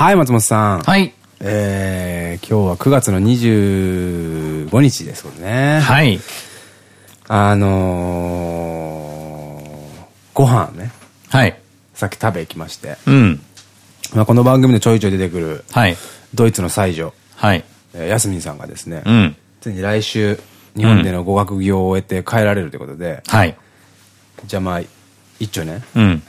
はい、松本さん。はい。えー、今日は9月の25日ですもんね。はい。あのー、ご飯ね、はい。さっき食べ行きまして。うん。まあ、この番組でちょいちょい出てくる、はい。ドイツの才女、はい。えーヤスミンさんがですね、うん。ついに来週、日本での語学業を終えて帰られるということで、はい。じゃあまあ、一丁ね、うん。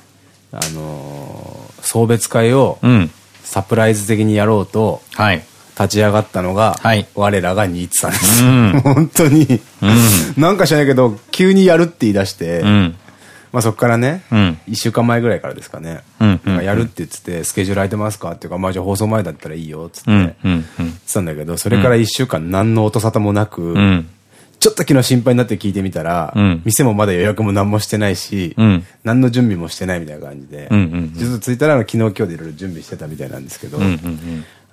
あのー、送別会をうん。サプライズ的にやろうと、はい。立ち上がったのが、はい我らがニーツさんです。うん 本当に、なんか知らないけど、急にやるって言い出して、うん。まあそこからね、うん一週間前ぐらいからですかね、やるって言ってて、スケジュール空いてますか？っていうか、まあじゃあ放送前だったらいいよ、つって、うん。言うん。ってたんだけど、それから一週間何の音沙汰もなく、うん。ちょっと昨日心配になって聞いてみたら、うん店もまだ予約も何もしてないし、うん何の準備もしてないみたいな感じで、ちょっと着いたら昨日今日でいろいろ準備してたみたいなんですけど。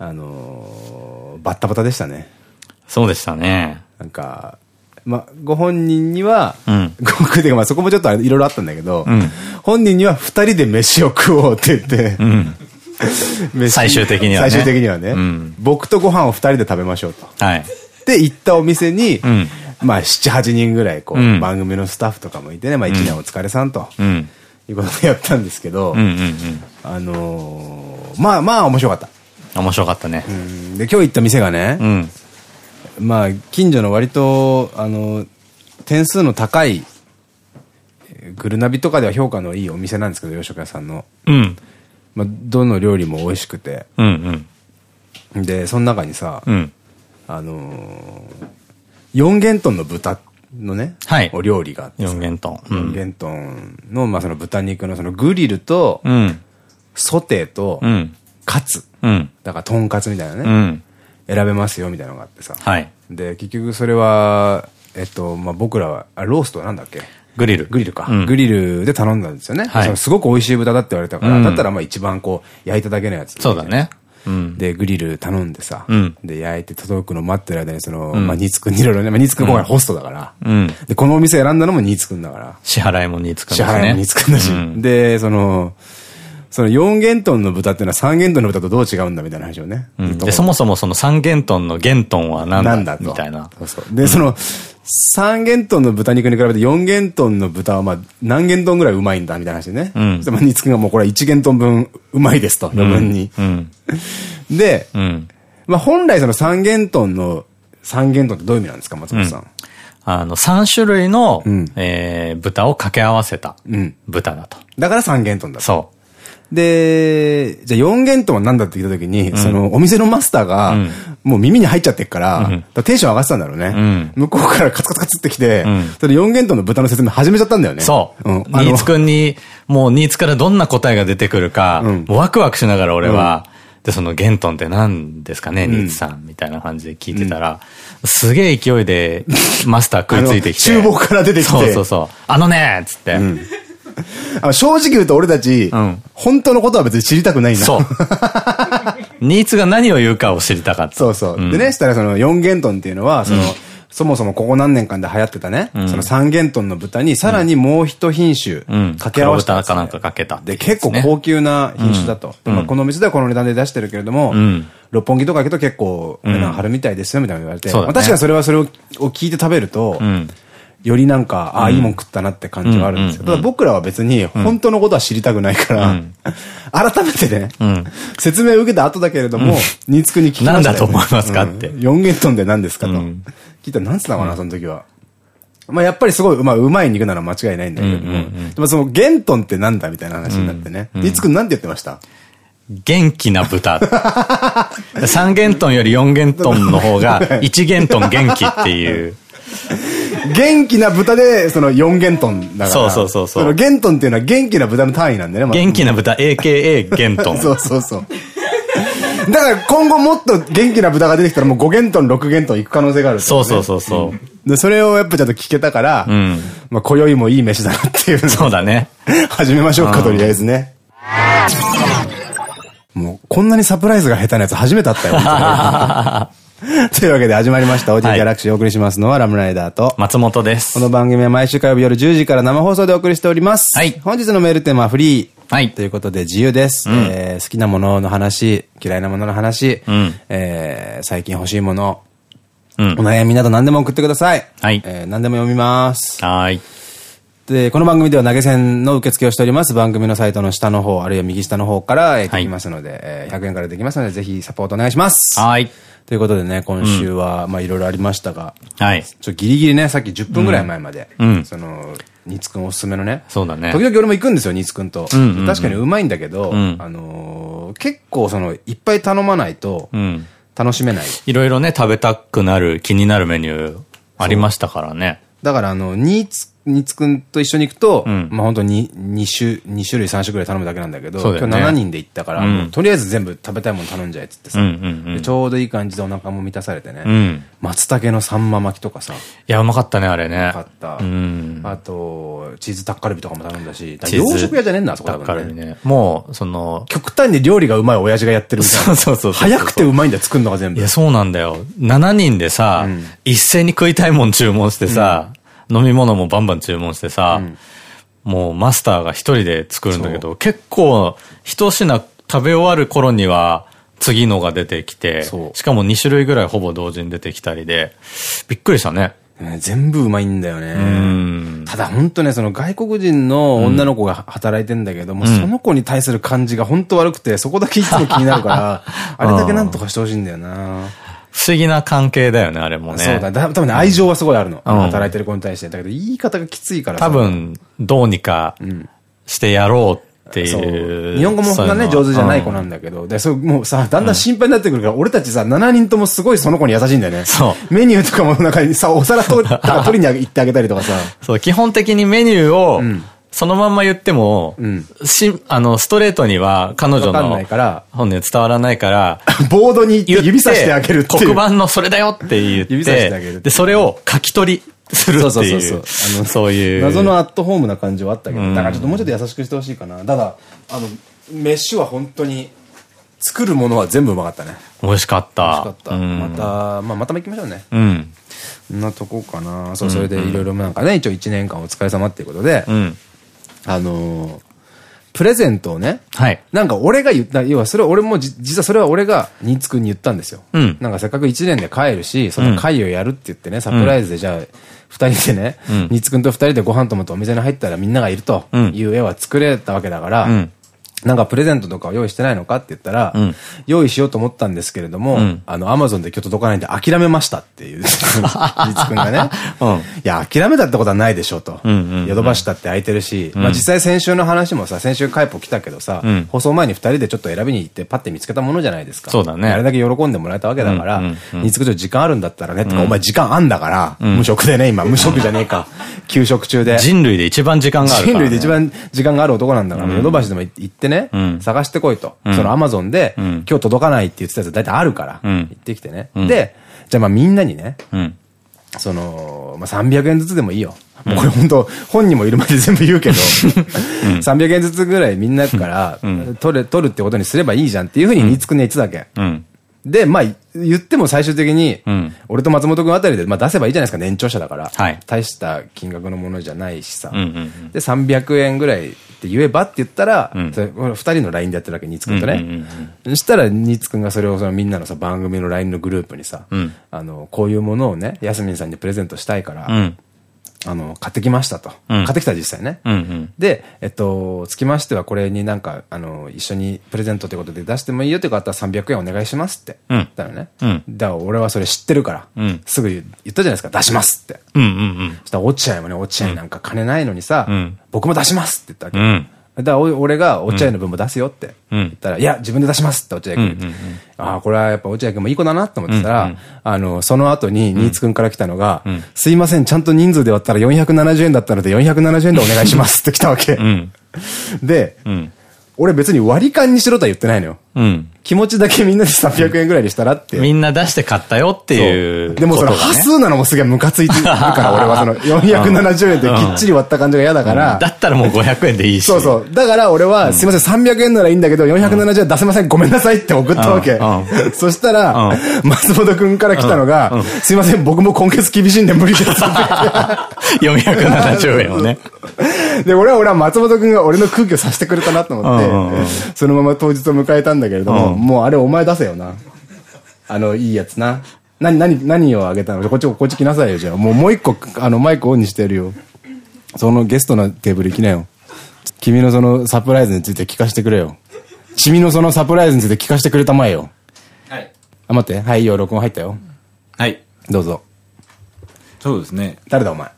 あのーバッタバタでしたね。そうでしたね。なんか、まあ、ご本人には、うんご僕でまあそこもちょっといろいろあったんだけど、うん本人には二人で飯を食おうって言って、うん。飯最終的にはね最終的にはね、うん僕とご飯を二人で食べましょうと。はい。で、行ったお店に、んまあ、七、八人ぐらい、こう、うん番組のスタッフとかもいてね、まあ、一年お疲れさんと、うん。いうことでやったんですけど。あのーまあまあ面白かった。面白かったね。うんで、今日行った店がね、うん。まあ、近所の割と、あの、点数の高い、えーグルナビとかでは評価のいいお店なんですけど、洋食屋さんの。うん。まあ、どの料理も美味しくて。うんうん。で、その中にさ、うん。あのー、四元豚の豚のね、はいお料理があってさ四元豚。うん。四元豚の、まあ、その豚肉のそのグリルと、うん。ソテーとう、ん。カツ。うん。だから、とんかつみたいなね、うん。選べますよ、みたいなのがあってさ。はい。で、結局それは、えっと、まあ、僕らは、あ、ローストなんだっけ？グリル。グリルか、うんグリルで頼んだんですよね。はいすごく美味しい豚だって言われたから、うんだったらまあ一番こう、焼いただけのやつ。そうだね。うん。で、グリル頼んでさ、うんで、焼いて届くの待ってる間に、その、んまあ、ニーツくんにいろいろね、まあ、ニーツくん今回ホストだから、うん。で、このお店選んだのもニーツくんだから、支払いもにつくん支払いもニーツくんだし、うんで、その、その4元豚の豚っていうのは3元豚の豚とどう違うんだみたいな話をね。うんで、そもそもその三元豚の元豚は何だなんだと。みたいな。そうそう。で、その、3元豚の豚肉に比べて4元豚の豚はまあ何元豚ぐらいうまいんだみたいな話でね。うんそしてまあ、ニツくんがもうこれは1元豚分うまいですと、余分に。うん。で、うん。まあ本来その3元豚の、3元豚ってどういう意味なんですか、松本さん？あの、3種類の、うんえー豚を掛け合わせたうん。豚だと。だから3元豚だと。そで、じゃあ4元豚は何だって聞いたときに、そのお店のマスターが、うんもう耳に入っちゃってっから、うんだからテンション上がってたんだろうね。うん向こうからカツカツカツってきて、うんそれ4元豚の豚の説明始めちゃったんだよう。ね。そう。うん。ニーツくんに、もうニーツからどんな答えが出てくるか、ワクワクしながら俺は、で、その元豚って何ですかね、ニーツさん、みたいな感じで聞いてたら、すげえ勢いで、マスター食いついてきて。厨房から出てきてそうそうそう。あのねーっつって。正直言うと俺たち、ん本当のことは別に知りたくないんだ。そう。ニーツが何を言うかを知りたかった。そうそう。んでね、したらその4元豚っていうのは、その、そもそもここ何年間で流行ってたね、その3元豚の豚にさらにもう一品種うん。掛け合わせたね、かなんかかけたで。結構高級な品種だと。でまあこの店ではこの値段で出してるけれども、ん六本木とか行くと結構お値段張るみたいですよ、みたいなの言われて。確かにそれはそれをを聞いて食べると、うん。よりなんか、ああ、いいもん食ったなって感じはあるんですよ。ただ僕らは別に本当のことは知りたくないから、改めてね、ん。説明を受けた後だけれども、ニーツくんに聞きました。なんだと思いますかって。4元豚で何ですかと。ん。聞いたら何つったのかな、その時は。まあやっぱりすごい、まあうまい肉なのは間違いないんだけれども、でもその元豚ってなんだみたいな話になってね。ニーツくんなんて言ってました？元気な豚。3元豚より4元豚の方が1元豚元気っていう。元気な豚で、その4元豚だから。そうそうそうそうの元豚っていうのは元気な豚の単位なんだよね、まあ元気な豚 AKA 元豚。そうそうそう。だから今後もっと元気な豚が出てきたらもう5元豚、6元豚行く可能性がある、そうそうそうそう。で、それをやっぱちゃんと聞けたから、んまあ今宵もいい飯だなっていうそうだね。始めましょうか、とりあえずね。もう、こんなにサプライズが下手なやつ初めて会ったよ。というわけで始まりました。OT ギャラクシーをお送りしますのはラムライダーと、松本ですこ。の番組は毎週火曜日夜10時から生放送でお送りしております。はい本日のメールテーマはフリー。はいということで自由です。えー好きなものの話、嫌いなものの話、んえー最近欲しいもの、うんお悩みなど何でも送ってください。はいえー何でも読みます。はーい。で、この番組では投げ銭の受付をしております。番組のサイトの下の方、あるいは右下の方から、えーはいできますので、えー100円からできますので、ぜひサポートお願いします。はーい。ということでね、今週は、まあいろいろありましたが、はい。ちょっとギリギリね、さっき10分ぐらい前まで、うんその、ニツくんおすすめのね、そうだね時。々俺も行くんですよ、ニツくんと。確かにうまいんだけど、んあのー結構その、いっぱい頼まないとう、ん。楽しめない。いろいろね、食べたくなる、気になるメニューありましたからね。だからあの、ニーツ、ニツくんと一緒に行くと、んまあ本当に2種、2種類3種ぐらい頼むだけなんだけど、ね今日7人で行ったから、うんとりあえず全部食べたいもの頼んじゃえっつってさ、ちょうどいい感じでお腹も満たされてね、うん。松茸のサンマ巻きとかさ、いや、うまかったね、あれね。よかった。うん。あと、チーズタッカルビとかも頼んだし、チーズ洋食屋じゃねえんだ、あそこ多だから分ね。ね。もう、その、極端に料理がうまい親父がやってるみたいな。そうそうそう早くてうまいんだよ、作るのが全部。いや、そうなんだよ。7人でさ、うん一斉に食いたいもん注文してさ、飲み物もバンバン注文してさ、もうマスターが一人で作るんだけど、結構、一品食べ終わる頃には、次のが出てきてしかも2種類ぐらいほぼ同時に出てきたりで、びっくりしたね。ね全部うまいんだよね。うん。ただ本当ね、その外国人の女の子が働いてんだけども、その子に対する感じが本当悪くて、そこだけいつも気になるから、あれだけなんとかしてほしいんだよな。不思議な関係だよね、あれもね。そうだ、だ多分ね、愛情はすごいあるの。うん働いてる子に対して。だけど言い方がきついからさ多分、どうにかしてやろうっていう。日本語もそんなね、上手じゃない子ななんだけど、で、そう、もうさ、だんだん心配になってくるから、俺たちさ、7人ともすごいその子に優しいんだよね。そメニューとかもなんかさ、お皿取りに行ってあげたりとかさ。そう、基本的にメニューを、んそのまんま言っても、んし、あの、ストレートには彼女のいから、本音伝わらないから、ボードに指さしてあげるって。黒板のそれだよって言って、指さしてあげるで、それを書き取りするっていう。そうそうそうあのそういう。謎のアットホームな感じはあったけど、うんだからちょっともうちょっと優しくしてほしいかな。ただ、あの、飯は本当に、作るものは全部うまかったね。美味しかった。美味しかった。うんまた、まあ、またも行きましょうね。うんなとこかな。そう、それでいろいろなんかね、一応1年間お疲れ様っていうことで、うん。あのープレゼントをね、はい。なんか俺が言った、要はそれは俺もじ、実はそれは俺がニーツくんに言ったんですよ。うん。なんかせっかく1年で帰るし、その会をやるって言ってね、サプライズでじゃあ、二人でね、うん。ニーツくんと二人でご飯ともとお店に入ったらみんながいるとうん。いう絵は作れたわけだから、うんなんかプレゼントとかを用意してないのかって言ったら、うん。用意しようと思ったんですけれども、うん。あの、アマゾンで今日届かないんで諦めましたっていう、ニーツくんがね、うん。いや、諦めたってことはないでしょと。ヨドバシだって空いてるし、まあ実際先週の話もさ、先週カイポ来たけどさ、うん。放送前に二人でちょっと選びに行ってパッて見つけたものじゃないですか。そうだね。あれだけ喜んでもらえたわけだから、うんうんうんニーツくん時間あるんだったらね、とか、お前時間あんだから、無職でね、今、無職じゃねえか。休職中で。人類で一番時間があるね。人類で一番時間がある男なんだから、ヨドバシでも行ってね、うん探してこいと。うんそのアマゾンで、ん今日届かないって言ってたやつ大体あるから、うん行ってきてね。んで、じゃあまあみんなにね、うん。その、まあ、300円ずつでもいいよ。もうこれ本当本人もいるまで全部言うけど、300円ずつぐらいみんなから、取れ、取るってことにすればいいじゃんっていうふうに言いつくね言ってたわけ。うん。で、まあ、言っても最終的にうん、俺と松本くんあたりで、まあ出せばいいじゃないですか、年長者だから。はい大した金額のものじゃないしさ。うんうんうんで、300円ぐらいって言えばって言ったら、んそれ二人の LINE でやってるわけ、ニーツくんとね。うんうんうんそしたら、ニーツくんがそれをそのみんなのさ、番組の LINE のグループにさ、うんあの、こういうものをね、ヤスミンさんにプレゼントしたいから、うん。あの、買ってきましたと。うん買ってきた実際ね。うんうん。で、えっと、つきましてはこれになんか、あの、一緒にプレゼントということで出してもいいよっていう方は300円お願いしますって。うん言ったのね。うんだから俺はそれ知ってるから、うんすぐ言ったじゃないですか、出しますって。うんうんそしたら落合もね、落合なんか金ないのにさ、うん僕も出しますって言ったうん。うわけ。ん。だからお俺が落合の分も出すよってうん言ったら、いや、自分で出しますって落合君に言って。ああ、これはやっぱ落合君もいい子だなって思ってたら、あの、その後に新津君から来たのが、すいません、ちゃんと人数で割ったら470円だったので470円でお願いしますって来たわけ。うん。で、うん。俺別に割り勘にしろとは言ってないのよ。うん。気持ちだけみんなで300円ぐらいにしたらって。みんな出して買ったよっていう。でもその端数なのもすげえムカついてるから、俺はその470円できっちり割った感じが嫌だから。だったらもう500円でいいし。そうそう。だから俺は、すいません、300円ならいいんだけど、470円出せません、ごめんなさいって送ったわけ。そしたらう、松本くんから来たのが、すいません、僕も今月厳しいんで無理ですって。470円をね。で、俺は俺は松本くんが俺の空気をさせてくれたなと思って、そのまま当日を迎えたんだけれども、もうあれお前出せよな。あの、いいやつな。何、何、何をあげたの？こっち、こっち来なさいよ、じゃあ。もうもう一個、あの、マイクオンにしてるよ。そのゲストのテーブル行きなよ。君のそのサプライズについて聞かせてくれよ。君のそのサプライズについて聞かせてくれたまえよ。はい。あ、待って。はい、いいよ、録音入ったよ。はい。どうぞ。そうですね。誰だお前？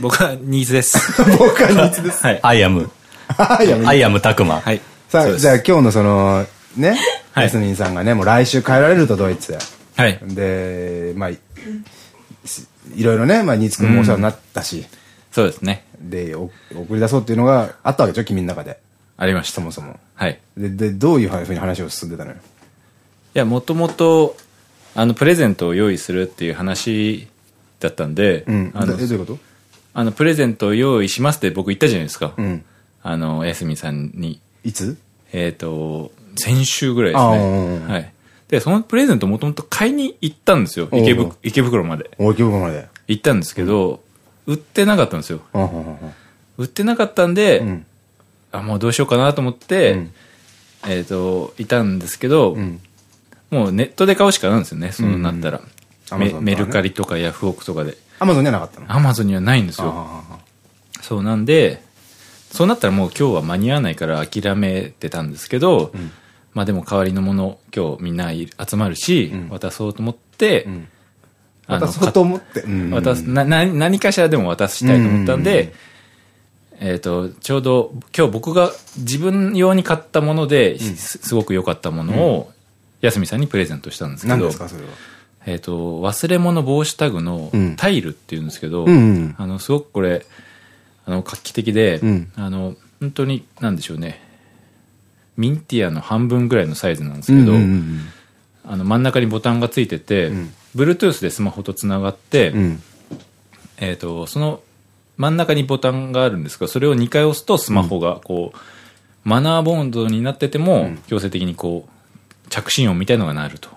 僕はニーツです。僕はニーツです。はい。 I am。はい、やめ I am たくま。はい。さあ、じゃあ今日のその、ね、はいヤスミンさんがね、もう来週帰られるとドイツへ。はい。で、まあ、いいろいろね、まあ、ニーツ君もお世話になったし、そうですね。で、お送り出そうっていうのがあったわけでしょ、君の中で。ありました。そもそも。はい。いで、で、どういうふうに話を進んでたの？よ。や、もともと、あの、プレゼントを用意するっていう話だったんで、うん。あのえ、どういうこと？あの、プレゼントを用意しますって僕言ったじゃないですか。うん。あの、やすみさんに。いつ？えっ、と、先週ぐらいですね。はい。で、そのプレゼントもともと買いに行ったんですよ。池袋池袋まで。大きい部分まで。行ったんですけど、売ってなかったんですよ。うんうんうんうん売ってなかったんで、んあ、もうどうしようかなと思って、うんえっ、と、いたんですけど、んもうネットで買うしかないんですよね、そうなったら。うんメルカリとかヤフオクとかで。アマゾンにはなかったの？アマゾンにはないんですよ。あそうなんで、そうなったらもう今日は間に合わないから諦めてたんですけど、まあでも代わりのもの今日みんない集まるし、渡そうと思って、渡そうと思って。うん。渡すなな何かしらでも渡したいと思ったんで、えっとちょうど今日僕が自分用に買ったもので、すすごく良かったものを、やすみさんにプレゼントしたんですけど何ですか、それは？えっと忘れ物防止タグのうん。タイルっていうんですけど、あのすごくこれあの画期的で、うん。あの本当に何でしょうねミンティアの半分ぐらいのサイズなんですけど、あの真ん中にボタンがついてて、ん Bluetooth でスマホとつながって、うん。えっ、と、その真ん中にボタンがあるんですが、それを2回押すとスマホがこう、マナーボンドになってても、強制的にこう、着信音みたいのが鳴ると。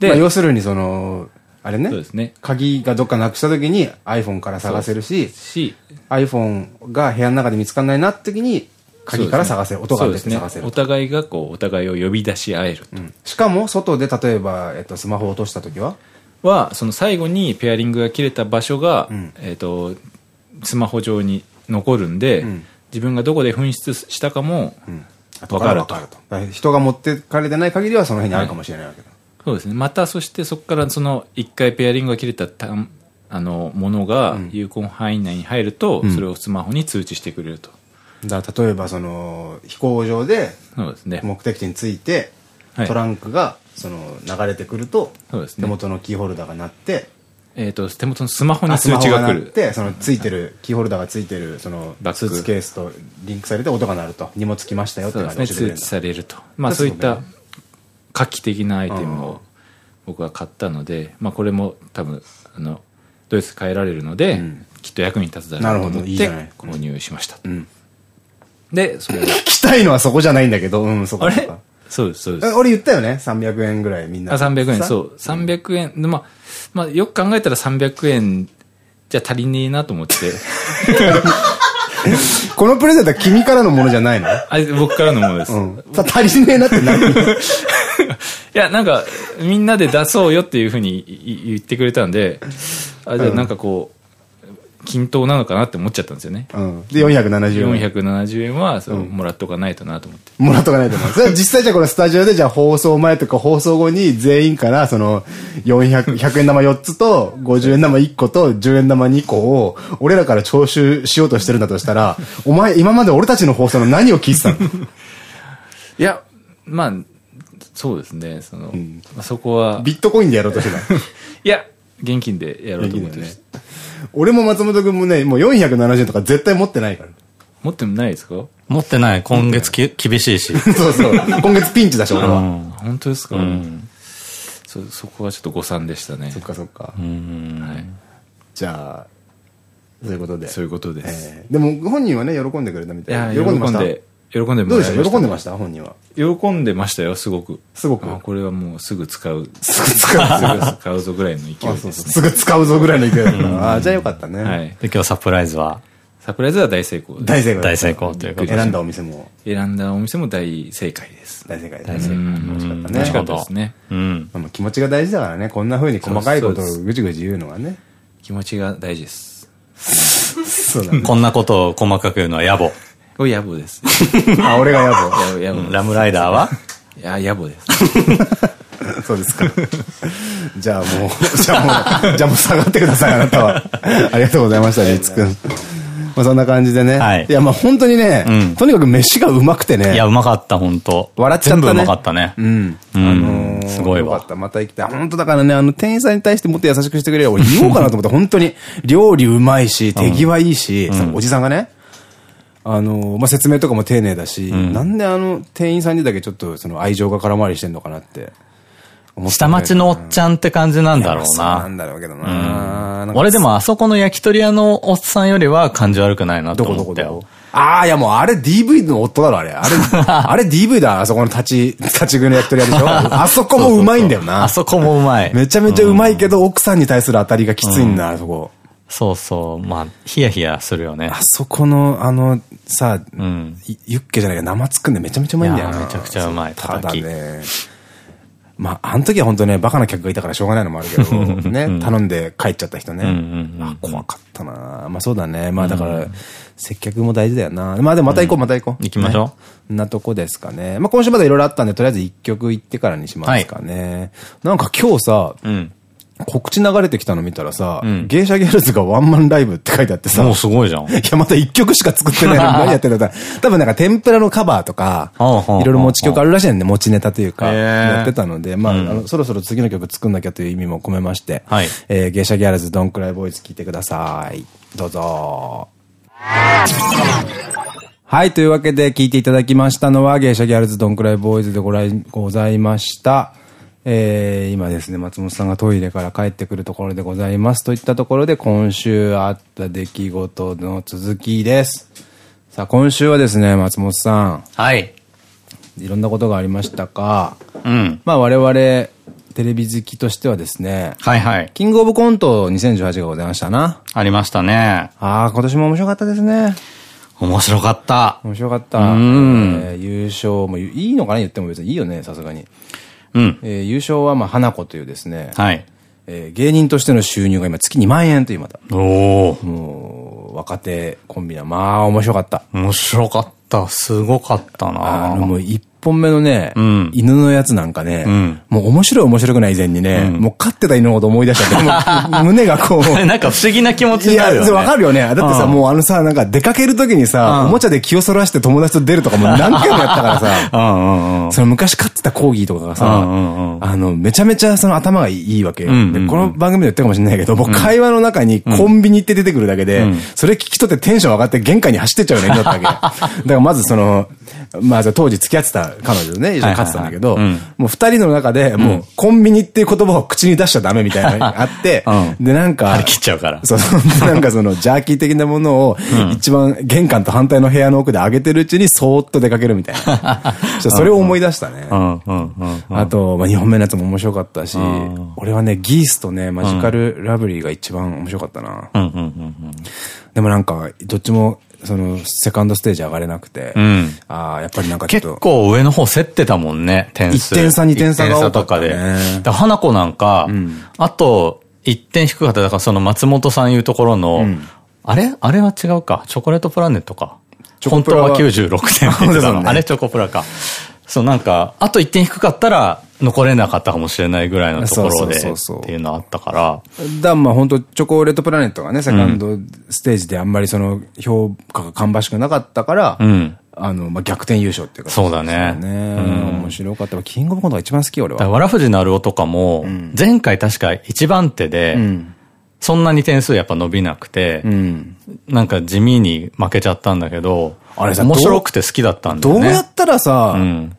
で、まあ要するにその、あれねそう。ですね。鍵がどっかなくした時に iPhone から探せるし、し、iPhone が部屋の中で見つかんないなって時に、鍵から探せる。音が出て探せるね。お。互いがこう、お互いを呼び出し合えると。しかも、外で例えば、えっと、スマホを落とした時は？は、その最後にペアリングが切れた場所が、えっ、と、スマホ上に残るんで、ん自分がどこで紛失したかも、後からわかると人が持ってかれてない限りはその辺にあるかもしれないわけだ。そうですね。また、そしてそこからその一回ペアリングが切れたたあのものが有効範囲内に入ると、それをスマホに通知してくれると。だ例えばその、飛行場で。目的地に着いて、はいトランクが、その、流れてくると、手元のキーホルダーが鳴って、えっ、と、手元のスマホにあ通知が来る。鳴って、その、ついてる、キーホルダーがついてる、そのスーツケースとリンクされて音が鳴ると。荷物来ましたよって。感じで通知されると。まあそそうういった画期的なアイテムを僕は買ったので、まあこれも多分、あの、ドイツ帰られるので、きっと役に立つだろうと思って購入しました。んで、それを、聞きたいのはそこじゃないんだけど、うん、そこあれ？そうです、そうですえ。俺言ったよね ?300 円ぐらいみんな。あ、300円、さ？そう。300円。でまあ、まあ、よく考えたら300円じゃ足りねえなと思って。このプレゼントは君からのものじゃないの？あ僕からのものです。うん。さ足りねえなって何？いや、なんか、みんなで出そうよっていうふうに言ってくれたんで、あ、じゃあなんかこう、均等なのかなって思っちゃったんですよね。うん。で、470円。470円は、そう、もらっとかないとなと思って。もらっとかないと思う。それは実際じゃあこのスタジオでじゃあ放送前とか放送後に全員からその400、100円玉4つと50円玉1個と10円玉2個を俺らから徴収しようとしてるんだとしたら、お前今まで俺たちの放送の何を聞いてたの？いや、まあ、そうですね、その、まあそこは、ビットコインでやろうとしてた。いや、現金でやろうと思ってまし俺も松本くんもね、もう470円とか絶対持ってないから。持ってないですか？持ってない。今月き厳しいし。そうそう。今月ピンチだし、俺は。本当ですか？そ、そこはちょっと誤算でしたね。そっかそっか。はい。じゃあ、そういうことで。そういうことです。えーでも本人はね、喜んでくれたみたい。喜喜んでました？んで、喜んでどうでした？喜んでまました？本人は。喜んでましたよ、すごく。すごく？あこれはもうすぐ使う。すぐ使う。すぐ使うぞぐらいの勢いあですすぐ使うぞぐらいの勢いだったから。あーじゃあよかったね。はい。で、今日サプライズは？サプライズは大成功。大成功。大成功ということで。選んだお店も？選んだお店も大正解です。大正解大ですね。正解楽しかったね。楽しかったですね。うん。まあ気持ちが大事だからね。こんな風に細かいことをぐちぐち言うのはね。気持ちが大事です。そうだね。こんなことを細かく言うのは野暮。これ野暮です。あ、俺が野や野暮ラムライダーは？いや、野暮です。暮。そうですか。じゃあもう、じゃあもう、じゃあもう下がってください、あなたは。ありがとうございました、リツくん。まあそんな感じでね。はいいや、まあ本当にね、うんとにかく飯がうまくてね。いや、うまかった、本当笑っちゃったね。全部うまかったね。うん。あうんのーすごいわよかった。また行きたい。本当だからね、あの、店員さんに対してもっと優しくしてくれよ。俺言おうかなと思った。本当に。料理うまいし、手際いいし、おじさんがね、あのー、まあ、説明とかも丁寧だし、なんであの、店員さんにだけちょっと、その愛情が空回りしてんのかなって思った下町のおっちゃんって感じなんだろうそうなな。んだろうけどな。俺でもあそこの焼き鳥屋のおっさんよりは感じ悪くないなとどこど思ったよこどこ。ああ、いやもうあれ DV の夫だろ、あれ。あれ、あれ DV だ、あそこの立ち、立ち食いの焼き鳥屋でしょ？あそこもうまいんだよな。あそこもうまい。めちゃめちゃうまいけど、奥さんに対する当たりがきついんだ、あそこ。そうそう。まあ、ヒヤヒヤするよねあ。そこの、あの、さ、うん。いユッケじゃないけど、生つくんでめちゃめちゃうまいんだよな。めちゃくちゃうまいただね、まあ、あの時は本当ね、バカな客がいたからしょうがないのもあるけど、ね、頼んで帰っちゃった人ね。あ、怖かったなまあそうだね。まあだから、接客も大事だよな。まあでもまた行こう、また行こう。行きましょうなとこですかね。まあ今週まだいろいろあったんで、とりあえず一曲行ってからにしますかね。なんか今日さ、うん。告知流れてきたの見たらさ、ん芸者ギャルズがワンマンライブって書いてあってさ、もうすごいじゃん。いや、また一曲しか作ってないのに何やってんだ 多分なんか天ぷらのカバーとか、いろいろ持ち曲あるらしいんで、持ちネタというか、やってたので、まあ、あの、そろそろ次の曲作んなきゃという意味も込めまして、はいえー、芸者ギャルズドンクライボーイズ聴いてください。どうぞ。はい。というわけで聞いていただきましたのは、芸者ギャルズドンクライボーイズでご来ございました。えー、今ですね、松本さんがトイレから帰ってくるところでございます。といったところで、今週あった出来事の続きです。さあ、今週はですね、松本さん、はい。いろんなことがありましたが、うん。まあ我々、テレビ好きとしてはですね、はいはい。キングオブコント2018がございましたな。ありましたね。ああ、今年も面白かったですね。面白かった。面白かった。んえー優勝も、いいのかな？言っても別にいいよね、さすがに。うん。えー優勝は、まあ、花子というですね、はい。えー芸人としての収入が今月2万円というまた、おお。もう、若手コンビな、まあ、面白かった。面白かった。すごかったあなの、もう一本目のね、うん。犬のやつなんかね、ん。もう面白い面白くない以前にね、もう飼ってた犬のこと思い出しちゃって、胸がこう、なんか不思議な気持ちいや、になるよね。わかるよね。だってさ、うんもうあのさ、なんか出かけるときにさ、うん。おもちゃで気をそらして友達と出るとかも何回もやったからさ。その昔飼ってたコーギーとかがさ、あの、めちゃめちゃその頭がいいわけこの番組で言ったかもしれないけど、僕会話の中にコンビニって出てくるだけで、それ聞き取ってテンション上がって玄関に走ってっちゃうような犬だったわけ。だからまずその、まあ当時付き合ってた彼女とね、一緒に飼ってたんだけど、もう二人の中で、もうコンビニっていう言葉を口に出しちゃダメみたいなのがあって、うでなんか、切っちゃうから。そう、なんかその、ジャーキー的なものを、一番玄関と反対の部屋の奥で上げてるうちに、そーっと出かけるみたいな。それを思い出したね。あと、まあ、2本目のやつも面白かったし、俺はね、ギースとね、マジカルラブリーが一番面白かったな。でもなんか、どっちも、その、セカンドステージ上がれなくて、うんああ、やっぱりなんかちょっ結と、構上の方競ってたもんね、点数。1点差2点差が多かったね1点差とかで。で、花子なんか、あと、1点低かった。だからその松本さん言うところの、あれ？あれは違うか。チョコレートプラネットか。本当は96点あれチョコプラか。そう、なんか、あと1点低かったら、残れなかったかもしれないぐらいのところで、っていうのあったから、だまあ本当チョコレートプラネットがね、セカンドステージであんまりその評価が芳しくなかったから、うん。あの、まあ、逆転優勝っていうか。そうだねうん面白かった。キングオブコントが一番好き、俺は。わらふじなるおとかも、前回確か1番手で、んそんなに点数やっぱ伸びなくて、うん、なんか地味に負けちゃったんだけど、あれさ、面白くて好きだったんだよね。どうやったらさ、うん、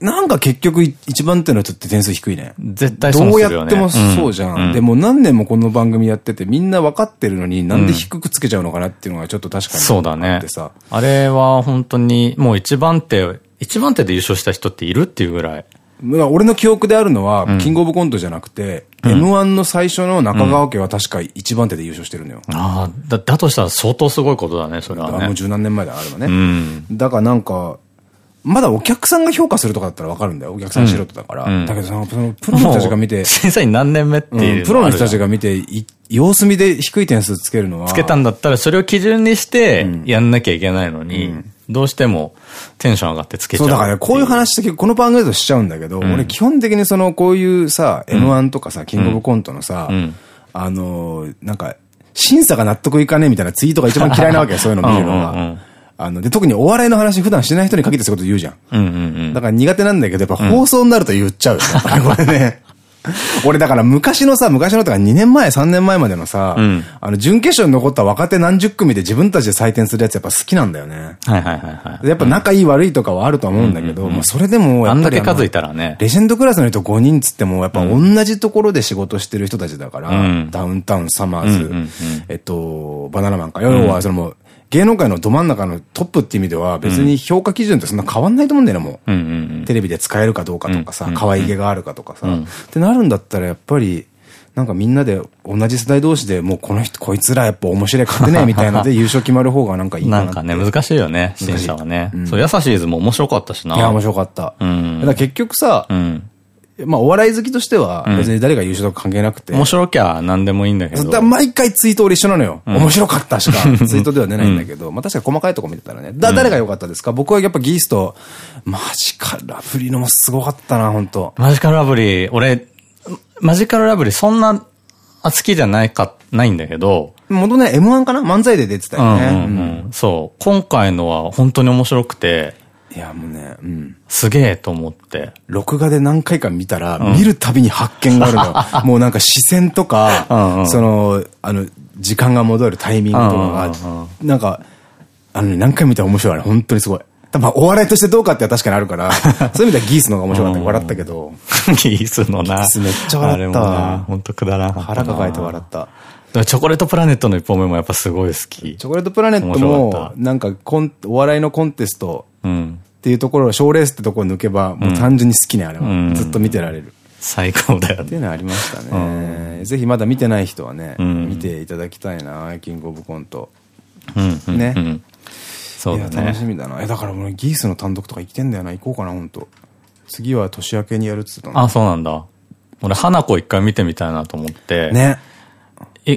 なんか結局一番手の人って点数低いね。絶対そうね。どうやってもそうじゃん。うん、でも何年もこの番組やっててみんな分かってるのになんで低くつけちゃうのかなっていうのがちょっと確かにそうだね。あれは本当にもう一番手、一番手で優勝した人っているっていうぐらい。俺の記憶であるのは、キングオブコントじゃなくて、M1 の最初の中川家は確か一番手で優勝してるのよ。ああ、だ、だとしたら相当すごいことだね、それはね。もう十何年前だ、あれはね。だからなんか、まだお客さんが評価するとかだったらわかるんだよ。お客さん素人だから。うん、だけどその、そのプロの人たちが見て。審査員何年目っていう、うん、プロの人たちが見て、様子見で低い点数つけるのは。つけたんだったら、それを基準にして、やんなきゃいけないのに、うん、どうしてもテンション上がってつけちゃう。そう、だからね、こういう話ってこの番組だとしちゃうんだけど、俺基本的にその、こういうさ、M1 とかさ、キングオブコントのさ、あの、なんか、審査が納得いかねえみたいなツイートが一番嫌いなわけよ、そういうの見るのが。あの、で、特にお笑いの話普段しない人に限ってそういうこと言うじゃん。うんうんうん。だから苦手なんだけど、やっぱ放送になると言っちゃうよ、ね、これね。俺だから昔のさ、昔のとか2年前、3年前までのさ、うん、あの、準決勝に残った若手何十組で自分たちで採点するやつやっぱ好きなんだよね。はいはいはいはい。やっぱ仲いい悪いとかはあると思うんだけど、まあそれでもやっぱり。あんだけ数いたらね。レジェンドクラスの人5人つっても、やっぱ同じところで仕事してる人たちだから、うん、ダウンタウン、サマーズ、えっと、バナナマンか。要は、その、芸能界のど真ん中のトップって意味では別に評価基準ってそんな変わんないと思うんだよね、もう。テレビで使えるかどうかとかさ、可愛げがあるかとかさ。ってなるんだったらやっぱり、なんかみんなで同じ世代同士でもうこの人、こいつらやっぱ面白い勝てねえみたいので優勝決まる方がなんかいいな。なんかね、難しいよね、審査はね。そう、優しいズも面白かったしな。いや、面白かった。うん。だから結局さ、うんまあ、お笑い好きとしては、別に誰が優勝とか関係なくて。面白きゃ何でもいいんだけど。毎回ツイート俺一緒なのよ。面白かったしか、ツイートでは出ないんだけど、まあ確かに細かいとこ見てたらね。だ、誰が良かったですか？僕はやっぱギースと、マジカルラブリーのもすごかったな、本当マジカルラブリー、俺、マジカルラブリーそんな、好きじゃないか、ないんだけど。元ね、M1 かな？漫才で出てたよね。そう。今回のは本当に面白くて、いや、もうね、うん。すげえと思って。録画で何回か見たら、うん、見るたびに発見があるのよ。もうなんか視線とか、うんうん、その、あの、時間が戻るタイミングとかが、なんか、あのね、何回見たら面白い。本当にすごい。多分お笑いとしてどうかって確かにあるから、そういう意味ではギースの方が面白かった。笑ったけど。ギースのな。ギースめっちゃ笑ったわ。本当くだらん。腹抱えて笑った。チョコレートプラネットの一本目もやっぱすごい好き。チョコレートプラネットも、なんかコン、お笑いのコンテスト、うんっていうところ、賞レースってところ抜けば、もう単純に好きね、あれは。ずっと見てられる。最高だよね。っていうのはありましたね。ぜひまだ見てない人はね、見ていただきたいな、キングオブコント。ね。そうだね。楽しみだな。え、だからもうギースの単独とか行ってんだよな、行こうかな、本当次は年明けにやるっつってたあ、そうなんだ。俺、花子一回見てみたいなと思って。ね。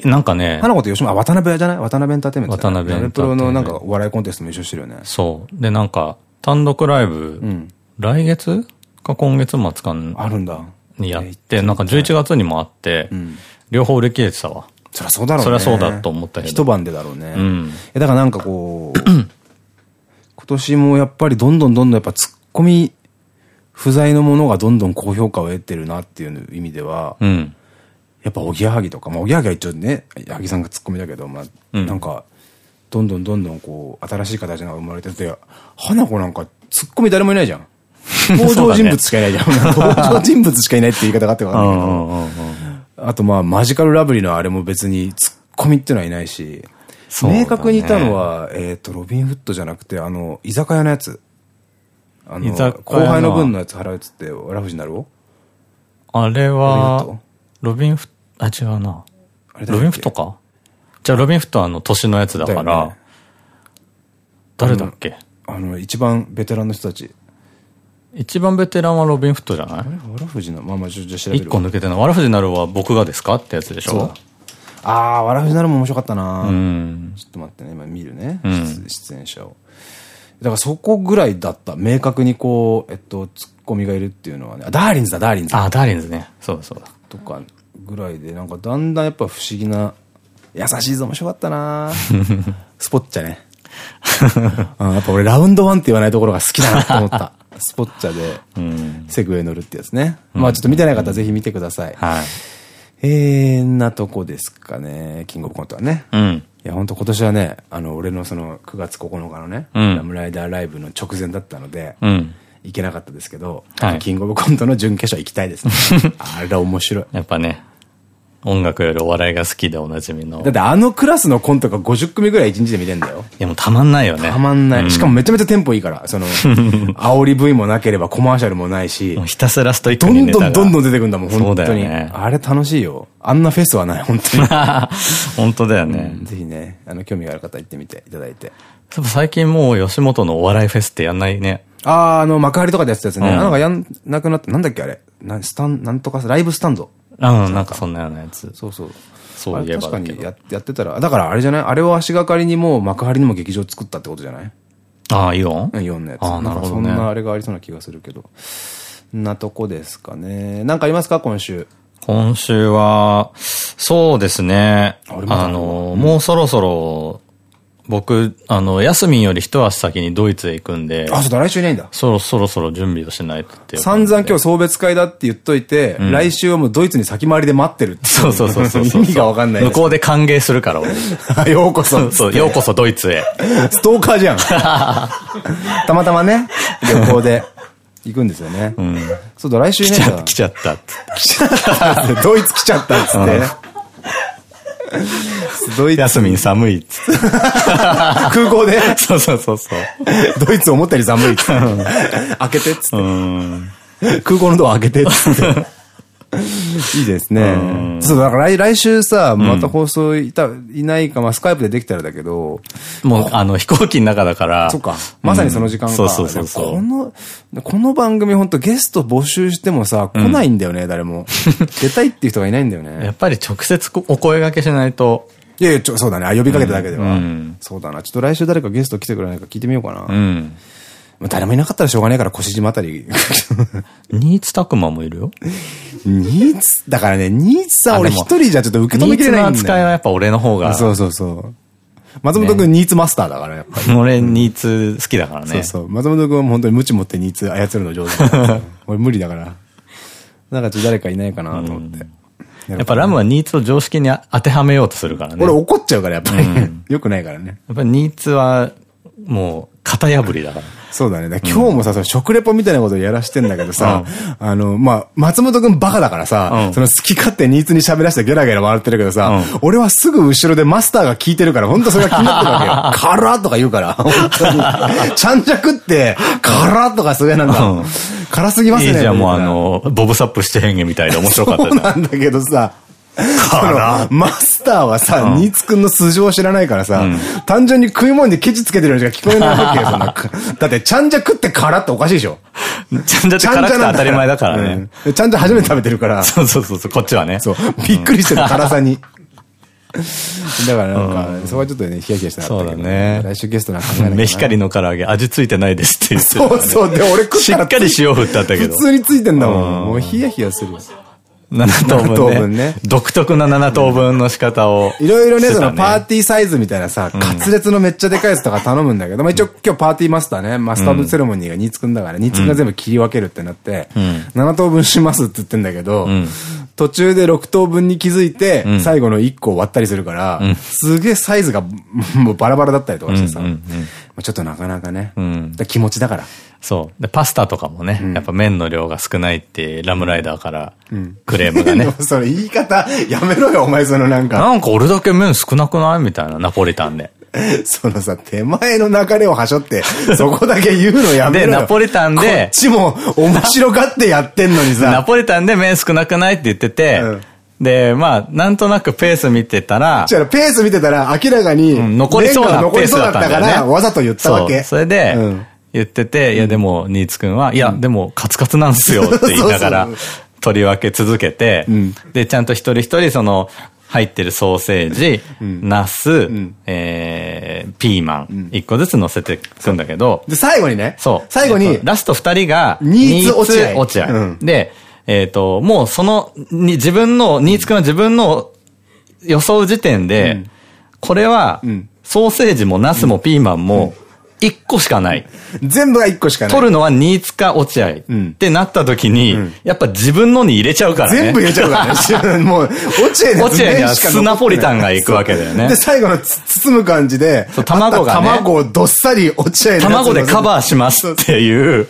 え、なんかね。花子と吉本、あ、渡辺じゃない？渡辺エンターテイメント。渡辺エンターテイメント。プロのなんかお笑いコンテストも一緒してるよね。そう。で、なんか、単独ライブ、うん、来月か今月末かあるんだ。にやって、なんか11月にもあって、うん、両方売り切れてたわ。そりゃそうだろうね。そりゃそうだと思ったけど。一晩でだろうね。うん。だからなんかこう、今年もやっぱりどんどんどんどんやっぱツッコミ不在のものがどんどん高評価を得てるなっていう意味では、うん、やっぱおぎやはぎとか、まあおぎやはぎは一応ね、八木さんがツッコミだけど、まあ、うん、なんか、どんどんどんどんこう、新しい形が生まれてて、花子なんか、ツッコミ誰もいないじゃん。登場人物しかいないじゃん。登場人物しかいないって言い方があってわか んないけど。あとまあ、マジカルラブリーのあれも別にツッコミっていうのはいないし、明確にいたのは、えっと、ロビンフットじゃなくて、あの、居酒屋のやつ。あの、後輩の分のやつ払うっつって、ラフジなる？おあれは、ロビンフあ、違うな。ロビンフットか？じゃあ、ロビン・フットはあの、年のやつだから、ね、誰だっけ？あの、一番ベテランの人たち。一番ベテランはロビン・フットじゃない？あれ？わらふじな、まあまあ、ちょっと調べる。一個抜けてない。わらふじなるは僕がですか？ってやつでしょ？ああ、わらふじなるも面白かったなうん。ちょっと待ってね、今見るね。うん、出演者を。だからそこぐらいだった。明確にこう、えっと、ツッコミがいるっていうのはね。ダーリンズだ、ダーリンズ。あ、ダーリンズね。そうだそうだ。とかぐらいで、なんかだんだんやっぱ不思議な優しいぞ、面白かったな スポッチャね。やっぱ俺ラウンドワンって言わないところが好きだなと思った。スポッチャで、セグウェイ乗るってやつね。まあちょっと見てない方はぜひ見てください。はい。えー、なとこですかね、キングオブコントはね。うん。いや、本当今年はね、あの、俺のその9月9日のね、うんラムライダーライブの直前だったので、うん。行けなかったですけど、はいキングオブコントの準決勝行きたいですね。あれ面白い。やっぱね、音楽よりお笑いが好きでおなじみの。だってあのクラスのコントが50組ぐらい1日で見れんだよ。いやもうたまんないよね。たまんない。うしかもめちゃめちゃテンポいいから、その、煽り V もなければコマーシャルもないしひたすらストイックどんにネタがどんどんどん出てくんだもん、本当に。だよねあれ楽しいよ。あんなフェスはない、本当に。本当だよね。ぜひね、あの、興味がある方行ってみていただいて。最近もう吉本のお笑いフェスってやんないね。あー、あの、幕張とかでやってたやつね。うんあなんかやんなくなった、なんだっけあれ。なスタン、なんとかさ、ライブスタンド。うん、なんかそんなようなやつ。そうそう。そういえば確か。にややってたら、だからあれじゃない？あれを足がかりにもう幕張にも劇場作ったってことじゃない？ああ、イオン？うん、4のやつ。あーなるほどねそんなあれがありそうな気がするけど。なとこですかね。なんかありますか？今週。今週は、そうですね。あの、もうそろそろ、僕、あの、休みより一足先にドイツへ行くんで、あ、そうだ、来週いないんだ。そろそろそろ準備をしないとって散々今日送別会だって言っといて、ん来週はもうドイツに先回りで待ってるっていそうそうそうそうそう。意味がわかんない。向こうで歓迎するから、俺。ようこそ。そう、ようこそドイツへ。ストーカーじゃん。たまたまね、旅行で行くんですよね。うん。そうだ、来週い来ないんだちゃった、。来ちゃった。ドイツ来ちゃったっつってね。ドイツ、休みに寒いっつって。空港で、そうそうそうそう。ドイツ思ったより寒いっつって。開けてっつって。うん。空港のドア開けてっつって。いいですね。そう、だから来来週さ、また放送いた、いないか、まあスカイプでできたらだけど、もう、あの、飛行機の中だから。そっか。まさにその時間か。そうそうそうそう。この、この番組本当ゲスト募集してもさ、来ないんだよね、誰も。出たいっていう人がいないんだよやね。っぱり直接お声掛けしないと。いやいや、ちょ、そうだね。あ呼びかけただけでは。うんそうだな。ちょっと来週誰かゲスト来てくれないか聞いてみようかな。うん。まあ誰もいなかったらしょうがないから腰島あたり。ニーツタクマもいるよ。ニーツ、だからね、ニーツさん俺一人じゃちょっと受け止めきれないんだよ。ニーツの扱いはやっぱ俺の方が。そうそうそう。松本くんニーツマスターだから、やっぱり。俺ニーツ好きだからね。そうそう。松本くんは本当に無知持ってニーツ操るの上手。俺無理だから。なんかちょっと誰かいないかなと思って。やっぱラムはニーツを常識に当てはめようとするからね。俺怒っちゃうから、やっぱり。よくないからね。やっぱりニーツは、もう、型破りだから。そうだね。だ今日もさ、その食レポみたいなことやらしてんだけどさ、あの、まあ、松本くんバカだからさ、うんその好き勝手ニーツに喋らせてゲラゲラ笑ってるけどさ、うん俺はすぐ後ろでマスターが聞いてるから、本当それが気になってるわけよ。辛とか言うから、本当に。ちゃんじゃくって、辛とかすげえなんか、うん辛すぎますね。いいじゃん、もうあの、ボブサップしてへんげみたいで面白かったそう。なんだけどさ、マスターはさ、うん。ニーツくんの素性を知らないからさ、単純に食い物にケチつけてるようにしか聞こえないわけよ、そんな。だって、ちゃんじゃ食って辛っておかしいでしょ。ちゃんじゃって辛くて当たり前だからね。うんちゃんじゃ初めて食べてるから、そうそうそうそう、こっちはね。そう、びっくりしてる辛さに。だからなんか、そこはちょっとね、ヒヤヒヤしたそうだね。来週ゲストなんか考えないかな。メヒカリの唐揚げ味ついてないですって言ってたそうそう、で、俺食っしたっらかり塩振ってあったけど。普通についてんだもん。もうヒヤヒヤする。7等7等分ね分ね。独特な7等分の仕方を。いろいろね、そのパーティーサイズみたいなさ、滑舌のめっちゃでかいやつとか頼むんだけど、まあ一応今日パーティーマスターね、マスタードセレモニーがニーツくんだから、ニーツくんが全部切り分けるってなって、7等分しますって言ってんだけど、途中で6等分に気づいて、最後の1個を割ったりするから、すげえサイズがもうバラバラだったりとかしてさ、ちょっとなかなかね、んだから気持ちだから。そう。で、パスタとかもね、やっぱ麺の量が少ないって、ラムライダーからクレームがね。それ言い方やめろよ、お前そのなんか。なんか俺だけ麺少なくないみたいな、ナポリタンで。そのさ、手前の流れをはしょって、そこだけ言うのやめろで、よ。ナポリタンこでっ、ちも面白がってやってんのにナさ。ポリタンで麺少なくないって言ってて、うんで、まあ、なんとなくペース見てたら、じゃあペース見てたら明らかに、うん残りそうなペースだったんだよら、ね。わざと言ったわけ。それでうん、言ってて、いやでも、ニーツくんは、いや、でも、カツカツなんすよ って言いながら取り分け続けてん、で、ちゃんと一人一人、その、入ってるソーセージ、ナスん、えー、ピーマン、一個ずつ乗せていくんだけど、で、最後にね。そう。最後に、ラスト二人が、ニーツ落合。で、えっ、と、もうその、に自分の、ニーツくんは自分の予想時点で、これは、んソーセージもナスもピーマンも、一個しかない。全部が一個しかない。取るのは新塚落合ってなった時に、やっぱ自分のに入れちゃうからね。全部入れちゃうからね。もう、落合のやつ落合にはスナポリタンが行くわけだよねで、。最後のつ包む感じで、卵が卵をどっさり落合のやつ卵でカバーしますっていう。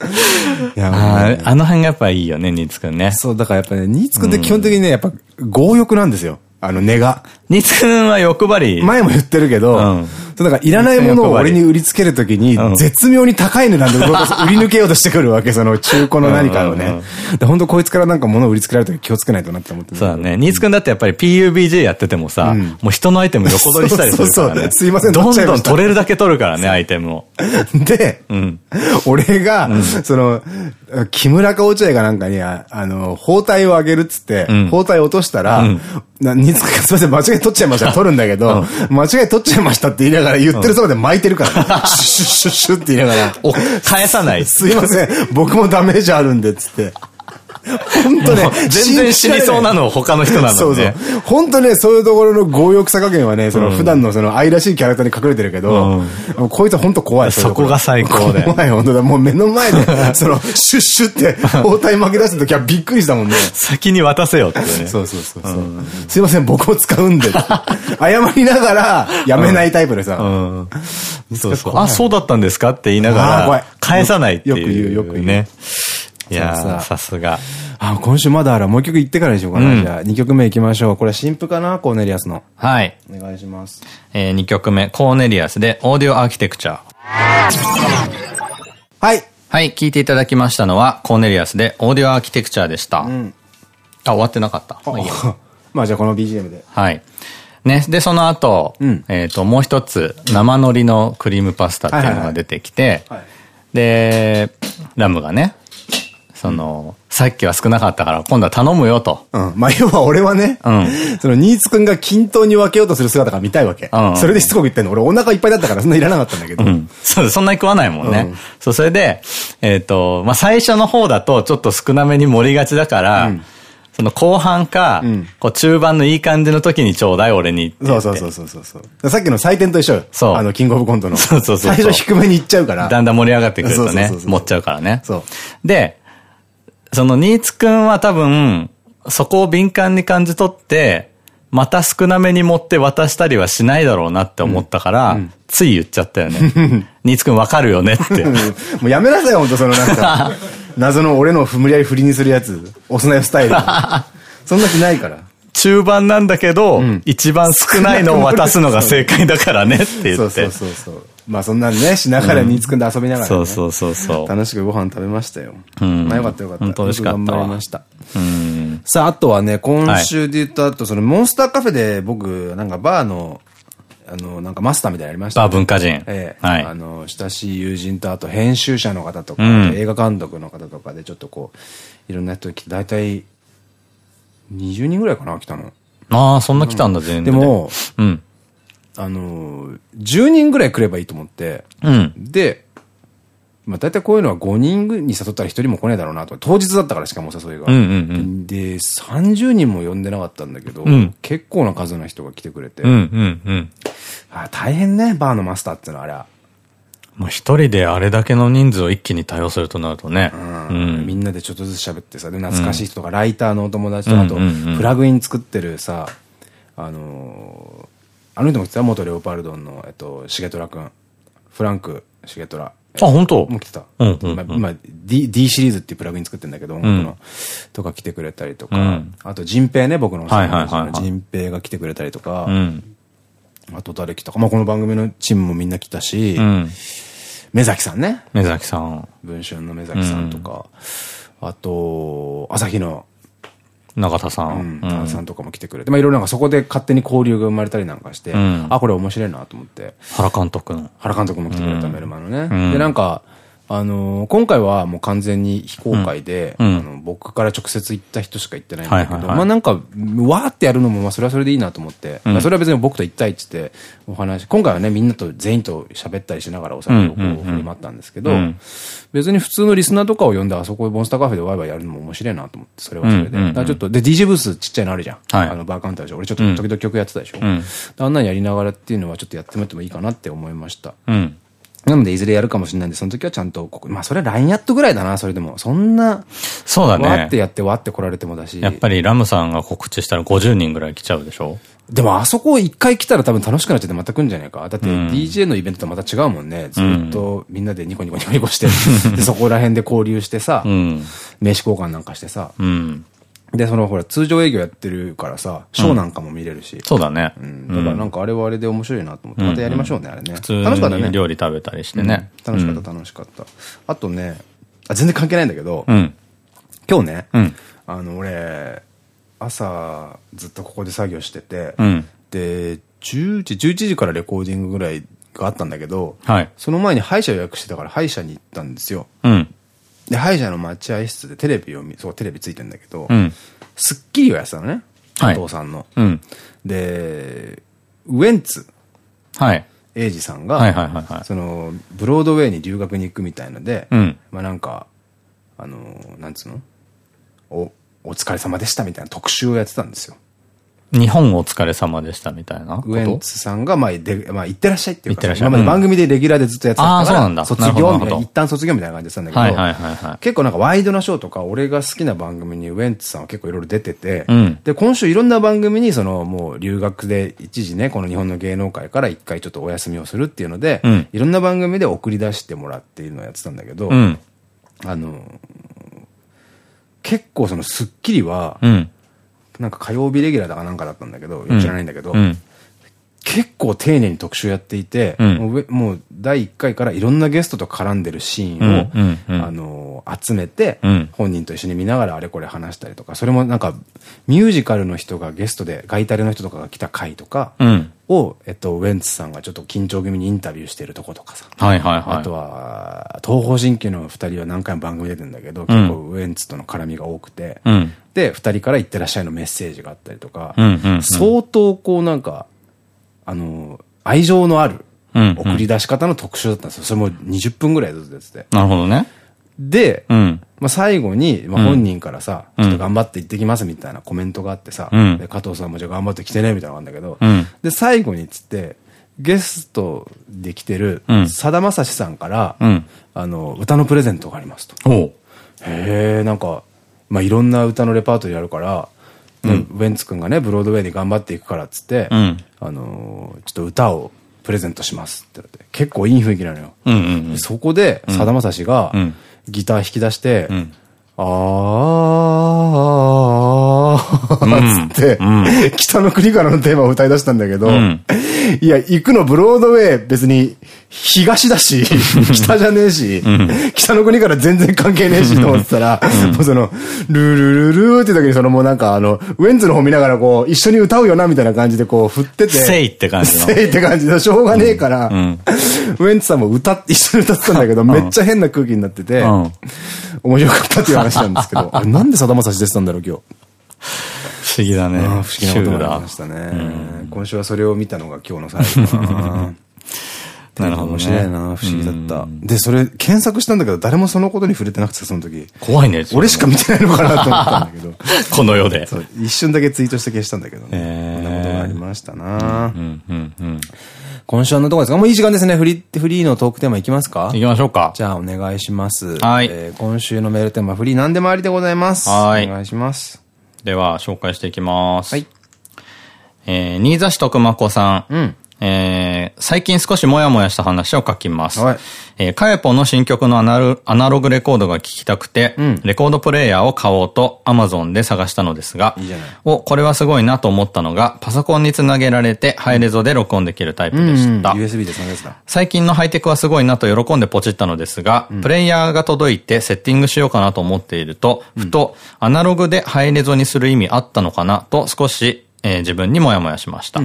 いや、ああの辺がやっぱいいよね、新津くんね。そう、だからやっぱね、新津くんって基本的にね、やっぱ強欲なんですよ。あの根が。新津くんは欲張り。前も言ってるけど、うんそうだからいらないものを俺に売りつけるときにう、ん絶妙に高い値段で売り抜けようとしてくるわけ、その中古の何かをうんうんね。で本当こいつからなんか物を売りつけられた時気をつけないとなって思ってるそうだね。新津くんだってやっぱり PUBJ やっててもさ、もう人のアイテム横取りしたりするからそうそうそね。うすいませんどんどん取れるだけ取るからね、アイテムを。で、ん俺が、その、木村か落合かなんかに、ああの、包帯をあげるっつって、ん包帯落としたら、な、につかすいません、間違え取っちゃいました。取るんだけど、間違え取っちゃいましたって言いながら言ってるそばで巻いてるから、ね、シュッシュッシュッって言いながら、お、返さない。すいません、僕もダメージあるんで、つって。本当ね全然死にそうなの他の人なそうそうのね。。本当ね、そういうところの強欲さ加減はね、その普段のその愛らしいキャラクターに隠れてるけど、こいつは本当怖い。そこが最高だよ怖い、本当だ。もう目の前で、その、シュッシュって包帯巻き出す時はびっくりしたもんね。先に渡せよってね。そうそうそうそう。すいません、僕も使うんで。謝りながら、やめないタイプでさ。うん。そうそう。あ、そうだったんですかって言いながら返さないっていう。よく言うよく言うね。いやさすが。あ、今週まだある。もう一曲行ってからにしようかな。じゃあ、2曲目行きましょう。これ新譜かな？コーネリアスの。はい。お願いします。えー、2曲目、コーネリアスで、 Audio Architecture。はい。はい、聞いていただきましたのは、コーネリアスで、 Audio Architecture でした。あ、終わってなかった。まあ じゃあこの BGM で。はい。ね、で、その後、んえっと、もう一つ、生海苔のクリームパスタっていうのが出てきてはい、で、ラムがね、その、さっきは少なかったから、今度は頼むよと。うん。まあ、要は俺はね、うん その、ニーツくんが均等に分けようとする姿が見たいわけ。うんそれでしつこく言ってんの。俺お腹いっぱいだったからそんないらなかったんだけど。うん。そう、そんなに食わないもんね。うんそう、それで、えっ、と、まあ、最初の方だとちょっと少なめに盛りがちだから、その後半か、んこう中盤のいい感じの時にちょうだい俺にそうそうそうそうそう。さっきの採点と一緒よ。そうあの、キングオブコントの。そうそうそうそう最初低めに行っちゃうから。だんだん盛り上がってくるとねそうそうそう、そう持っちゃうからね。そう。で、そのニーツくんは多分、そこを敏感に感じ取って、また少なめに持って渡したりはしないだろうなって思ったから、つい言っちゃったよね。ニーツくんわかるよねって。う んもうやめなさい、ほんとそのなんか、謎の俺のを無理やり振りにするやつ。押すなよスタイル。そんな気ないから。中盤なんだけど、一番少ないのを渡すのが正解だからねって言って。そうそうそうそう。まあそんなんね、しながらニーツくんで遊びながらね。そうそうそうそう。楽しくご飯食べましたよ。んまあよかったよかった。本当美味しかった頑張りました。うん。さあ、あとはね、今週で言った後、そのモンスターカフェで僕、なんかバーの、あの、なんかマスターみたいなのやりました、バー文化人。ええ。はいあの、親しい友人と、あと編集者の方とか、うん映画監督の方とかで、ちょっとこう、いろんな人来て、だいたい20人ぐらいかな、来たの。ああ、そんな来たんだ、全然。で、も、うん。あの、10人ぐらい来ればいいと思って、うん。で、まあ大体こういうのは5人に誘ったら1人も来ねえだろうなと。当日だったからしかもお誘いが。で、30人も呼んでなかったんだけど、うん結構な数の人が来てくれて。あ大変ね、バーのマスターってのはあれは。まあ一人であれだけの人数を一気に対応するとなるとね。みんなでちょっとずつ喋ってさ、で、懐かしい人とか、ライターのお友達と、あと、プラグイン作ってるさ、あのーあの人も来てた元レオパルドンの、えっと、シゲトラくん。フランク、シゲトラ。あ、本当？もう来てた。うんうんうんまあ今、D、D シリーズっていうプラグイン作ってんだけど、の。とか来てくれたりとか、うんあと、ジンペイね、僕のはいはいはいはいジンペイが来てくれたりとか、うん。あと誰来たか、まあこの番組のチームもみんな来たし、うん。目崎さんね。目崎さん。文春の目崎さんとか、あと、朝日の、中田さ。うんん、うんさんとかも来てくれて、まあいろいろなんかそこで勝手に交流が生まれたりなんかして、んあ、これ面白いなと思って、原監督の。原監督も来てくれた、メルマのね。うんで、なんか、あのー今回はもう完全に非公開で、うんあの僕から直接行った人しか行ってないんだけど、まあなんか、わーってやるのも、まあそれはそれでいいなと思って、まあそれは別に僕と一対一ってお話、今回はね、みんなと全員と喋ったりしながらお酒をこうんうんうんう振り回ったんですけど、うん別に普通のリスナーとかを呼んで、あそこでモンスターカフェでワイワイやるのも面白いなと思って、それはそれで。ちょっと、で、DJ ブースちっちゃいのあるじゃん。はいあの、バーカウンターでしょ。俺ちょっと時々曲やってたでしょ。んあんなんやりながらっていうのはちょっとやってみてもいいかなって思いました。うん。なので、いずれやるかもしれないんで、その時はちゃんとここ、まあ、それは LINE アットぐらいだな、それでも。そんな、そうだね。わってやってわって来られてもだし。やっぱりラムさんが告知したら50人ぐらい来ちゃうでしょ？でもあそこ一回来たら多分楽しくなっちゃってまた来るんじゃないか。だって DJ のイベントとまた違うもんね。ずっとみんなでニコニコニコニコして、でそこら辺で交流してさ、うん。名刺交換なんかしてさ。うん。で、そのほら通常営業やってるからさ、ショーなんかも見れるし。そうだね。うんだからなんかあれはあれで面白いなと思って、またやりましょうね、あれね。普通に楽しかったね。料理食べたりしてね。楽しかった、楽しかった。あとね、あ、全然関係ないんだけど、うん。今日ね、うん。あの、俺、朝、ずっとここで作業してて、うん。で、10時、11時からレコーディングぐらいがあったんだけど、はい。その前に歯医者予約してたから歯医者に行ったんですよ。うん。で、歯医者の待合室でテレビを見、そう、テレビついてんだけど、うん。スッキリをやってたのね。はい加藤さんの。うん。で、ウエンツ、はい。英二さんが、はいはいはいはいその、ブロードウェイに留学に行くみたいので、うんまあなんか、あの、なんつうの？お、お疲れ様でしたみたいな特集をやってたんですよ。日本お疲れ様でしたみたいなウエンツさんが、まあ、で、まあ、行ってらっしゃいっていうか、行ってらっしゃい。今まで番組でレギュラーでずっとやってたから、卒業みたいな、一旦卒業みたいな感じでしたんだけど。結構なんかワイドなショーとか、俺が好きな番組にウエンツさんは結構いろいろ出てて、うん。で、今週いろんな番組にそのもう留学で一時ね、この日本の芸能界から一回ちょっとお休みをするっていうので、うん。いろんな番組で送り出してもらっているのをやってたんだけど、うん。あの、結構そのスッキリは、うん。なんか火曜日レギュラーだかなんかだったんだけど、知らないんだけど、うん。結構丁寧に特集やっていて、うんもう第1回からいろんなゲストと絡んでるシーンを、あの、集めて、うん本人と一緒に見ながらあれこれ話したりとか、それもなんか、ミュージカルの人がゲストで、ガイタレの人とかが来た回とかうん。を、えっと、ウェンツさんがちょっと緊張気味にインタビューしてるとことかさ。はいはいはい。あとは、東方神起の二人は何回も番組出てるんだけど、結構ウエンツとの絡みが多くて、うん。で、二人から行ってらっしゃいのメッセージがあったりとか、相当こうなんか、あの、愛情のある送り出し方の特集だったんですよ。それも20分ぐらいずつやってて。なるほどね。で、うん。まあ最後に、まあ本人からさ、うんちょっと頑張って行ってきますみたいなコメントがあってさ、うんで加藤さんもじゃあ頑張って来てねみたいなのがあるんだけど、うんで、最後につって、ゲストで来てるうん、さだまさしさんから、うんあの、歌のプレゼントがありますと。へえ、なんか、まあ、いろんな歌のレパートリーあるから、ねウェンツ君がね、ブロードウェイで頑張っていくからっつって、うん。あのーちょっと歌をプレゼントしますって言って、結構いい雰囲気なのよ。うんうんうん。そこで、さだまさしがうん、ギター弾き出して、ん。あー、つって、北の国からのテーマを歌い出したんだけど、ん。いや、行くのブロードウェイ別に東だし、北じゃねえし、北の国から全然関係ねえしと思ってたら、もうその、ルルルルーって時にそのもうなんかあの、ウェンズの方見ながらこう、一緒に歌うよなみたいな感じでこう振ってて。せいって感じの。せいって感じで、しょうがねえから、ん。ウェンツさんも歌って、一緒に歌ってたんだけど、めっちゃ変な空気になってて、うん。面白かったっていう話なんですけど、あれなんでさだまさし出てたんだろう、今日。不思議だね。不思議なことがありだましたね。今週はそれを見たのが今日の最後かな。なるほどね面白いな、不思議だった。で、それ検索したんだけど、誰もそのことに触れてなくて、その時。怖いね。俺しか見てないのかなと思ったんだけど。この世で。一瞬だけツイートして消したんだけどね。へーこんなことがありましたな。今週はあんなとこですか？もういい時間ですね。フリー、フリーのトークテーマいきますか？行きましょうか。じゃあお願いします。はいえー今週のメールテーマ、フリー何でもありでございます。はいお願いします。では、紹介していきます。はい。えー、新座市徳間子さん。うん。えー、最近少しもやもやした話を書きます。はい。えー、カエポの新曲のアナロアナログレコードが聴きたくて、うん。レコードプレイヤーを買おうと Amazon で探したのですが、いいじゃない。お、これはすごいなと思ったのが、パソコンにつなげられてハイレゾで録音できるタイプでした。うん。USB でそのやつだ。最近のハイテクはすごいなと喜んでポチったのですが、プレイヤーが届いてセッティングしようかなと思っていると、ふとアナログでハイレゾにする意味あったのかなと少し、えー自分にもやもやしました。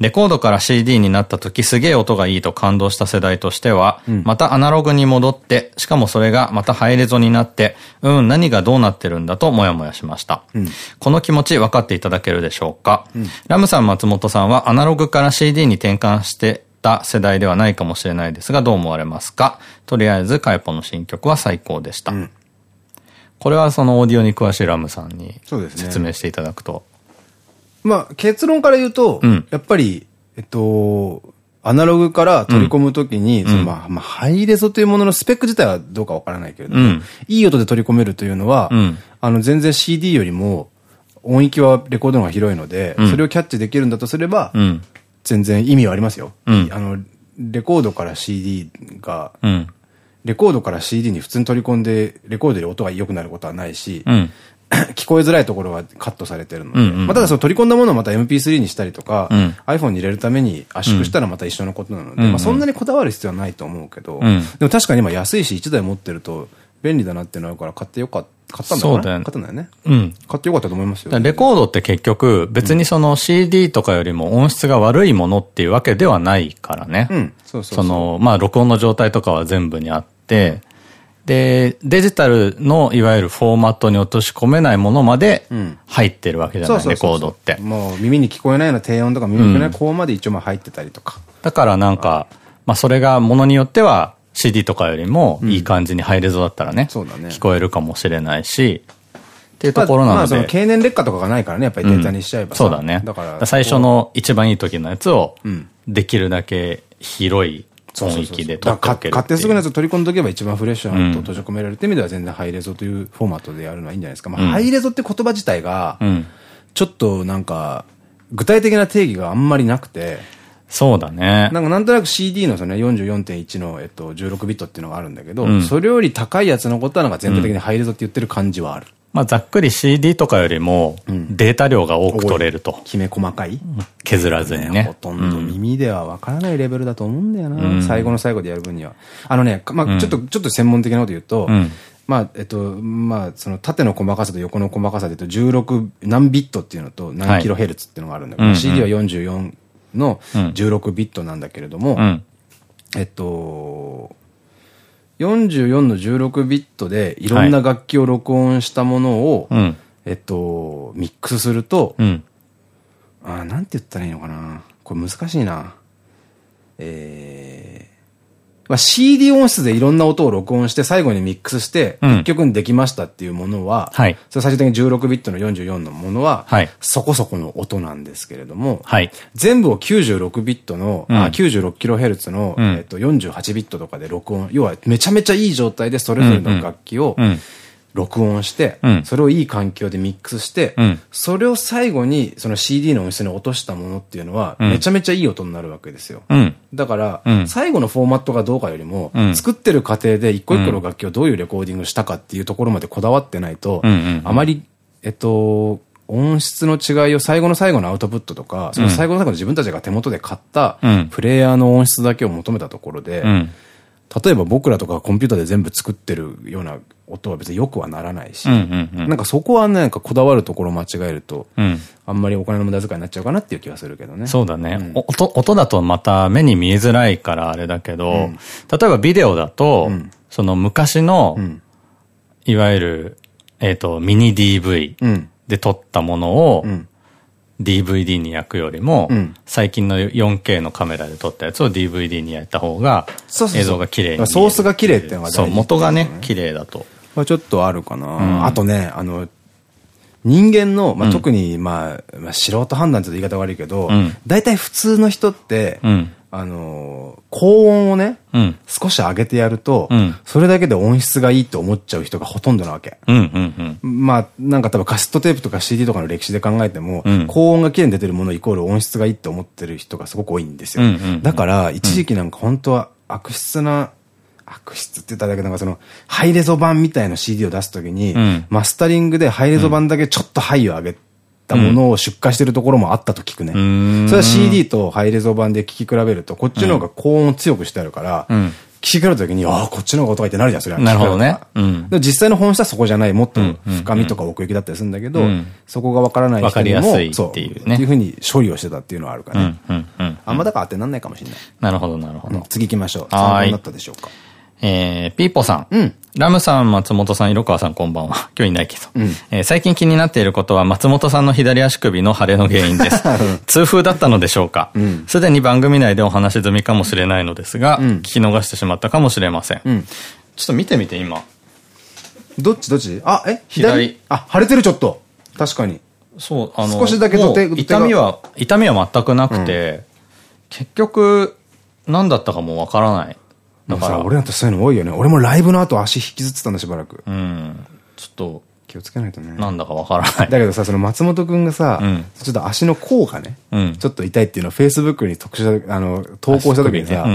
レコードから CD になった時すげえ音がいいと感動した世代としては、またアナログに戻って、しかもそれがまたハイレゾになって、うん、何がどうなってるんだともやもやしました。この気持ち分かっていただけるでしょうか、ラムさん、松本さんはアナログから CD に転換してた世代ではないかもしれないですが、どう思われますか？とりあえず、カイポの新曲は最高でした。これはそのオーディオに詳しいラムさんに説明していただくと。まあ、結論から言うと、うん。やっぱり、えっと、アナログから取り込むときに、そのまあ、まあ、ハイレゾというもののスペック自体はどうかわからないけれども、いい音で取り込めるというのは、あの、全然 CD よりも、音域はレコードの方が広いので、それをキャッチできるんだとすれば、全然意味はありますよ。あの、レコードから CD が、レコードから CD に普通に取り込んで、レコードで音が良くなることはないし、聞こえづらいところはカットされてるので。まあただその取り込んだものをまた MP3 にしたりとか、うん、iPhone に入れるために圧縮したらまた一緒のことなので、まあそんなにこだわる必要はないと思うけど、でも確かに今安いし1台持ってると便利だなっていうのあるから買ってよかった。買ったんだそうだよね。買ったんだよね。うん。買ってよかったと思いますよ。レコードって結局、別にその CD とかよりも音質が悪いものっていうわけではないからね。うん。そうそうその、まあ録音の状態とかは全部にあって、で、デジタルのいわゆるフォーマットに落とし込めないものまで入ってるわけじゃない、レコードって。もう耳に聞こえないような低音とか耳に聞こえない高音まで一応まあ入ってたりとか。だからなんか、まあそれがものによっては CD とかよりもいい感じにハイレゾだったらね、そうだね。聞こえるかもしれないし、っていうところなので。まあその経年劣化とかがないからね、やっぱりデータにしちゃえば、そうだね。だから最初の一番いい時のやつを、できるだけ広い音域で撮っておける買ってすぐのやつ取り込んでおけば一番フレッシュな音を閉じ込められるって意味では全然ハイレゾというフォーマットでやるのはいいんじゃないですか。まあ、ハイレゾって言葉自体が、ちょっとなんか、具体的な定義があんまりなくて、そうだね。なんかなんとなく CD のその44.1の、えっと、16ビットっていうのがあるんだけど、うん、それより高いやつのことはなんか全体的にハイレゾって言ってる感じはある。まあ、ざっくり CD とかよりも、データ量が多く取れると。きめ細かい。削らずにね。ほとんど耳ではわからないレベルだと思うんだよな。最後の最後でやる分には。あのね、まあ、ちょっと、ちょっと専門的なこと言うと、まあ、えっと、まあ、その縦の細かさと横の細かさで言うと16何ビットっていうのと何キロヘルツっていうのがあるんだけど、CD は44の16ビットなんだけれども、えっと、44の16ビットでいろんな楽器を録音したものを、はい、えっと、ミックスすると、うん、あなんて言ったらいいのかな。これ難しいな。えまあ、CD 音質でいろんな音を録音して最後にミックスして一曲にできましたっていうものは、はい、それ最終的に16ビットの44のものは、はい、そこそこの音なんですけれども、はい、全部を96ビットの、うん、あ 96kHz の、うん、えっと48ビットとかで録音、要はめちゃめちゃいい状態でそれぞれの楽器を、うん録音して、うん、それをいい環境でミックスして、うん、それを最後にその CD の音質に落としたものっていうのは、めちゃめちゃいい音になるわけですよ。うん、だから、最後のフォーマットがどうかよりも、作ってる過程で一個一個の楽器をどういうレコーディングしたかっていうところまでこだわってないと、あまり、えっと、音質の違いを最後の最後のアウトプットとか、その最後の最後の自分たちが手元で買ったプレイヤーの音質だけを求めたところで、例えば僕らとかコンピューターで全部作ってるような音は別によくはならないし、なんかそこはなんかこだわるところ間違えると、うん、あんまりお金の無駄遣いになっちゃうかなっていう気がするけどね。そうだね。うん、音、音だとまた目に見えづらいからあれだけど、うん、例えばビデオだと、その昔の、いわゆる、えっ、と、ミニ DV で撮ったものを、DVD に焼くよりも、うん、最近の 4K のカメラで撮ったやつを DVD に焼いた方が、映像が綺麗にソースが綺麗っていうのが大事、そう、元がね、綺麗だと。まあちょっとあるかな。うん、あとね、あの、人間の、まあ、特に、まあ、まあ、素人判断って言い方悪いけど、大体普通の人って、あの、高音をね、うん、少し上げてやると、うん、それだけで音質がいいって思っちゃう人がほとんどなわけ。まあ、なんか多分カセットテープとか CD とかの歴史で考えても、うん、高音が綺麗に出てるものイコール音質がいいって思ってる人がすごく多いんですよ。だから、一時期なんか本当は悪質な、悪質って言っただけなんかその、ハイレゾ版みたいな CD を出すときに、マスタリングでハイレゾ版だけちょっとハイを上げて、たものを出荷してるところもあったと聞くね。うん、それは CD とハイレゾ版で聞き比べると、こっちの方が高音を強くしてあるから、うん、聞き比べた時に、ああ、こっちの方が音がいいってなるじゃん、それは。なるほどね。うん、実際の本質はそこじゃない、もっと深みとか奥行きだったりするんだけど、そこがわからない人にも、そうっていうね。っていうふうに処理をしてたっていうのはあるからね。あんまだから当てなんないかもしれない。なるほど、なるほど。次行きましょう。参考になったでしょうか。えー、ピーポさん。うん。ラムさん、松本さん、色川さん、こんばんは。今日いないけど。うん、えー、最近気になっていることは、松本さんの左足首の腫れの原因です。痛風だったのでしょうか？すで、うん、に番組内でお話済みかもしれないのですが、うん、聞き逃してしまったかもしれません。うん、ちょっと見てみて、今。どっち？どっち？あ、え？左あ、腫れてる、ちょっと。確かに。そう、あの、少しだけ痛みは、痛みは全くなくて、結局、何だったかもわからない。だから、俺なんてそういうの多いよね。俺もライブの後足引きずってたんだ、しばらく。うん。ちょっと、気をつけないとね。なんだかわからない。だけどさ、その松本くんがさ、うんちょっと足の甲がね、うんちょっと痛いっていうのを Facebook に特集、あの、投稿した時にさ、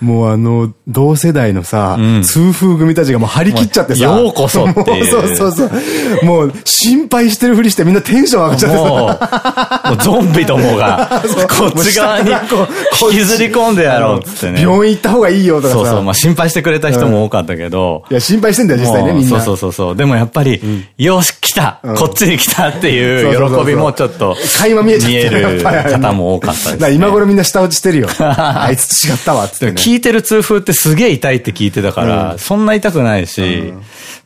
もうあの、同世代のさ、ん。痛風組たちがもう張り切っちゃってさ、ようこそっていう。もうそうそうそう。もう心配してるふりしてみんなテンション上がっちゃってさ、もう、ゾンビどもが、こっち側に引きずり込んでやろうってね。病院行った方がいいよとかさ、そうそう、まあ心配してくれた人も多かったけど、いや、心配してんだよ、実際ね、みんな。そうそうそうそう。でもやっぱり、よし、来た、こっちに来たっていう喜びもちょっと、垣間見えちゃって見える方も多かったです、今頃みんな下打ちしてるよ。あいつと違ったわ、つって、聞いてる痛風ってすげえ痛いって聞いてたから、そんな痛くないし、だか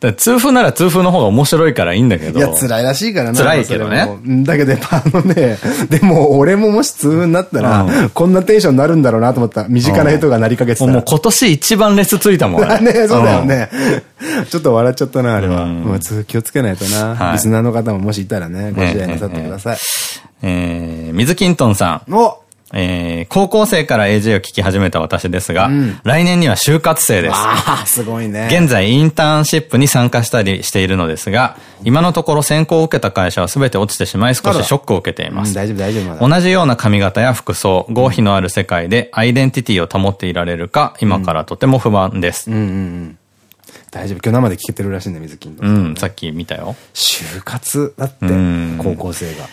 ら痛風なら痛風の方が面白いからいいんだけど。いや、辛いらしいからな。辛いけどねだけどやっぱあのね、でも俺ももし痛風になったら、うこんなテンションになるんだろうなと思った。身近な人がなりかけてたら。もう今年一番レスついたもん。ね、そうだよね。ちょっと笑っちゃったな、あれは。気をつけないとな。はいリスナーの方ももしいたらね、ご自愛なさってください。えー、水キントンさん。おえー、高校生から AJ を聞き始めた私ですが、来年には就活生です。ああ、すごいね。現在インターンシップに参加したりしているのですが、今のところ選考を受けた会社は全て落ちてしまい少しショックを受けています。うん大丈夫、大丈夫。同じような髪型や服装、合否のある世界でアイデンティティを保っていられるか、今からとても不安です。うんうんうん。大丈夫。今日生で聞けてるらしいんだ、水金の。うん、さっき見たよ。就活だってん、高校生が。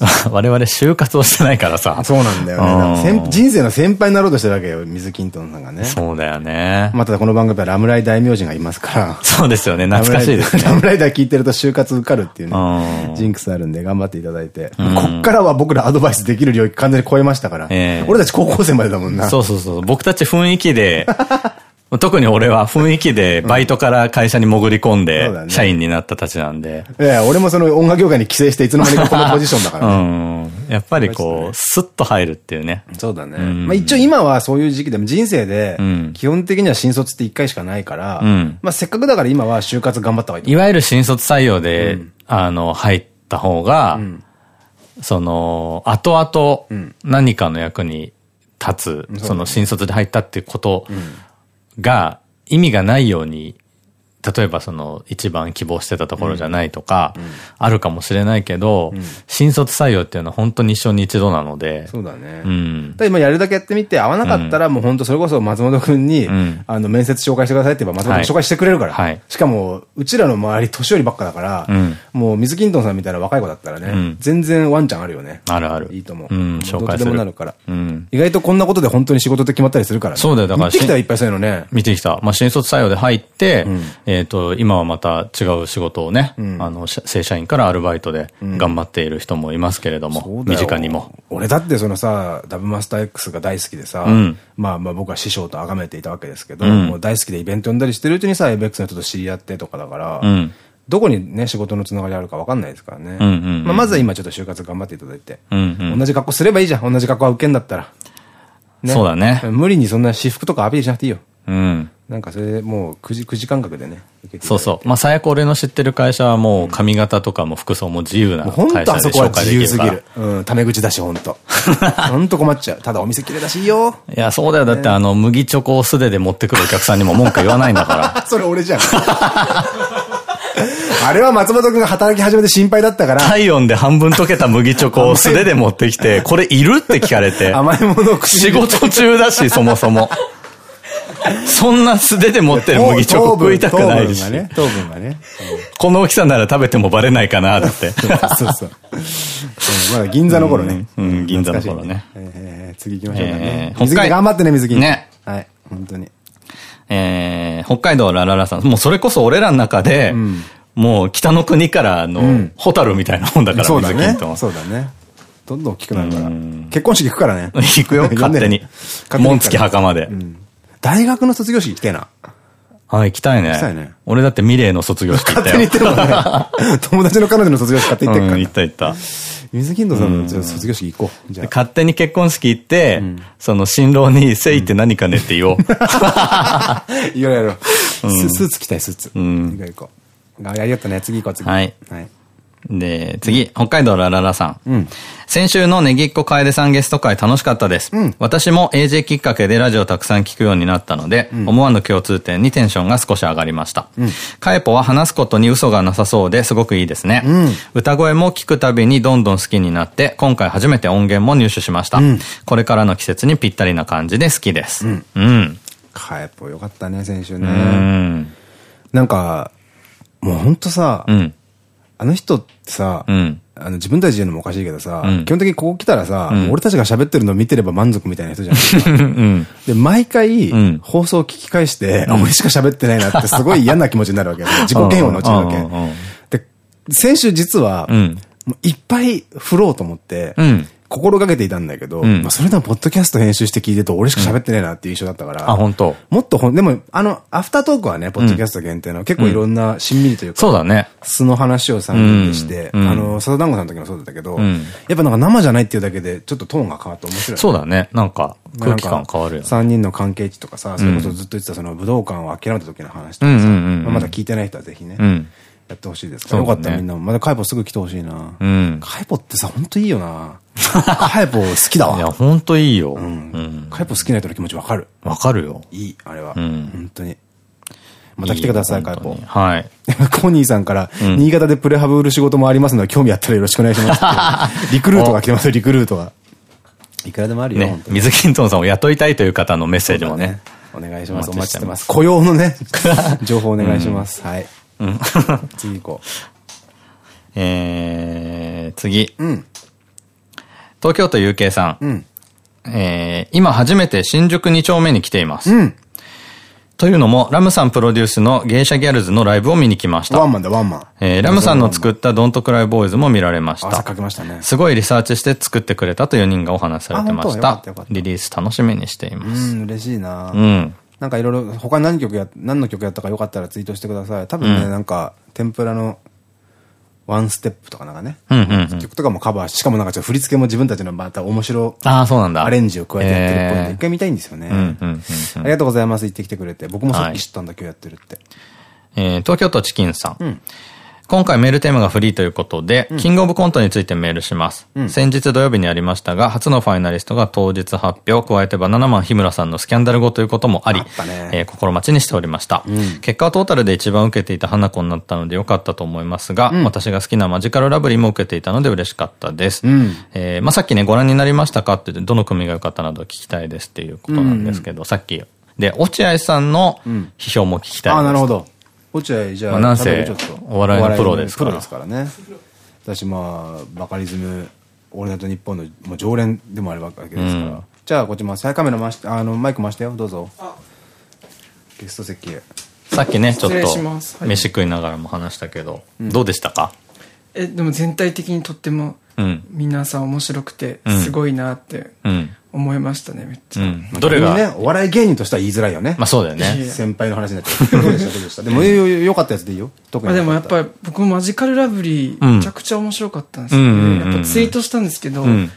我々就活をしてないからさ。そうなんだよね。人生の先輩になろうとしてるわけよ、水金トンさんがね。そうだよね。またこの番組はラムライ大名人がいますから。そうですよね。懐かしいですね。ラムライ ダー聞いてると就活受かるっていううんね、ジンクスあるんで頑張っていただいて。こっからは僕らアドバイスできる領域完全に超えましたから。ええ俺たち高校生までだもんな。そうそうそう。僕たち雰囲気で、特に俺は雰囲気でバイトから会社に潜り込んで社員になったたちなんで。いや、俺もその音楽業界に帰省していつの間にかこのポジションだかうら。ね。ん。やっぱりこう、スッと入るっていうね。そうだね。まあ一応今はそういう時期でも人生でん、基本的には新卒って一回しかないからん、まあせっかくだから今は就活頑張った方がいい。といわゆる新卒採用で、あの、入った方が、その、後々何かの役に立つ、その新卒で入ったっていうことが意味がないように、例えばその一番希望してたところじゃないとか、あるかもしれないけど、新卒採用っていうのは本当に一生に一度なので、そうだね。うん。今やるだけやってみて、合わなかったらもう本当それこそ松本くんに、んあの、面接紹介してくださいって言えば松本くん紹介してくれるから。はいしかも、うちらの周り年寄りばっかだから、んもう水金トンさんみたいな若い子だったらね、ん全然ワンチャンあるよね。あるある。いいと思う。うん、紹介する。どっちでもなるから。うん。意外とこんなことで本当に仕事って決まったりするからね。そうだよだから見てきたらいっぱいそういうのね。見てきた。まあ、新卒採用で入って、えっと、今はまた違う仕事をね、あの、し正社員からアルバイトで頑張っている人もいますけれども、そうだよ身近にも。俺だってそのさ、ダブマスター X が大好きでさ、んまあまあ僕は師匠と崇めていたわけですけど、んもう大好きでイベント呼んだりしてるうちにさ、ABEX の人と知り合ってとかだから、うんどこにね、仕事のつながりあるか分かんないですからね。まずは今ちょっと就活頑張っていただいて。うんうん同じ格好すればいいじゃん。同じ格好は受けんだったら。ねそうだね無理にそんな私服とかアピールしなくていいよ。うん。なんかそれでもう9時、9時間覚でね、そうそう。まあ、最悪俺の知ってる会社はもう髪型とかも服装も自由な会社で紹介自できるから由すぎる。。うん、タメ口だし、本当本当困っちゃう。ただお店綺麗だしいいよ。いや、そうだよ。だってあの、麦チョコを素手で持ってくるお客さんにも文句言わないんだから。それ俺じゃん。あれは松本くんが働き始めて心配だったから、体温で半分溶けた麦チョコを素手で持ってきて、これいるって聞かれて。甘いものを口仕に事中だし、そもそも。そんな素手で持ってる麦チョコ食いたくないし。糖分がね。糖分がね。この大きさなら食べてもバレないかなって。そうそう。うんまだ銀座の頃ね。うんうん銀座の頃ね次行きましょうかねえ。ー水木頑張ってね、水木。ね。はい、本当に。えー、北海道ラララさん。もうそれこそ俺らの中で、もう北の国からのホタルみたいなもんだから、水金と。。そうだね。どんどん大きくなるから。結婚式行くからね。行くよ、勝手に。紋付き墓まで。大学の卒業式行きたいな。はい、行きたいね。行きたいね俺だってミレーの卒業式行っ勝たよ。手に言ってるもんね。友達の彼女の卒業式勝手に行ってっうん、から行っ。た行った。水木んどさんの卒業式行こう。じゃあ。勝手に結婚式行って、その新郎に、せいって何かねって言おう。いろいろ。ススーツ着たい、スーツ。ん行こう行こう。あありがとうね。次行こう、次。はい。はい。で、次、北海道ラララさん。先週のネギっ子楓さんゲスト会楽しかったです。私も AJ きっかけでラジオたくさん聞くようになったので、思わぬ共通点にテンションが少し上がりました。カエポは話すことに嘘がなさそうですごくいいですね。歌声も聞くたびにどんどん好きになって、今回初めて音源も入手しました。これからの季節にぴったりな感じで好きです。うん。カエポよかったね、先週うね。ん。なんか、もうほんとさ、うん。あの人ってさ、うん。あの自分たちで言うのもおかしいけどさ、うん基本的にここ来たらさ、ん俺たちが喋ってるの見てれば満足みたいな人じゃないで。で、毎回、うん放送を聞き返して、あ俺しか喋ってないなってすごい嫌な気持ちになるわけよ。自己嫌悪のうちなわけ。で、先週実は、いっぱい振ろうと思って、うん。心がけていたんだけど、うんまあそれでもポッドキャスト編集して聞いてると俺しか喋ってないなっていう印象だったから、あ、本当。もっとほん、でも、あの、アフタートークはね、ポッドキャスト限定の、結構いろんなしんみりというか、そうだね。素の話を3人でして、うんあの、佐田団子さんの時もそうだったけど、んやっぱなんか生じゃないっていうだけで、ちょっとトーンが変わって面白い。そうだね。なんか、空気感変わるよね。3人の関係値とかさ、それこそずっと言ってたその武道館を諦めた時の話とかさ、うんうんうんうんまだ聞いてない人はぜひね、うん。やってほしいですか？ねよかったみんなも。まだカイポすぐ来てほしいな。うん。カイポってさ、ほんといいよな。カイポ好きだいや、わ。ほんといいよ。ううんん。カイポ好きな人の気持ちわかる。わかるよ。いい、あれは。ん本当に。また来てください、カイポ。はい。コニーさんから、新潟でプレハブ売る仕事もありますので、興味あったらよろしくお願いしますって。リクルートが来てますよ、リクルートが。いくらでもあるよ、ね水金トンさんを雇いたいという方のメッセージもね。。お願いします。おお待ちしてます。雇用のね、情報お願いします。はい。次行こえー、次。う。うん。東京都 UK さん。うん。えー、今初めて新宿2丁目に来ています。うん。というのも、ラムさんプロデュースの芸者ギャルズのライブを見に来ました。ワンマンだ、ワンマン。えー、ラムさんの作ったドントクライボーイズも見られまし朝た。書きましたね。すごいリサーチして作ってくれたと4人がお話しされてまし。たリリース楽しみにしています。うん、嬉しいなうん。なんかいろいろ、他に何曲や、何の曲やったかよかったらツイートしてください。多分ね、うんなんか、天ぷらの、ワンステップとかなんかね。曲とかもカバーし、しかもなんかちょっと振り付けも自分たちのまた面白ああ、そうなんだ。アレンジを加えてやってるっぽいんで、えー一回見たいんですよね。ありがとうございます。行ってきてくれて。僕もさっき知ったんだ、今日やってるって。えー東京都チキンさん。ん今回メールテーマがフリーということで、キングオブコントについてメールします。先日土曜日にありましたが、初のファイナリストが当日発表、加えてバナナマン日村さんのスキャンダル後ということもあり、あねえー心待ちにしておりました。結果はトータルで一番受けていた花子になったので良かったと思いますが、私が好きなマジカルラブリーも受けていたので嬉しかったです。んえーまあ、さっきね、ご覧になりましたかって言って、どの組が良かったなど聞きたいですっていうことなんですけど、さっき、で、落合さんの批評も聞きたいです。ああ、なるほど。落合、じゃあ、まあなんせ食べるちょっとお笑いのプロですからプロですからね。私、まあ、バカリズム、オールナイトニッポンのもう常連でもあるわけですから。うんじゃあ、こっち回して、はい、カメラ回して、あの、マイク回してよ、どうぞ。ゲスト席へ。さっきね、ちょっと、はい飯食いながらも話したけど、どうでしたか？えでも全体的にとってもうん。皆さん面白くてうんすごいなってうん。思いましたねめっちゃ、うん。どれが、ね、お笑い芸人としては言いづらいよね。まあそうだよね。先輩の話になっちゃう。どうでしたどうでした？でも、よよよかったやつでいいよ。特に。まあでもやっぱり僕もマジカルラブリうんーめちゃくちゃ面白かったんですよねやっぱツイートしたんですけど、うん。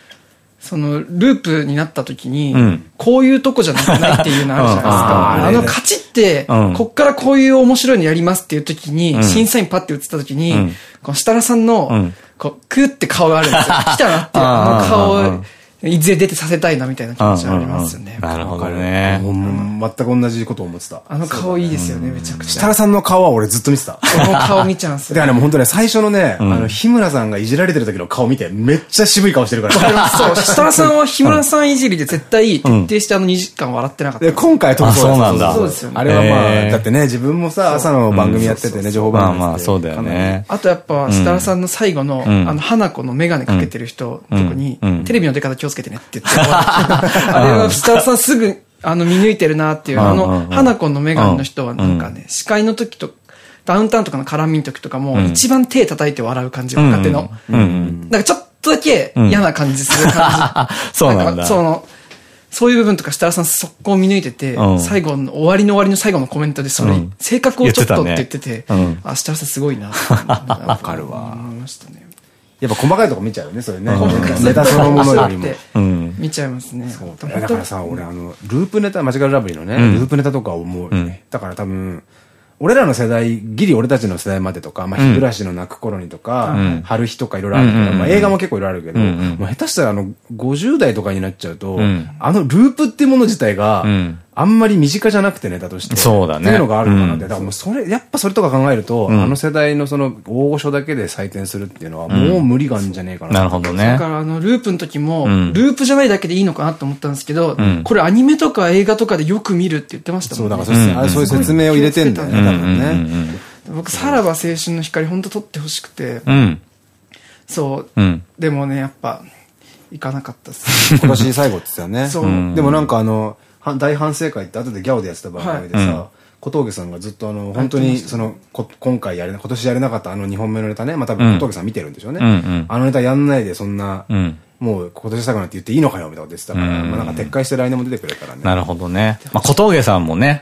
そのループになった時に、うんこういうとこじゃなくないっていうのあるじゃないですうんか。あの勝ちって、うんこっからこういう面白いのやりますっていう時に、ん審査員パッて映った時に、うんこの設楽さんの、うんこう、クーって顔があるんですよ。来たなっていう、あの顔いずれ出てさせたいなみたいな気持ちはありますよね。なるほどもね。全く同じことを思ってた。あの顔いいですよね、めちゃくちゃ。設楽さんの顔は俺ずっと見てた。この顔見ちゃうんですよ。だからね、もう本当ね、最初のね、あの、日村さんがいじられてる時の顔見て、めっちゃ渋い顔してるから。そう、設楽さんは日村さんいじりで絶対徹底してあの2時間笑ってなかった。で、今回撮るあそうなんだそうですよねあれはまあ、だってね、自分もさ、朝の番組やっててね、情報番組まあまあ、そうだよね。あとやっぱ、設楽さんの最後の、んあの、花子のメガネかけてる人のとこに、うんテレビの出方気をつけてねって言って、あれは設楽さんすぐ、あの、見抜いてるなっていう、あの、花子のメガネの人はなんかね、司会の時と、ダウンタウンとかの絡みの時とかも、一番手叩いて笑う感じ、若手の。なんかちょっとだけ嫌な感じする感じ。そうなんだかその、そういう部分とか設楽さん速攻見抜いてて、うん最後の、終わりの終わりの最後のコメントでそれ、うん性格をちょっとって言っててあ、設楽さんすごいな。わかるわ。思いましたね。やっぱ細かいとこ見ちゃうよね、それね。うん。ネタそのものよりも。うん。見ちゃいますね。だからさ、俺あの、ループネタ、マジカルラブリーのね、ループネタとかをもう、だから多分、俺らの世代、ギリ俺たちの世代までとか、まあ、日暮らしの泣く頃にとか、春日とかいろいろあるけど、まあ、映画も結構いろいろあるけど、もう下手したらあの、50代とかになっちゃうと、あのループっていうもの自体が、あんまり身近じゃなくてネタとして。そうだねっていうのがあるのかなって。だからもうそれ、やっぱそれとか考えると、あの世代のその大御所だけで採点するっていうのは、もう無理があるんじゃねえかな。なるほどねだ。からあの、ループの時も、ループじゃないだけでいいのかなと思ったんですけど、これアニメとか映画とかでよく見るって言ってましたそう、もんね。だからそういうあそういう説明を入れてんだよね、多分ね。僕、さらば青春の光本当撮ってほしくて、うん。そう。うん。でもね、やっぱ、行かなかったです。今年最後って言ってたよね。そうでもなんかあの、は大反省会って後でギャオでやってた番組ではいさ、小峠さんがずっとあの、本当にその、こ今回やれな、今年やれなかったあの2本目のネタね、まあ多分小峠さん見てるんでしょうね。あのネタやんないでそんな、うん。もう今年最後なんて言っていいのかよみたいなこと言ってたから、うん。まあなんか撤回して来年も出てくれたらね。なるほどね。まあ、小峠さんもね、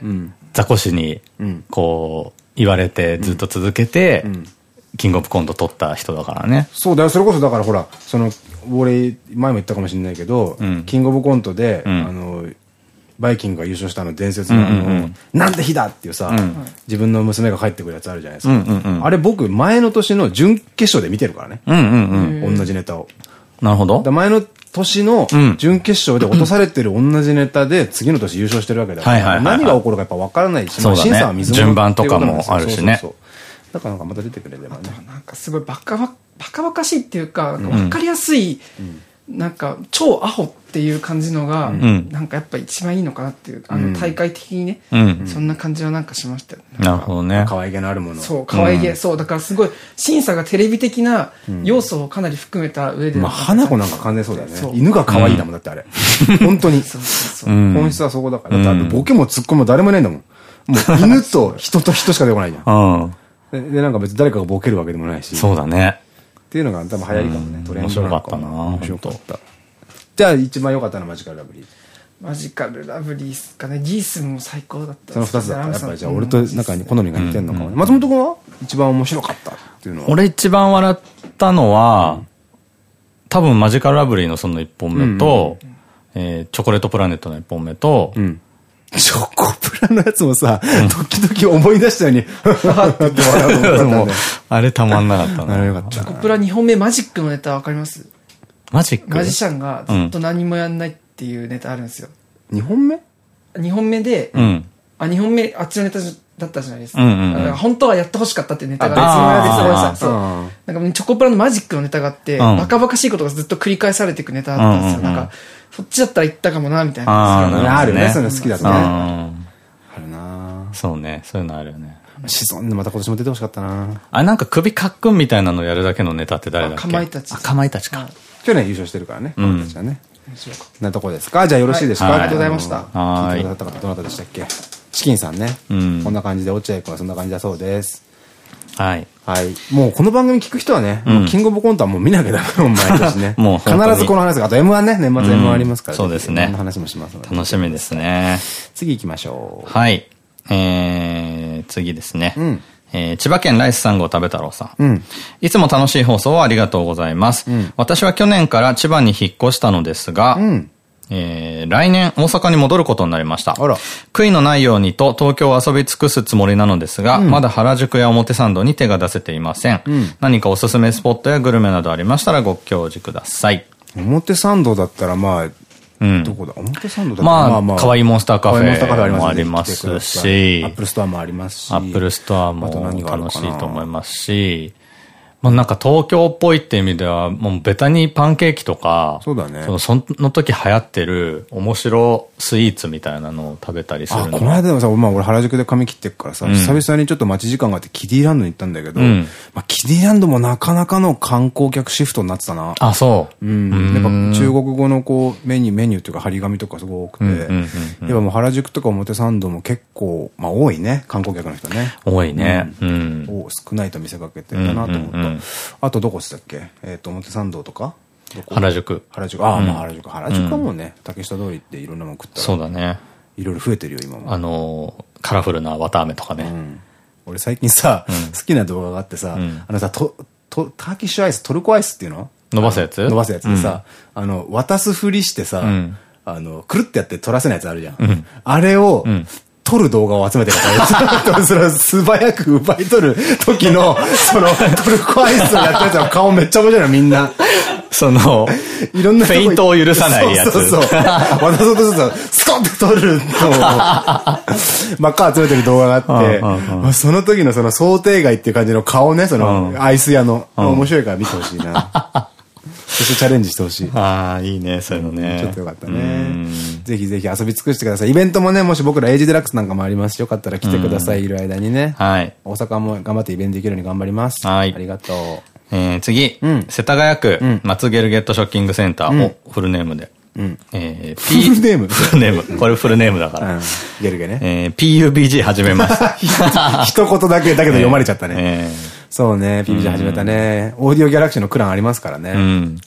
ザコシにん、こう、言われてずっと続けて、キングオブコント取った人だからね。そうだよ、それこそだからほら、その、俺、前も言ったかもしれないけど、ん。キングオブコントで、ん。あの、バイキングが優勝したあの伝説のあの、なんで火だっていうさ、自分の娘が帰ってくるやつあるじゃないですか。あれ僕、前の年の準決勝で見てるからね。同じネタを。なるほどだ。前の年のうん準決勝で落とされてる同じネタで次の年優勝してるわけだから、何が起こるかやっぱ分からないし、審査は水物順番とかもあるしねだからなんかまた出てくれればね。なんかすごいバカバカ、バカバカしいっていうかわかりやすい、なんか超アホっていう感じのが、んなんかやっぱ一番いいのかなっていう、あの大会的にね、うんそんな感じはなんかしましたよね。なるほどね。可愛げのあるもの。そう、可愛げ、そう、だからすごい、審査がテレビ的な要素をかなり含めた上で。まあ、花子なんか完全そうだよね犬が可愛いだもん、だってあれ。本当に。そうそうそう。うん。本質はそこだから。だってボケもツッコミも誰もいないんだもん。もう 犬と人と人しか出てこないじゃん。うん。で、でなんか別に誰かがボケるわけでもないし。そうだね。っていうのが多分流行りかもね。トレンドなのかも面面白かった。じゃあ一番良かったのはマジカルラブリー。マジカルラブリーっすかね。ギースも最高だったその二つだった。やっぱりじゃあ俺と中に好みが似てんのかも松本君は一番面白かったっていうのは？俺一番笑ったのは、多分マジカルラブリーのその1本目と、えーチョコレートプラネットの1本目と、うん。チョコプラのやつもさ、時々思い出したように、はって笑うと思ったんだ も。あれたまんなかったあれよな。かった。コプラ2本目マジックのネタわかります？マジック？マジシャンがずっと何もやんないっていうネタあるんですよ。2本目？2本目で、うん。あ、2本目あっちのネタじだったじゃないですか。うんうんうんだから本当はやってほしかったっていうネタがあ別のやつごめんなさいそう。あなんかチョコプラのマジックのネタがあって、うんバカバカしいことがずっと繰り返されていくネタだったんですよ。なんか、そっちだったら言ったかもな、みたいな。あるねそういうの好きだとね。うん。あるなそうね、そういうのあるよね。シソンでまた今年も出てほしかったなあ、なんか首かっくんみたいなのやるだけのネタって誰だっけ？あかまいたちあ、かまいたちか。去年優勝してるからね、うん私たちはね。なとこですか？じゃあよろしいですか、はいありがとうございました聞いてくださった方どなたでしたっけ？チキンさんね。うんこんな感じで、落合君はそんな感じだそうです。はい。はい。もうこの番組聞く人はね、キングオブコントはもう見なきゃダメ、も う毎年ね。もう必ずこの話が、あと M1 ね、年末 M1 ありますから、そうですねこんな話もしますので。楽しみですね。次行きましょはい。えー、次ですね。んえー千葉県ライス3号食べ太郎さん。う。うん。いつも楽しい放送をありがとうございます。私は去年から千葉に引っ越したのですが、うん。えー来年大阪に戻ることになりました。悔いのないようにと東京を遊び尽くすつもりなのですが、まだ原宿や表参道に手が出せていません。何かおすすめスポットやグルメなどありましたらご教示ください。表参道だったらまあ、うんどこだ表参道だまあ、可愛いモンスターカフ可愛いモンスターカフェェもあありりますし、アップルストアもありますし。アップルストアも楽しいと思いますし、まあなんか東京っぽいって意味では、もうベタにパンケーキとか、そうだねそのその時流行ってる面白スイーツみたいなのを食べたりするあ、のこの間でもさ、まあ俺原宿で髪切ってっからさ、ん久々にちょっと待ち時間があってキディランドに行ったんだけど、うんまあキディランドもなかなかの観光客シフトになってたな。あ、そう。うん。やっぱ中国語のこう、メニュー、メニューっていうか張り紙とかすごい多くて、うんうんうんうんやっぱもう原宿とか表参道も結構、まあ多いね、観光客の人ね。多いね。うん。お少ないと見せかけてるなと思った。あとどこでしたっけ？えっ、と、表参道とか？原宿。原宿。ああ、まあ原宿。原宿はもうね、竹下通りっていろんなもん食ったらそうだね。いろいろ増えてるよ、今も。あのー、カラフルな綿飴とかね。うん。俺最近さ、好きな動画があってさ、ん。あのさ、と、と、ターキッシュアイス、トルコアイスっていうの？伸ばすやつ？伸ばすやつでさ、あの、渡すふりしてさ、ん。あの、くるってやって取らせないやつあるじゃん。あれを、ん撮る動画を集めてるから、それを素早く奪い取る時の、その、トルコアイスをやったやつの顔めっちゃ面白いの、みんな。その、いろんなフェイントを許さないやつそうそうそう。渡そうとすると、スコンって撮るのを、真っ赤集めてる動画があって、まあその時のその想定外っていう感じの顔ね、その、アイス屋の、面白いから見てほしいな。そしてチャレンジしてほしい。ああ、いいね、そういうのね。ちょっとよかったね。ぜひぜひ遊び尽くしてください。イベントもね、もし僕らエイジデラックスなんかもありますし、よかったら来てください、いる間にね。はい。大阪も頑張ってイベントできるように頑張ります。はいありがとう。えー、次、ん世田谷区、松ゲルゲットショッキングセンターをフルネームで。えー、フルネーム？フルネーム。これフルネームだから。うん。ゲルゲね。えー、PUBG 始めました。一言だけだけど読まれちゃったね。えそうね、PBG 始めたね。オーディオギャラクシーのクランありますからね。ーうん。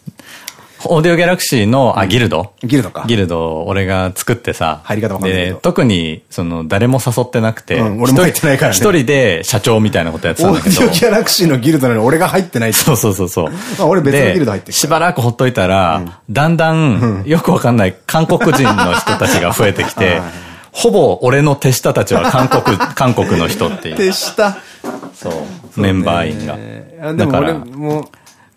オーディオギャラクシーの、あ、ギルド？ギルドか。ギルドを俺が作ってさ。入り方わかんないで、特に、その、誰も誘ってなくて。うん俺も入ってないからね一人で社長みたいなことやってたんオだけど。ーディオギャラクシーのギルドなのに俺が入ってないそうそうそうそう。あ俺別のギルド入ってしばらくほっといたら、だんだん、よくわかんない韓国人の人たちが増えてきて、ほぼ俺の手下たちは韓国、韓国の人っていう。手下。そう。メンバー員が。だから、も、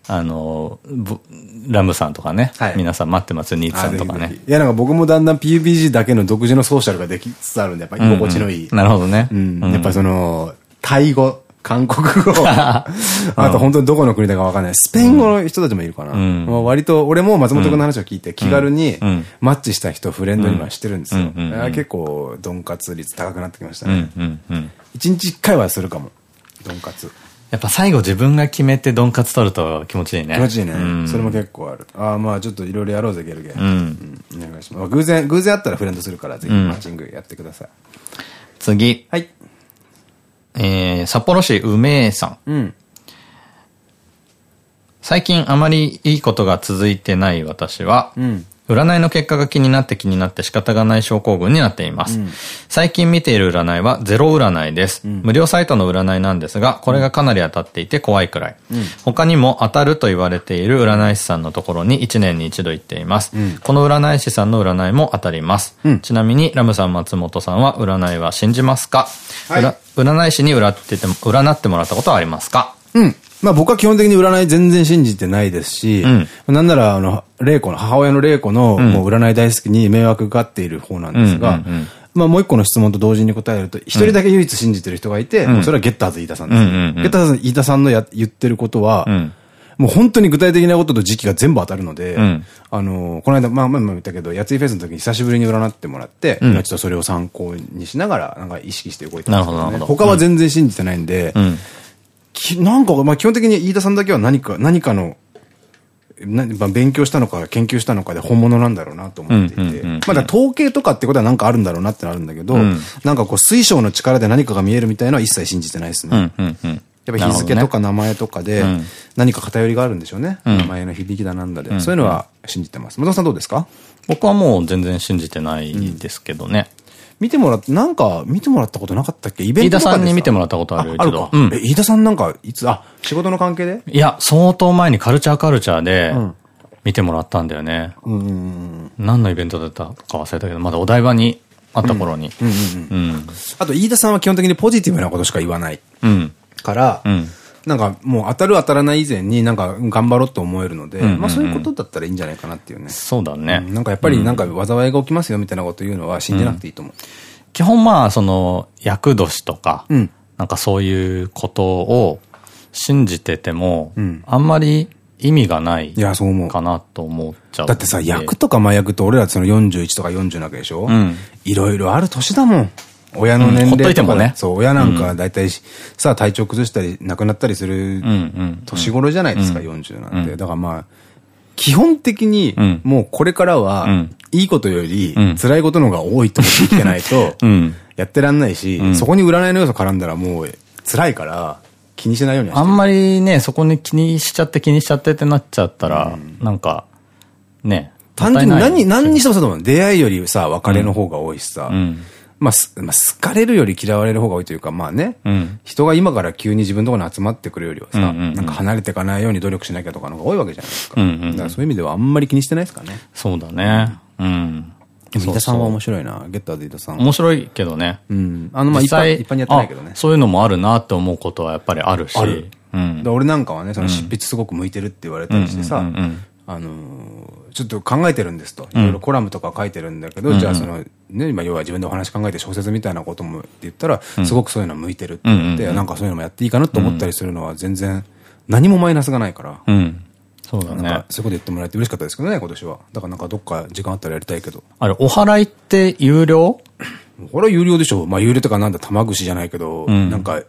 あの、ぶラムさんとかね、はい皆さん待ってます、ニーツさんとかね。いや、なんか僕もだんだん PUBG だけの独自のソーシャルができつつあるんで、やっぱ居心地のいい。なるほどね。うん。やっぱその、タイ語、韓国語、あと本当にどこの国だかわかんない。スペイン語の人たちもいるかな。割と、俺も松本君の話を聞いて気軽にんマッチした人、フレンドにはしてるんですよ。結構、ドンカツ率高くなってきましたね。うん、うん、うん。一日一回はするかも。ドンカツ。やっぱ最後自分が決めてドンカツ取ると気持ちいいね。気持ちいいね。うんそれも結構ある。ああ、まあちょっといろいろやろうぜ、ゲルゲ。うん。うんお願いします。偶然、偶然あったらフレンドするから、ぜひマッチングやってください。次。はい。えー、札幌市梅さん。うん。最近あまりいいことが続いてない私は、ん占いの結果が気になって気になって仕方がない症候群になっています。最近見ている占いはゼロ占いです。無料サイトの占いなんですが、これがかなり当たっていて怖いくらい。他にも当たると言われている占い師さんのところに1年に一度行っています。この占い師さんの占いも当たります。ちなみにラムさん松本さんは占いは信じますか、はい占占い師に占ってても占ってもらったことはありますか？うん。まあ僕は基本的に占い全然信じてないですし、ん。なんなら、あの、玲子の、母親の玲子の、もう占い大好きに迷惑がっている方なんですが、まあもう一個の質問と同時に答えると、一人だけ唯一信じてる人がいて、もうそれはゲッターズ飯田さんです。うんうんうんゲッターズ飯田さんのや言ってることは、ん。もう本当に具体的なことと時期が全部当たるので、ん。あの、この間、まあまあまあ言ったけど、やついフェスの時に久しぶりに占ってもらって、今ちょっとそれを参考にしながら、なんか意識して動いてますけど、ね。なるほどなるほど。他は全然信じてないんで、うん。きなんか、まあ基本的に飯田さんだけは何か、何かの、なまあ、勉強したのか研究したのかで本物なんだろうなと思っていて。うんうんうんうんまだ統計とかってことはなんかあるんだろうなってのあるんだけど、んなんかこう水晶の力で何かが見えるみたいなのは一切信じてないですね。うん、うん、うん。やっぱ日付とか名前とかでん何か偏りがあるんでしょうね。ん名前の響きだなんだで。そういうのは信じてます。松田さんどうですか？僕はもう全然信じてないですけどね。見てもらって、なんか見てもらったことなかったっけ？イベン飯田トとかでさんに見てもらったことあるああるか。うんえ、飯田さんなんか、いつ、あ、仕事の関係で？いや、相当前にカルチャーカルチャーで見てもらったんだよね。何のイベントだったか忘れたけど、まだお台場にあった頃に。うん。あと、飯田さんは基本的にポジティブなことしか言わないうん。から、うん。なんかもう当たる当たらない以前になんか頑張ろうと思えるので、まあそういうことだったらいいんじゃないかなっていうね。そうだね。なんかやっぱりなんか災いが起きますよみたいなこと言うのは信じなくていいと思う。基本まあ、その、厄年とか、うんなんかそういうことを信じてても、んあんまり意味がないいや、そう思う。かなと思っちゃう。だってさ、役とか麻薬と俺らその41とか40なわけでしょ？んいろいろある年だもん。親の年齢とかね。そう、親なんか大体さ、体調崩したり亡くなったりする。年頃じゃないですか、40なんて。だからまあ、基本的にん、もうこれからはん、いいことよりん。辛いことの方が多いと思って生きてないと うん、やってらんないし、そこに占いの要素絡んだらもう辛いから、気にしないようにあんまりね、そこに気にしちゃって気にしちゃってってなっちゃったら、なんか、ね。単純に何、何にしてもそうだもん。出会いよりさ、別れの方が多いしさ。んまあ、すまあ、好かれるより嫌われる方が多いというか、まあね。うん人が今から急に自分のところに集まってくるよりはさ、なんか離れていかないように努力しなきゃとかの方が多いわけじゃないですか。だからそういう意味ではあんまり気にしてないですかね。そうだね。うん。でも、伊田さんは面白いな。ゲッターで伊田さん。面白いけどね。うん。あの、まあ、一般、一般にやってないけどね。そういうのもあるなって思うことはやっぱりあるし。ある。うん。俺なんかはね、その執筆すごく向いてるって言われたりしてさ、あのちょっと考えてるんですと。いろいろコラムとか書いてるんだけど、じゃあその、ね、今要は自分でお話考えて小説みたいなこともって言ったら、すごくそういうの向いてるって言って、なんかそういうのもやっていいかなと思ったりするのは全然、何もマイナスがないから。うん。そうだね。なんか、そういうこと言ってもらえて嬉しかったですけどね、今年は。だからなんかどっか時間あったらやりたいけど。あれ、お払いって有料？これは有料でしょ。まあ有料とかなんだ、玉串じゃないけど、なんか、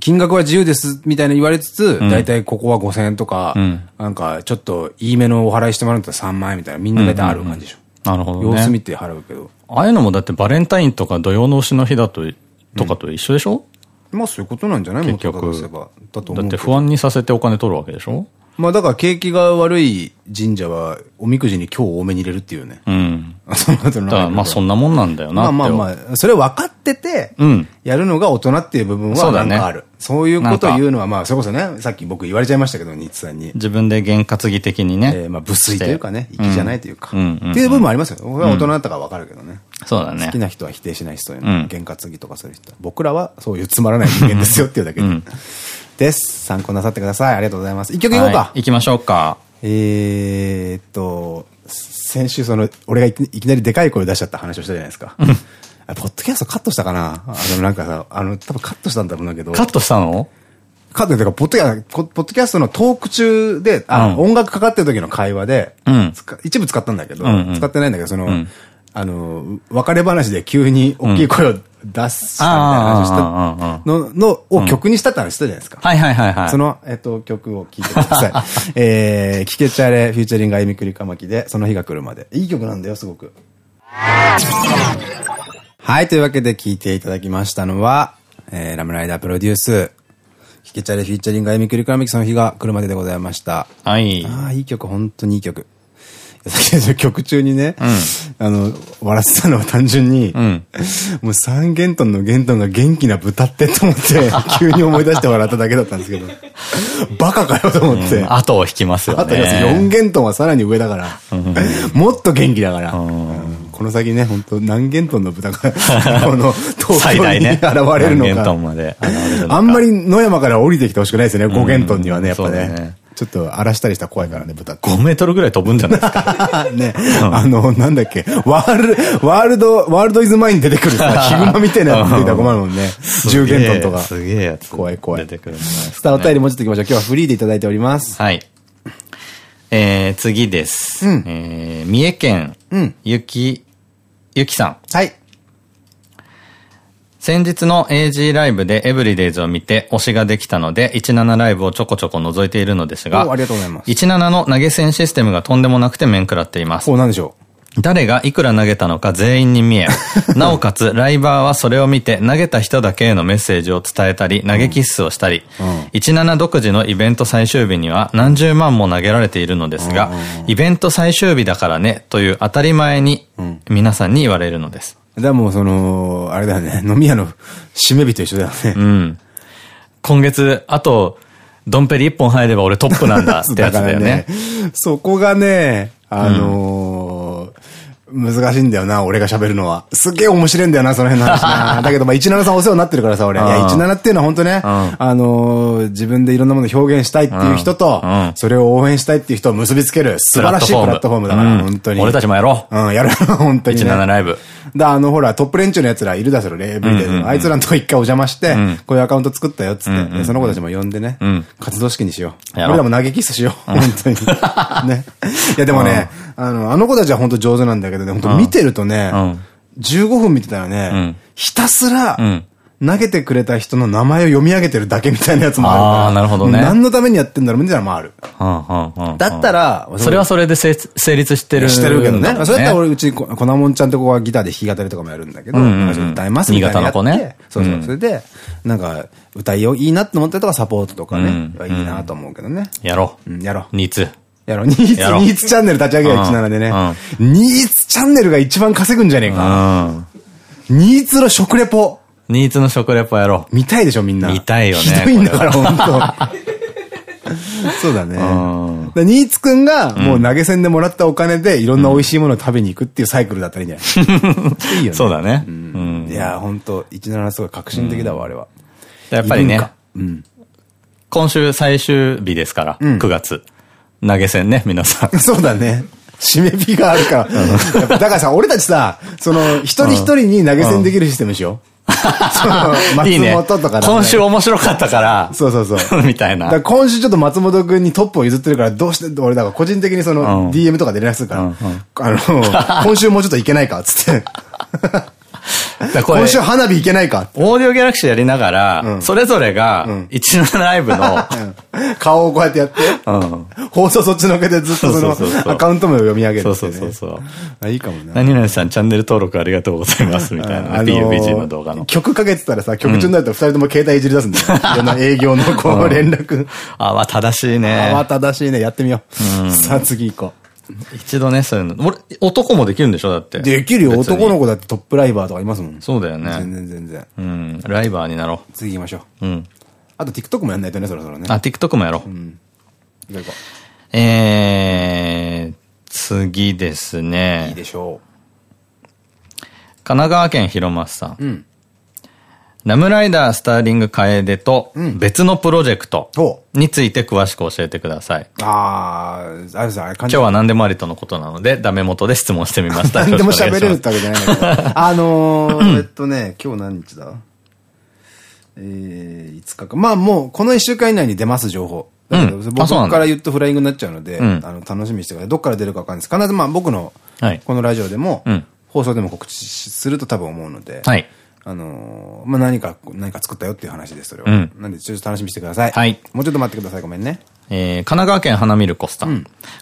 金額は自由ですみたいな言われつつ、だいたいここは5000円とか、なんかちょっといいめのお払いしてもらうんだったら3万円みたいな、みんな大体ある感じでしょ。なるほどね。様子見て払うけど。ああいうのもだってバレンタインとか土曜の牛の日だと、とかと一緒でしょまあそういうことなんじゃない結局。だって不安にさせてお金取るわけでしょまあだから景気が悪い神社は、おみくじに今日多めに入れるっていうね。うん。その後のだまあそんなもんなんだよなまあ。まあまあ、それ分かってて、うんやるのが大人っていう部分はなんかある。そういうことを言うのは、まあ、それこそね、さっき僕言われちゃいましたけど、ニッツさんに。自分で験担ぎ的にね。えーまあ、無粋というかね、粋じゃないというか。っていう部分もありますよ。俺は大人だったから分かるけどね。そうだね好き。な人は否定しない人へうのん験担ぎとかそういう人。僕らはそういうつまらない人間ですよっていうだけで。です。参考なさってください。ありがとうございます。一曲いこうはかい。行きましょうか。えーっと、先週その、俺がいきなりでかい声出しちゃった話をしたじゃないですか。あポッドキャストカットしたかな？あの、なんかさ、あの、多分カットしたんだろうんだけど。カットしたの？カットってか、ポッドキャポポッドキャストのトーク中で、あ、うん音楽かかってる時の会話で、うん使一部使ったんだけど、うんうん使ってないんだけど、その、んあの、別れ話で急に大きい声を出したみたいな話をしたの、の、を曲にしたって話したじゃないですか。はいはいはいはい。その、えっと、曲を聴いてください。えー、キケチャレ、フューチャリングあゆみくりかまきで、その日が来るまで。いい曲なんだよ、すごく。はい、というわけで聴いていただきましたのは、えー、ラムライダープロデュース、キケチャレ、フューチャリングあゆみくりかまき、その日が来るまででございました。はい。ああ、いい曲、本当にいい曲。曲中にね、あの、笑ってたのは単純に、んもう三元トンの元トンが元気な豚ってと思って、急に思い出して笑っただけだったんですけど、バカかよと思って。後を引きますよあと4ね。元トンはさらに上だから、もっと元気だから、うんこの先ね、本当何元トンの豚が、この東京に。現れるのか。まで現れるのか。あんまり野山から降りてきてほしくないですよね、5元トンにはね、やっぱね。ちょっと荒らしたりしたら怖いからね、豚って。5メートルぐらい飛ぶんじゃないですか。ね、あの、なんだっけ、ワール、ワールド、ワールドイズマイン出てくるさ、ヒグマみたいなやつ出てたら困るもんね。10元トンとか。すげえやつ。怖い怖い出てくるんじゃないですさあ、かね。お便りもうちょっと行きましょう。今日はフリーでいただいております。はい。えー、次です。えー、三重県、うんゆき、ゆきさん。はい。先日の AG ライブでエブリデイズを見て推しができたので、17ライブをちょこちょこ覗いているのですが、おありがとうございます。17の投げ銭システムがとんでもなくて面食らっています。こ。うなんでしょ誰がいくら投げたのか全員に見え、なおかつライバーはそれを見て投げた人だけへのメッセージを伝えたり、投げキッスをしたり、17独自のイベント最終日には何十万も投げられているのですが、イベント最終日だからねという当たり前に皆さんに言われるのです。う。でも、その、あれだよね、飲み屋の締め日と一緒だよね。うん。今月、あと、ドンペリ一本入れば俺トップなんだってやつだよね。そこがね、あのー難しいんだよな、俺が喋るのは。すっげえ面白いんだよな、その辺の話な。だけど、まあ、17さんお世話になってるからさ、俺。いや、17っていうのは本当ね、あのー自分でいろんなものを表現したいっていう人とうんうん、それを応援したいっていう人を結びつける、素晴らしいプラットフォームだから、うん本当に。俺たちもやろう。うん、やる、本当に、ね。17ライブ。だ、あの、ほら、トップ連中の奴らいるだそのレブリで。あいつらのとこ一回お邪魔して、こういうアカウント作ったよ、っつって。でその子たちも呼んでねん、活動式にしよう。俺らも投げキスしよう。本当に。ね。いや、でもね、あの、あの子たちは本当上手なんだけどね、本当見てるとねうん、15分見てたらうねん、ひたすらん、投げてくれた人の名前を読み上げてるだけみたいなやつもあるから。あーなるほどね何のためにやってんだろうみたいなのもある。うんうんうんうんだったら、それはそれで成成立してる。してるけどね。それだったら俺俺、うち、こ粉もんちゃんとこはギターで弾き語りとかもやるんだけど、歌いますみたいな。新潟の子ねそうそうう。んそれで、なんか、歌いよ、いいなって思ったりとかサポートとかねうん、いいなと思うけどね。やろうん、やろう。う。ニーツ。やろう。ニーツ、ニーツチャンネル立ち上げよう、うん17でね。ニーツチャンネルが一番稼ぐんじゃねえうか。ん。ニーツの食レポ。ニーツの食レポやろう。見たいでしょ、みんな。見たいよねひどいんだから、本当 そうだね。んだ新津くんが、もう投げ銭でもらったお金で、いろんな美味しいものを食べに行くっていうサイクルだったらいいんじゃないいいよね。そうだね。ううんん。いや、ほんと、17すごい革新的だわ、あれは。やっぱりねうん。今週最終日ですから、ん9月。投げ銭ね、皆さん。そうだね。締め日があるから。だからさ、俺たちさ、その、一人一人に投げ銭できるシステムしよう。松本とかだね今週面白かったから、そうそうそう。みたいな。今週ちょっと松本くんにトップを譲ってるから、どうして、俺だから個人的にその、うん DM とかで連絡するから、あの、今週もうちょっといけないか、つって。今週花火いけないか。オーディオギャラクシーやりながら、うんそれぞれがん、17ライブの、顔をこうやってやって、うん放送そっちのけでずっとそのアカウント名を読み上げるそうそうそうそう。あ、いいかもね。何々さんチャンネル登録ありがとうございます、みたいな PUBG の動画の。曲かけてたらさ、曲中になると二人とも携帯いじり出すんだよ。営業のこう連絡。あ、まあ正しいね。慌ただしいね。やってみよう。さあ次行こ 一度ね、そういうの。俺、男もできるんでしょ？だって。う。できるよ。男の子だってトップライバーとかいますもん。そうだよね。全然全然。うん。ライバーになろ次行きましょう。う。うん。あと TikTok もやんないとね、そろそろね。あ、TikTok もやろう。行こう行こえー、次ですう。いいね。でしょ神奈川県広松さん。う。うん。ナムライダースターリング楓とん別のプロジェクトほについて詳しく教えてください。あー、あれさ、あれ感今日は何でもありとのことなので、ダメ元で質問してみました。何でも喋れるってわけじゃないんだけど。あのー、えっとね、今日何日だ？えー、5日か。まあもう、この1週間以内に出ます、情報。だけど、うん僕から言うとフライングになっちゃうので、うんあの、楽しみにしてください。どっから出るかわかんないです。必ずまあ僕の、はいこのラジオでも、うん放送でも告知すると多分思うので、はい。あのーまあ何か、何か作ったよっていう話です、それは。うんなんで、ちょっと楽しみにしてください。はいもうちょっと待ってください、ごめんね。えー神奈川県花見るコスタ、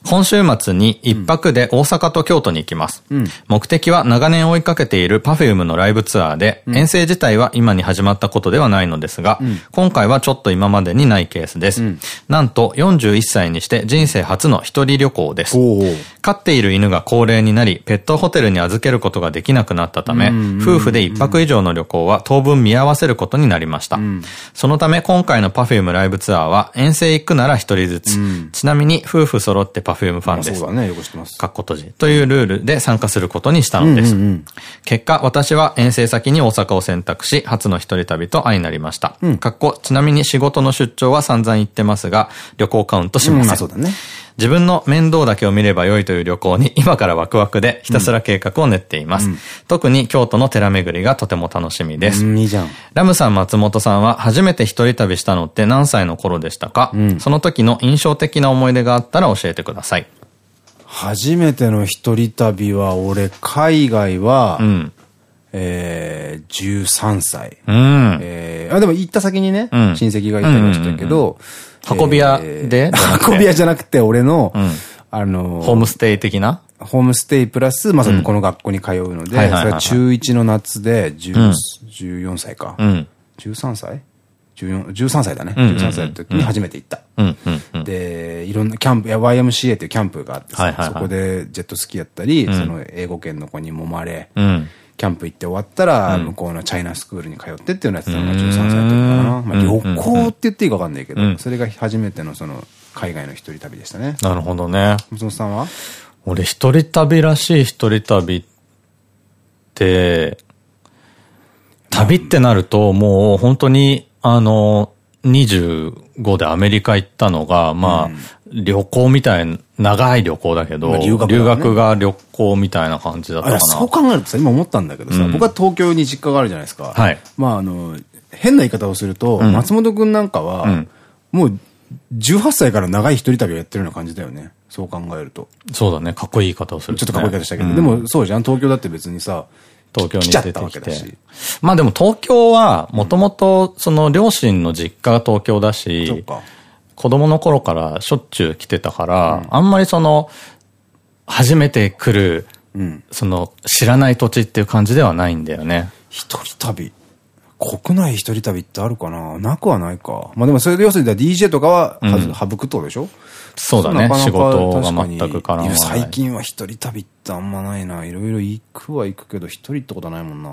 今週末に一泊で大阪と京都に行きます。目的は長年追いかけている Perfume のライブツアーで、遠征自体は今に始まったことではないのですが、今回はちょっと今までにないケースです。なんと41歳にして人生初の一人旅行です。お飼っている犬が高齢になり、ペットホテルに預けることができなくなったため、夫婦で一泊以上の旅行は当分見合わせることになりました。そのため今回の Perfume ライブツアーは遠征行くなら一人ずつ。ちなみに夫婦揃って Perfume ファンです。そうだね、よく知ってます。かっこ閉じ。というルールで参加することにしたのです。結果、私は遠征先に大阪を選択し、初の一人旅と相なりました。かっこ、ちなみに仕事の出張は散々行ってますが、旅行カウントしません。うんまあそうだね。自分の面倒だけを見れば良いという旅行に今からワクワクでひたすら計画を練っています。特に京都の寺巡りがとても楽しみです。うん、いいじゃん。ラムさん、松本さんは初めて一人旅したのって何歳の頃でしたか、その時の印象的な思い出があったら教えてください。初めての一人旅は、俺、海外は、うん。えー、13歳。うん。えー、あ、でも行った先にね、うん親戚がいたりはしたけど、運び屋でえー運び屋じゃなくて、俺の、んあの、ホームステイ的な？ホームステイプラス、まあ、そのこの学校に通うので、それは中1の夏で、10 14歳か。うん。13歳 ?14、13歳だね。んうんうん13歳の時に初めて行った。で、いろんなキャンプ、YMCA っていうキャンプがあってそこでジェットスキーやったり、その英語圏の子に揉まれ、うん。キャンプ行って終わったら、向こうのチャイナスクールに通ってっていうのやってたのが13歳の時かな。まあ、旅行って言っていいかわかんないけど、うんそれが初めてのその、海外の一人旅でしたね。なるほどね。松本さんは？俺一人旅らしい一人旅って、旅ってなるともう本当にあの、25でアメリカ行ったのが、まあ、旅行みたいな、長い旅行だけど、まあ留学だね留学が旅行みたいな感じだったかあ、な。そう考えるとさ、今思ったんだけどさ、僕は東京に実家があるじゃないですか。はいまあ、あの、変な言い方をすると、松本くんなんかは、んもう、18歳から長い一人旅をやってるような感じだよね。そう考えると。そうだね。かっこいい言い方をする、ちょっとかっこいい言い方したけど、うんでもそうじゃん。東京だって別にさ、東京に出てきて。。まあでも東京は、もともと、その両親の実家が東京だし、か。子供の頃からしょっちゅう来てたから、あんまりその、初めて来る、うん。その、知らない土地っていう感じではないんだよね。一人旅。国内一人旅ってあるかな？なくはないか。まあでもそれで要するに DJ とかははず、省くとでしょ？そうだねなかなか仕事が全く絡まない最近は一人旅ってあんまないな。いろいろ行くは行くけど、一人ってことはないもんな。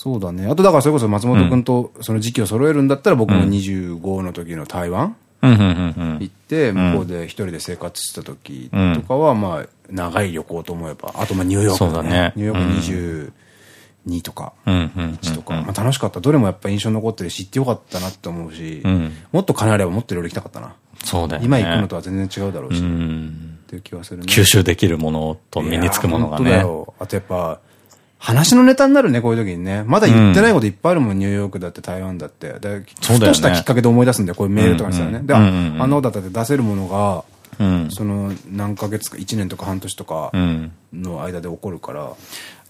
そうだね。あとだからそれこそ松本くんとその時期を揃えるんだったら僕も25の時の台湾。行って、向こうで一人で生活してた時とかは、まあ、長い旅行と思えば、あとまあニューヨークそうだねニューヨーク22とか、うん、うん。1とか、まあ楽しかった。どれもやっぱ印象に残ってるし、行ってよかったなって思うし、んもっと金あればもっといろいろ行きたかったな。そうだよね。今行くのとは全然違うだろうし、っうん。ていう気はするね。吸収できるものと身につくものがね。よあとやっぱ、話のネタになるね、こういう時にね。まだ言ってないこといっぱいあるもん、ニューヨークだって台湾だって。でそうだよねふとしたきっかけで思い出すんだよ、こういうメールとかにしたらね。で、あうんうんうんあんなことだって出せるものが、うん。その何ヶ月か、1年とか半年とかうん。の間で起こるから、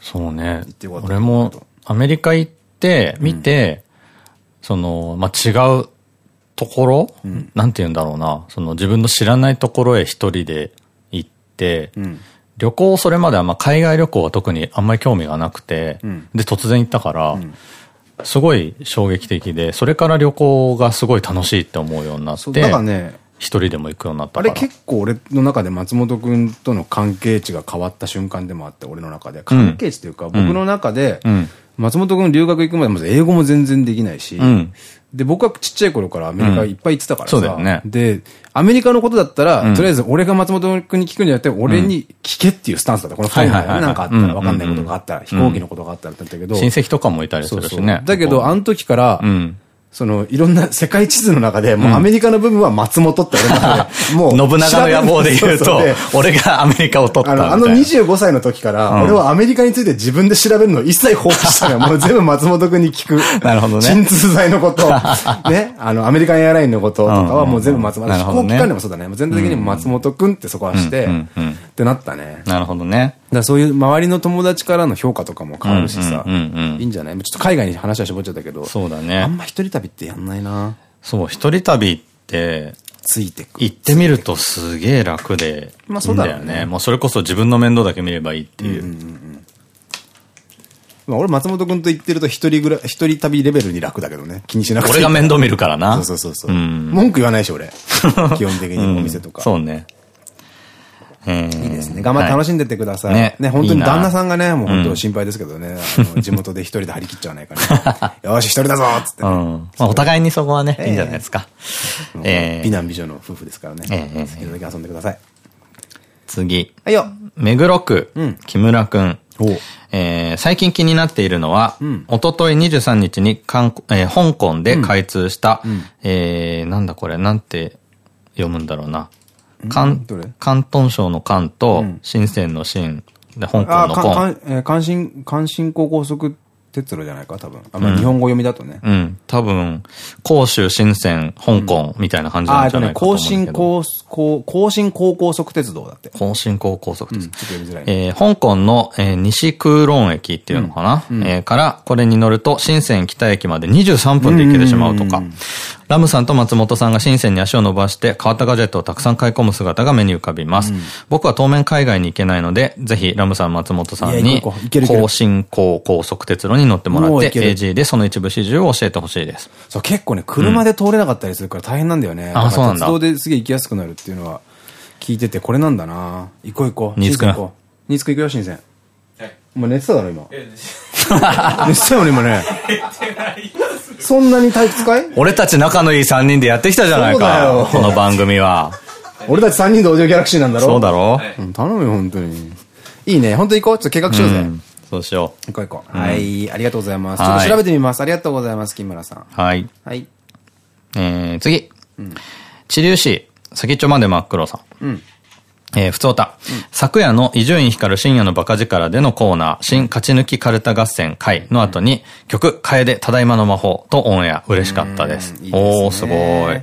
そうね俺もアメリカ行って、見て、その、まあ、違うところ、なんて言うんだろうな。その自分の知らないところへ一人で行って、ん旅行それまではまあ海外旅行は特にあんまり興味がなくて、んで、突然行ったから、すごい衝撃的で、それから旅行がすごい楽しいって思うようになって、だからね、一人でも行くようになったあから。れ結構俺の中で松本くんとの関係値が変わった瞬間でもあって、俺の中で。関係値というか、僕の中で、ん松本くん留学行くまでまず英語も全然できないし、ん。で、僕はちっちゃい頃からアメリカいっぱい行ってたからさ、そうだよね。で、アメリカのことだったら、とりあえず俺が松本くんに聞くんじゃなくて、俺に聞けっていうスタンスだった。この二人がなんかあったら、わかんないことがあったら、飛行機のことがあったらって言ったけど、親戚とかもいたりするしね。だけど、あの時から、うん。その、いろんな世界地図の中で、もうアメリカの部分は松本って俺の中で、もう、信長の野望で言うと俺がアメリカを取ったあの、みたいな。あの25歳の時から、俺はアメリカについて自分で調べるのを一切放棄したのよ。もう全部松本くんに聞く。なるほどね鎮痛剤のこと、ね、あの、アメリカンエアラインのこととかはもう全部松本、飛行機関でもそうだね。もう全体的にも松本くんってそこはして、ってなったね。なるほどね。だそういう周りの友達からの評価とかも変わるしさ、いいんじゃない？ちょっと海外に話は絞っちゃったけど、あそうだねん。ま一人旅ってやんないなそう、一人旅って、ついてく。行ってみるとすげえ楽で。まあそうだよね。もうそれこそ自分の面倒だけ見ればいいっていう。まあ俺松本くんと行ってると一人ぐらい、一人旅レベルに楽だけどね。気にしなくていい俺が面倒見るからな。そうそうそうそう。ん文句言わないし、俺。基本的にお店とか。そうね。えいいですね。頑張って楽しんでってください。ねね、本当に旦那さんがね、もう本当心配ですけどね、地元で一人で張り切っちゃわないからね。よし、一人だぞっつってお互いにそこはね、いいんじゃないですか。えー美男美女の夫婦ですからね。ええ好きなだけ遊んでください。次。はいよ。目黒区、木村くん。えー最近気になっているのは、おととい23日に韓国、えー香港で開通した、えーなんだこれ、なんて読むんだろうな。関東省の関と、深センの深で、香港の香。かん、えー関心、関心高高速鉄路じゃないか、多分。あ、まあ日本語読みだとね。うん。多分、広州、深セン、香港みたいな感じあ、なんじゃないかと思うんだ更新。高、高、更新高高速鉄道だって。更新高高速です。ちょっと読みづらいね。えー香港の、えー西空論駅っていうのかな、えーから、これに乗ると、深セン北駅まで23分で行けてしまうとか、ラムさんと松本さんが深センに足を伸ばして、変わったガジェットをたくさん買い込む姿が目に浮かびます。僕は当面海外に行けないので、ぜひ、ラムさん、松本さんに行こう行高高速鉄路に乗ってもらって、もう行ける AG でその一部始終を教えてほしいです。そう、結構ね、車で通れなかったりするから大変なんだよね。あそうなんだ鉄道ですげえ行きやすくなるっていうのは聞いてて、これなんだな行こう行こう。新津くん新行こう。新津くん行くよ、新鮮。はいお前寝てただろ、今。寝てたよね、今ね。そんなに体育使い？俺たち仲のいい3人でやってきたじゃないかよ。この番組は。俺たち3人でオーディオギャラクシーなんだろ？そうだろ？うん頼むよ、本当に。いいね。本当行こう。ちょっと計画しようぜ。うんそうしよ行こう行こう。はい。ありがとうございます。ちょっと調べてみます。ありがとうございます、木村さん。う。はい。はい。えー、次。治療師、先っちょまで真っ黒さん。うん。えー、ふつおた。昨夜の伊集院光る深夜のバカ力でのコーナー、新勝ち抜きカルタ合戦会の後に、曲、楓ただいまの魔法とオンエア、嬉しかったです。うんいいですねおー、すごい。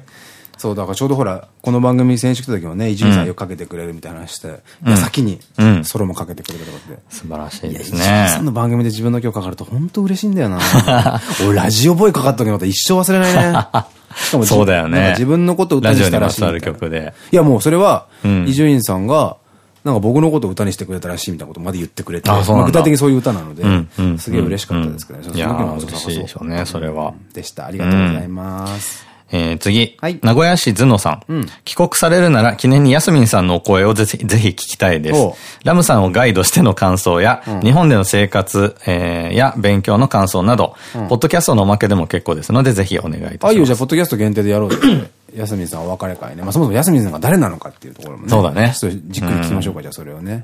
そう、だからちょうどほら、この番組先週来た時もね、伊集院さんよくかけてくれるみたいな話して、いや先にうんソロもかけてくれたとかって。素晴らしいです集院さんね。の番組で自分の曲かかると本当嬉しいんだよな 俺、ラジオボーイかかった時のこと一生忘れないね。しかもじそうだよね。自分のこと歌にしたらしいい曲で。いや、もうそれはうん、伊集院さんが、なんか僕のことを歌にしてくれたらしいみたいなことまで言ってくれて、具体的にそういう歌なのですげえ嬉しいかったですけどね。いや嬉しいでしょうね、それは。でした。ありがとうございます。えー、次。はい名古屋市頭野さん。帰国されるなら記念にヤスミンさんのお声をぜひ、ぜひ聞きたいです。ラムさんをガイドしての感想や、日本での生活、えーや勉強の感想など、ポッドキャストのおまけでも結構ですので、ぜひお願いいたします。あ、いいよ、じゃあ、ポッドキャスト限定でやろう。ヤスミンさんお別れ会ね。まあ、そもそもヤスミンさんが誰なのかっていうところもね。そうだねちょっとじっくり聞きましょうか、じゃあ、それをね。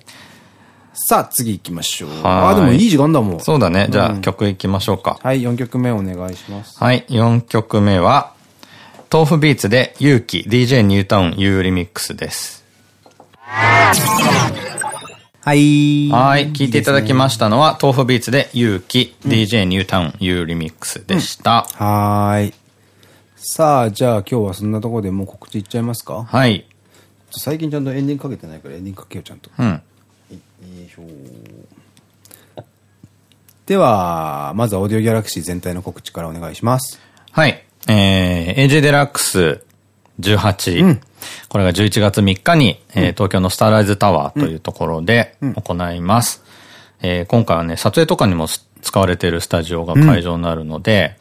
さあ、次行きましょう。はいあ、でもいい時間だもん。そうだね。じゃあ、曲いきましょうか。はい、4曲目お願いします。はい、4曲目は、豆腐ビーツで勇気 DJ ニュータウン U リミックスです。はい。はい、聴いていただきましたのは、豆腐ビーツで勇気 DJ ニュータウン U リミックスでした。はーい。さあ、じゃあ今日はそんなところでもう告知いっちゃいますか？はい。最近ちゃんとエンディングかけてないからエンディングかけよう、ちゃんと。うん。よいしょでは、まずはオーディオギャラクシー全体の告知からお願いします。はい。えー、AJ デラックス18。これが11月3日に、えー東京のスターライズタワーというところで行います。えー今回はね、撮影とかにもす使われているスタジオが会場になるので、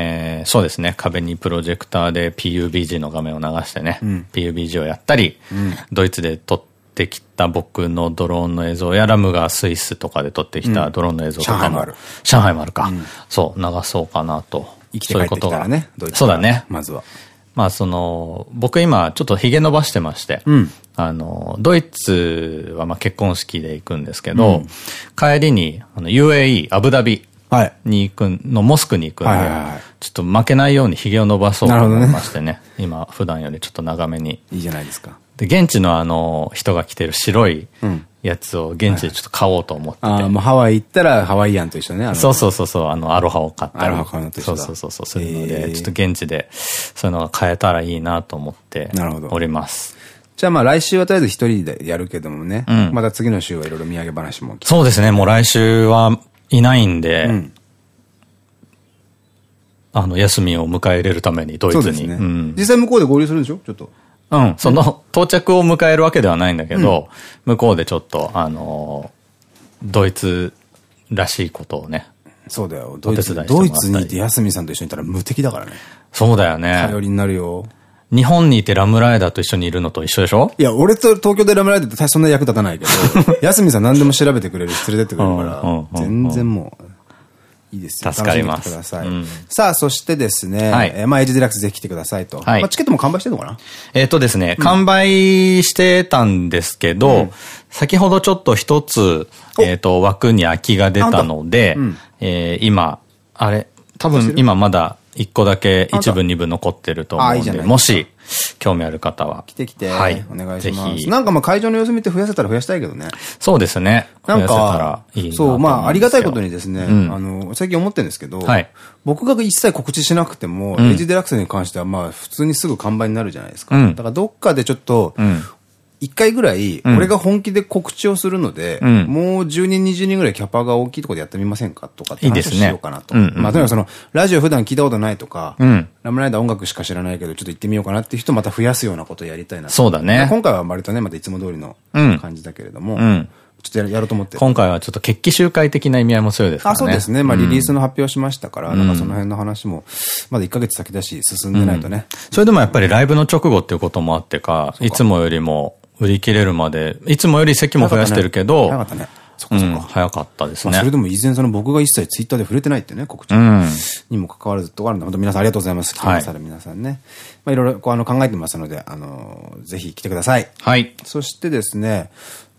えーそうですね、壁にプロジェクターで PUBG の画面を流してね、PUBG をやったり、ドイツで撮ってきた僕のドローンの映像やラムがスイスとかで撮ってきたドローンの映像とかも、上海もある上海もあるか。そう、流そうかなと。生きて帰ってきたらね、ドイツそうだね。まずは。まあその、僕今ちょっと髭伸ばしてまして、んあの、ドイツはまあ結婚式で行くんですけど、帰りにあの UAE、アブダビはい。に行くの、モスクに行くんでちょっと負けないように髭を伸ばそうと思いましてね、今普段よりちょっと長めに。いいじゃないですか。で、現地のあの、人が着てる白いやつを現地でちょっと買おうと思ってて。ああ、もうハワイ行ったらハワイアンと一緒ね。そうそうそうそう、あの、アロハを買ったり。アロハ買うのと一緒だそうそうそう、そういうのへで、ーちょっと現地で、そういうのが買えたらいいなと思って、おります。じゃあまあ来週はとりあえず一人でやるけどもね。んまた次の週はいろいろ土産話も聞そうですね、もう来週はいないんで、んあの、休みを迎え入れるために、ドイツに。そうですね。うん。実際向こうで合流するんでしょ？ちょっと。うん、その、到着を迎えるわけではないんだけど、向こうでちょっと、あのー、ドイツらしいことをね。そうだよ。ドイツ、ドイツにいてヤスミさんと一緒にいたら無敵だからね。そうだよね。頼りになるよ。日本にいてラムライダーと一緒にいるのと一緒でしょ？いや、俺と東京でラムライダーってそんな役立たないけど、ヤスミさん何でも調べてくれるし連れてってくれるからうんうんうん、全然もう、いいですよ。助かります。さあ、そしてですね、はい。えーまあ、エイジデラックスぜひ来てくださいと。はい。まあ、チケットも完売してるのかな？えっとですね、完売してたんですけど、先ほどちょっと一つ、えっと、枠に空きが出たので、うん。えー今、あれ、多分今まだ一個だけ一部二部残ってると思うんで、もし興味ある方は。来て来て。はい。お願いします。なんかまあ会場の様子見て増やせたら増やしたいけどね。そうですね。なん増やせたらかいいな、そう、まあ、ありがたいことに。にですね、うんあの、最近思ってるんですけど、はい僕が一切告知しなくても、んエイジデラックスに関しては、まあ、普通にすぐ完売になるじゃないですか。うんだから、どっかでちょっと、うん。一回ぐらい、ん俺が本気で告知をするので、うんもう10人、20人ぐらいキャパが大きいところでやってみませんかとかって話をいいですねしようかなと。うんうんうんまあ、とにかくその、ラジオ普段聞いたことないとか、うんラムライダー音楽しか知らないけど、ちょっと行ってみようかなっていう人また増やすようなことをやりたいなとそうだね今回は割とね、またいつも通りのうん感じだけれども、うんちょっとややろうと思ってる今回はちょっと決起集会的な意味合いも強いですからね。あ、そうですね。まあ、リリースの。の発表しましたから、なんかその辺の話も、まだ1ヶ月先だし、進んでないとね。それでもやっぱりライブの直後っていうこともあってか、いつもよりも売り切れるまで、いつもより席も増やしてるけど、早かったね。そっうん、かそっか。早かったですまあ、それね。でも以前その僕が一切ツイッターで触れてないってね、告知うん。にも関わらずとかあるんで、本当皆さんありがとうございます。来てくださる皆さんね。まあ、いろいろこうあの考えてますので、あの、ぜひ来てください。はい。そしてですね、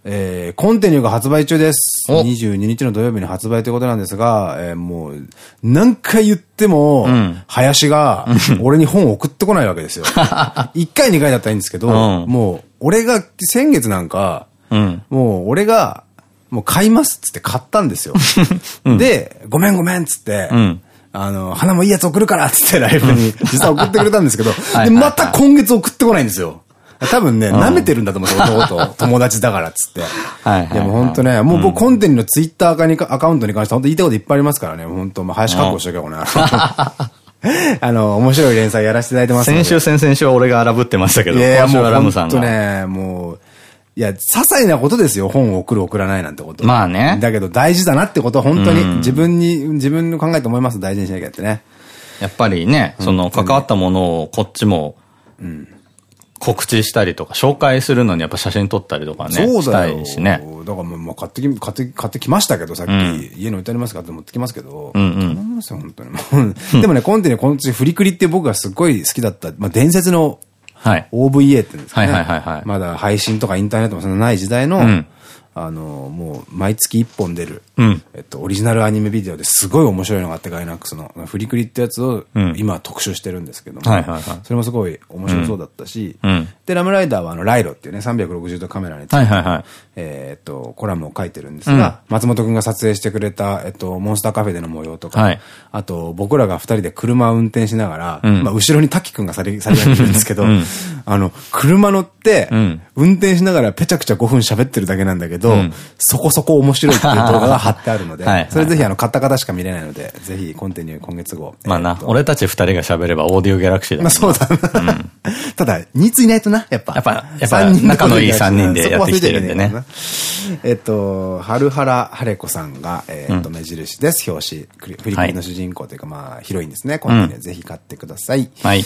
えー、コンテニューが発売中です。お22日の土曜日に発売ということなんですが、えーもう、何回言っても、ん林が、俺に本を送ってこないわけですよ。1回2回だったらいいんですけど、うんもう、俺が、先月なんか、うん。もう、俺が、もう買いますっつって買ったんですよ。で、ごめんごめんっつって、んあの、花もいいやつ送るからっつってライブに実は送ってくれたんですけど、はいで、また今月送ってこないんですよ。多分ね、舐めてるんだと思うんですよ、弟。友達だからっつって。はいでも本当ね、もう僕コンテンツのツイッターアカにアカウントに関して本当言いたいこといっぱいありますからね、本当まあ林確保しとけよ、これ。あの、面白い連載やらせていただいてます先週、先々週は俺が荒ぶってましたけど、いやもうはラムさん本当が。ね、もう、いや、些細なことですよ。本を送る送らないなんてこと。まあねだけど大事だなってことは本当にうん自分に、自分の考えて思います。大事にしなきゃってね。やっぱりね、その関わったものをこっちも、告知したりとか、紹介するのにやっぱ写真撮ったりとかね、そうしただよ。いしね。だからもう買ってき、買って、買ってきましたけど、さっき、家に置いてありますかって持ってきますけど、うんうん頼みますよ、本当に。でもね、コンテにこのうちフリクリって僕がすごい好きだった、まあ伝説のはい。OVA って言うんですかね。はいはいはいはいまだ配信とかインターネットもそんなない時代の、んあの、もう毎月1本出る、うん。えっと、オリジナルアニメビデオですごい面白いのがあって、ガイナックスの、フリクリってやつをうん。今特集してるんですけども、それもすごい面白そうだったし、うん。で、ラムライダーはあの、ライロっていうね、360度カメラについて、はいはいはい。えっと、コラムを書いてるんですが、松本くんが撮影してくれた、えっと、モンスターカフェでの模様とか、はい。あと、僕らが二人で車を運転しながら、うん。まあ、後ろに滝くんがさり、さりげにいるんですけど、ん。あの、車乗って、うん。運転しながらペチャクチャ5分喋ってるだけなんだけど、ん。そこそこ面白いっていう動画が貼ってあるので、それぜひあの、買った方しか見れないので、ぜひコンテニュー今月号。まあなえっ、と。俺たち二人が喋ればオーディオギャラクシーだまあそうだな。ただ、ニーツいないとな、やっぱ。やっぱやっぱ仲のいい三人でやってきてるんでねえっと、春原晴子さんが、えっと、目印です。表紙。フリフリクリの主人公というか、まあ、ヒロインですね。今度ね、ぜひ買ってください。はい。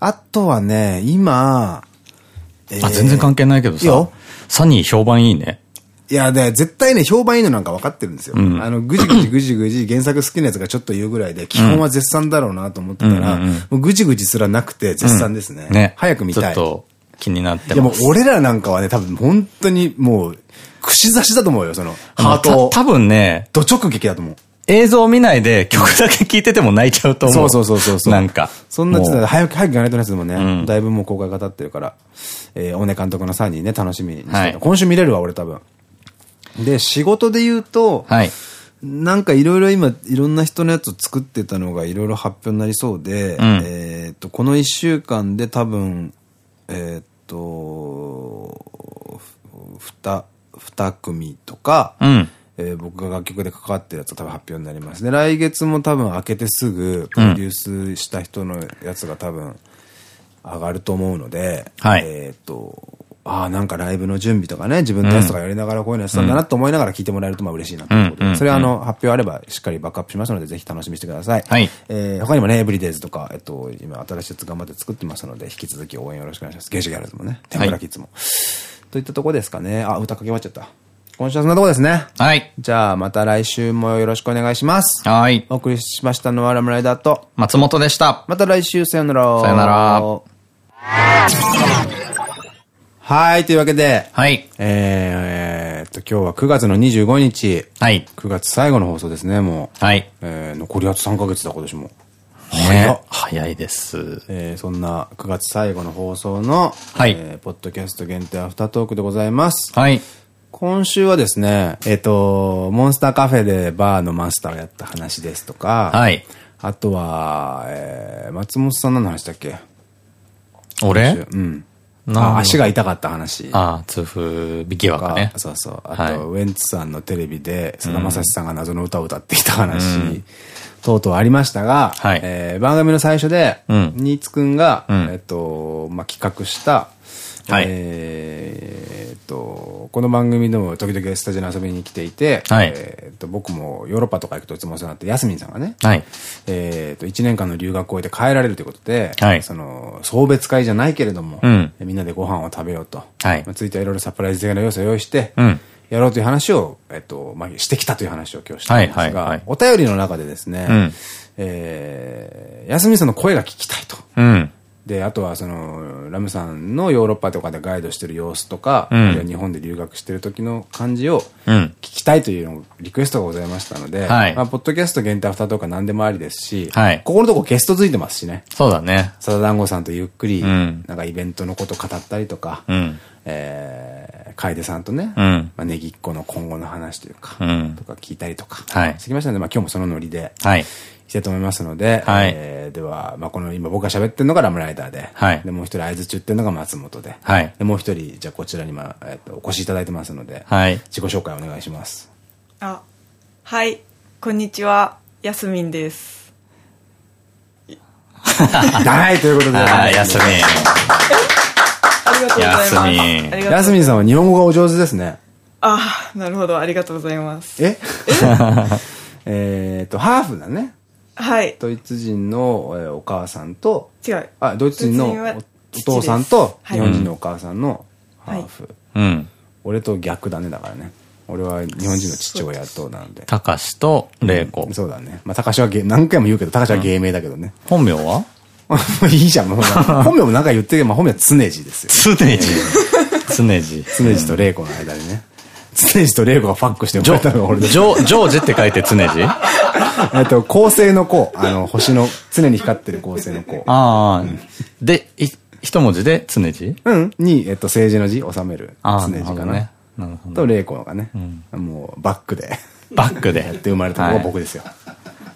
あとはね、今、えーあ、全然関係ないけどさサニー評判いいね。いや、で、絶対ね、評判いいのなんか分かってるんですよ。んあの、ぐじぐじぐじぐじ原作好きなやつがちょっと言うぐらいで、基本は絶賛だろうなと思ってたら、もうぐじぐじすらなくて絶賛ですね。ね。早く見たい。ちょっと気になっていやもうます。俺らなんかはね、多分本当にもう、串刺しだと思うよ、その、ハまあート多分ね、ド直撃だと思う。映像見ないで曲だけ聴いてても泣いちゃうと思う。そうそうそうそうそう。なんか。そんな早く、早くやらないとですもんね。んだいぶもう公開が経ってるから。えー、大根監督のサニーね、楽しみにしてたはい今週見れるわ、俺多分。で、仕事で言うと、はい。なんかいろいろ今、いろんな人のやつを作ってたのがいろいろ発表になりそうで、んえっと、この一週間で多分、えーっと、ふ二、二組とか、うん。えー僕が楽曲で関わってるやつが多分発表になります。で、来月も多分開けてすぐプロデュースした人のやつが多分上がると思うので、はいえーっと、ああ、なんかライブの準備とかね、自分のやつとかやりながらこういうのやってたんだなと思いながら聞いてもらえるとまあ嬉しいなということで、うんそれはあの、発表あればしっかりバックアップしますので、ぜひ楽しみにしてください。はいえー他にもね、エブリデイズとか、えっと、今新しいやつ頑張って作ってますので、引き続き応援よろしくお願いします。ゲージギャルズもね、天ぷらキッズも。といったとこですかね。あ、歌かけ終わっちゃった。今週はそんなとこですね。はい。じゃあ、また来週もよろしくお願いします。はい。お送りしましたのはラムライダーと、松本でした。また来週さよなら。さよなら。はい、というわけで、はい。えー、えーっと、今日は9月の25日、はい。9月最後の放送ですね、もう。はい。えー、残りあと3ヶ月だ、今年も。ね。早いです。えーそんな9月最後の放送の、はいえーポッドキャスト限定アフタートークでございます。はい。今週はですね、えっ、と、モンスターカフェでバーのマスターをやった話ですとか、はい。あとは、えー松本さん何の話だっけ？俺？うん。足が痛かった話。ああ、痛風引き枠ね。そうそう。あと、はい。ウエンツさんのテレビで、菅田将暉さんが謎の歌を歌ってきた話、等々ありましたが、はい。えー番組の最初で、うん。新津くんが、うん。えっと、まあ、企画した、はいえーっと、この番組でも時々スタジオに遊びに来ていて、はいえーっと僕もヨーロッパとか行くといつもお世話になって、ヤスミンさんがね、はい。えーっと、1年間の留学を終えて帰られるということで、はいその、送別会じゃないけれども、うんみんなでご飯を食べようと。はいまあついてはいろいろサプライズ的な要素を用意して、うんやろうという話を、えっと、まあ、してきたという話を今日したんですが、お便りの中でですね、うんえー、安見さんの声が聞きたいと。うん。で、あとはその、ラムさんのヨーロッパとかでガイドしてる様子とか、うんあるいは日本で留学してる時の感じをうん聞きたいというのリクエストがございましたので、はいまあ、ポッドキャスト限定アフターとか何でもありですし、はいここのとこゲストついてますしね。そうだね。サダ団子さんとゆっくり、んなんかイベントのこと語ったりとか、うん。えー、楓さんとね、うんまあ、ネギっ子の今後の話というか、うんとか聞いたりとか、はいしてきましたので、まあ今日もそのノリで、はい。いきたいと思いますので、はいえーでは、まあこの今僕が喋ってるのがラムライダーで、はいで、もう一人合図中ってるのが松本で、はいで、もう一人、じゃあこちらに、まあ、えっと、お越しいただいてますので、はい。自己紹介お願いします。あ、はい、こんにちは、やすみんです。はい、ということで、ああ、休み。ありがとうございます。やすみさんは日本語がお上手ですね。あ、なるほど、ありがとうございます。え？え？っ と、ハーフだね。はい。ドイツ人のえーお母さんと、違う。あ、ドイツ人のお父さんと日本人のお母さんのハーフ。うん。俺と逆だね、だからね。俺は日本人の父親となので。たかしと玲子。そうだね。まあ、高橋は芸、何回も言うけど、高橋は芸名だけどね。本名は？いいじゃん、もう。本名も何回言ってるけど、まあ、本名は常地ですよ。常時。常時。常地と玲子の間にね。常地と玲子がファックしてジ生まれたのが俺で。ョジョジョージって書いて常時？えっと、恒星の子。あの、星の、常に光ってる恒星の子。ああ。で、い一文字で常時？うん。に、えっと、政治の字、収める。ああ、常地かな。なるほどね。なるほど。と、玲子がね、もう、バックで、バックで。やって生まれたのが僕ですよ。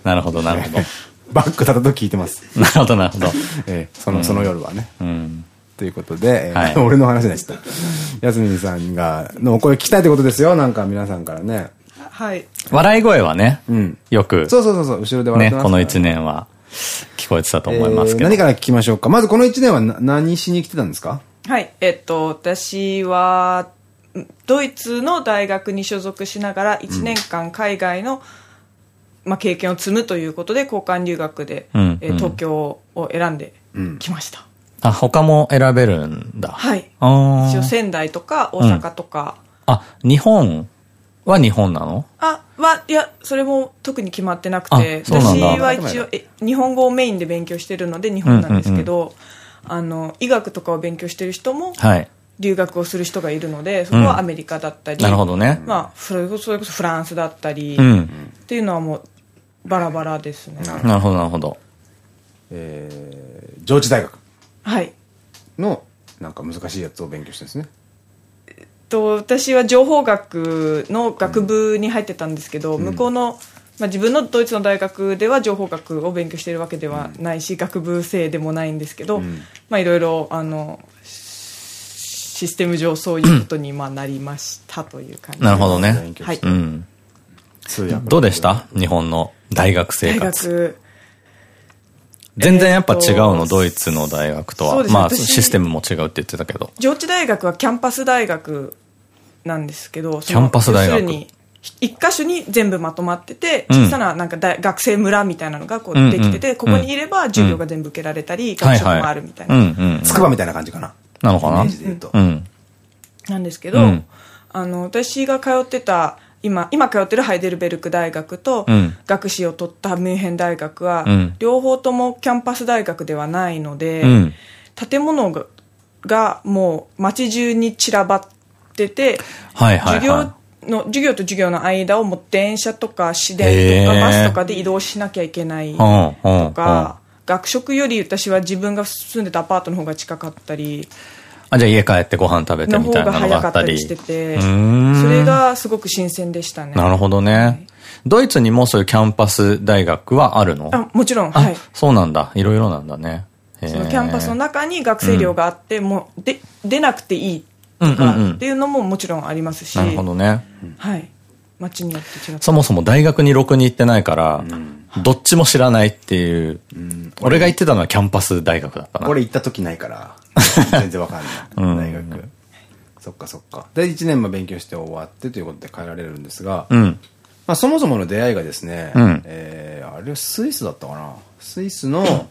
なるほど、なるほど。バックただと聞いてます。なるほど、なるほど。ええ、その、その夜はね。うん。ということで、えーはい 俺の話でした。やすみんさんが、のお声聞きたいってことですよ。なんか皆さんからね。はい。笑い声はね、うん。よく、そうそうそうそう、後ろで笑っね、てますこの一一年は聞こえてたと思いますけど。何から聞きましょうか？まずこの一年はな何しに来てたんですか？はい。えっと、私は、ドイツの大学に所属しながら1年間海外の、まあ、経験を積むということで交換留学で、うんえー東京を選んできました。あ、他も選べるんだ。はい。一応仙台とか大阪とか、あ、日本は日本なの？あ、は、いや、それも特に決まってなくて、私は一応え、日本語をメインで勉強してるので日本なんですけど、あの、医学とかを勉強してる人も、はい。留学をする人がいるので、そこはアメリカだったり、なるほどね。まあ、それこそそれこそフランスだったり、っうん。ていうのはもう、バラバラですね。なるほど、なるほど。えー、上智大学はい。の、なんか難しいやつを勉強してるんですね。と私は情報学の学部に入ってたんですけど、向こうの、まあ、自分のドイツの大学では情報学を勉強しているわけではないし、学部生でもないんですけど、まあいろいろあのシステム上そういうことにまあなりましたという感じなるほどね勉。強してはいうん。通訳どうでした？日本の大学生大活。学全然やっぱ違うえーの、とドイツの大学とは。まあ、私システムも違うって言ってたけど。上智大学はキャンパス大学なんですけどキャンパス大学？一箇所に全部まとまってて、うん小さななんか大学生村みたいなのがこうできてて、うんここにいれば授業が全部受けられたり、学食もあるみたいな、うんうん。つくばみたいな感じかな。なのかな？イメージで言うと。うん。なんですけど、うんあの私が通ってた今今通ってるハイデルベルク大学と、うん学士を取ったミュンヘン大学は、うん両方ともキャンパス大学ではないので、うん建物ががもう街中に散らばってて、授業はの授業と授業の間をもう電車とか市へ電とーかバスとかで移動しなきゃいけないい。と。か、学食より私は自分が住んでたアパートの方が近かったりあ、じゃあ家帰ってご飯食べてみたいなのがが早かあったり。しててそれがすごく新鮮でしたねなるほどね。ドイツにもそういうキャンパス大学はあるの？あもちろんあはいそうなんだ。いろいろなんだね。そそのキャンパスの中に学生寮があって、もうで出なくていいとかっていうのももちろんありますし、なるほどね。はい街によって違ってそもそも大学にろくに行ってないから、どっちも知らないっていう。俺が行ってたのはキャンパス大学だったな。俺行った時ないから、全然わかんない。大学。そっかそっか。で、1年も勉強して終わってということで帰られるんですが、うん。まあそもそもの出会いがですね、うんえーあれはスイスだったかな。スイスの、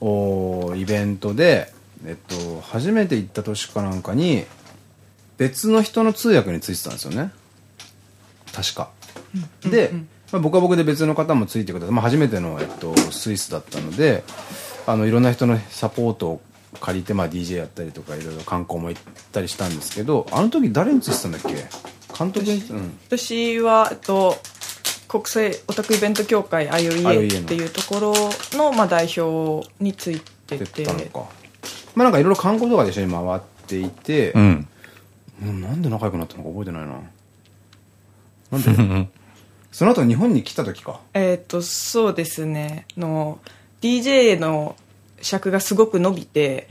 おイベントで、えっと、初めて行った年かなんかに、別の人の通訳についてたんですよね。確か。で、まあ、僕は僕で別の方もついてください。まあ、初めての、えっと、スイスだったので、あの、いろんな人のサポートを借りて、まあ、DJ やったりとか、いろいろ観光も行ったりしたんですけど、あの時誰についてたんだっけ？監督に、うん。私は、えっと、国際オタクイベント協会 IOEA っていうところの、まあ、代表についてっててたのか。まあなんかいろいろ観光とかで一緒に回っていて、うん。もうなんで仲良くなったのか覚えてないな。なんで？その後日本に来た時か。えっとそうですねの DJ の尺がすごく伸びて、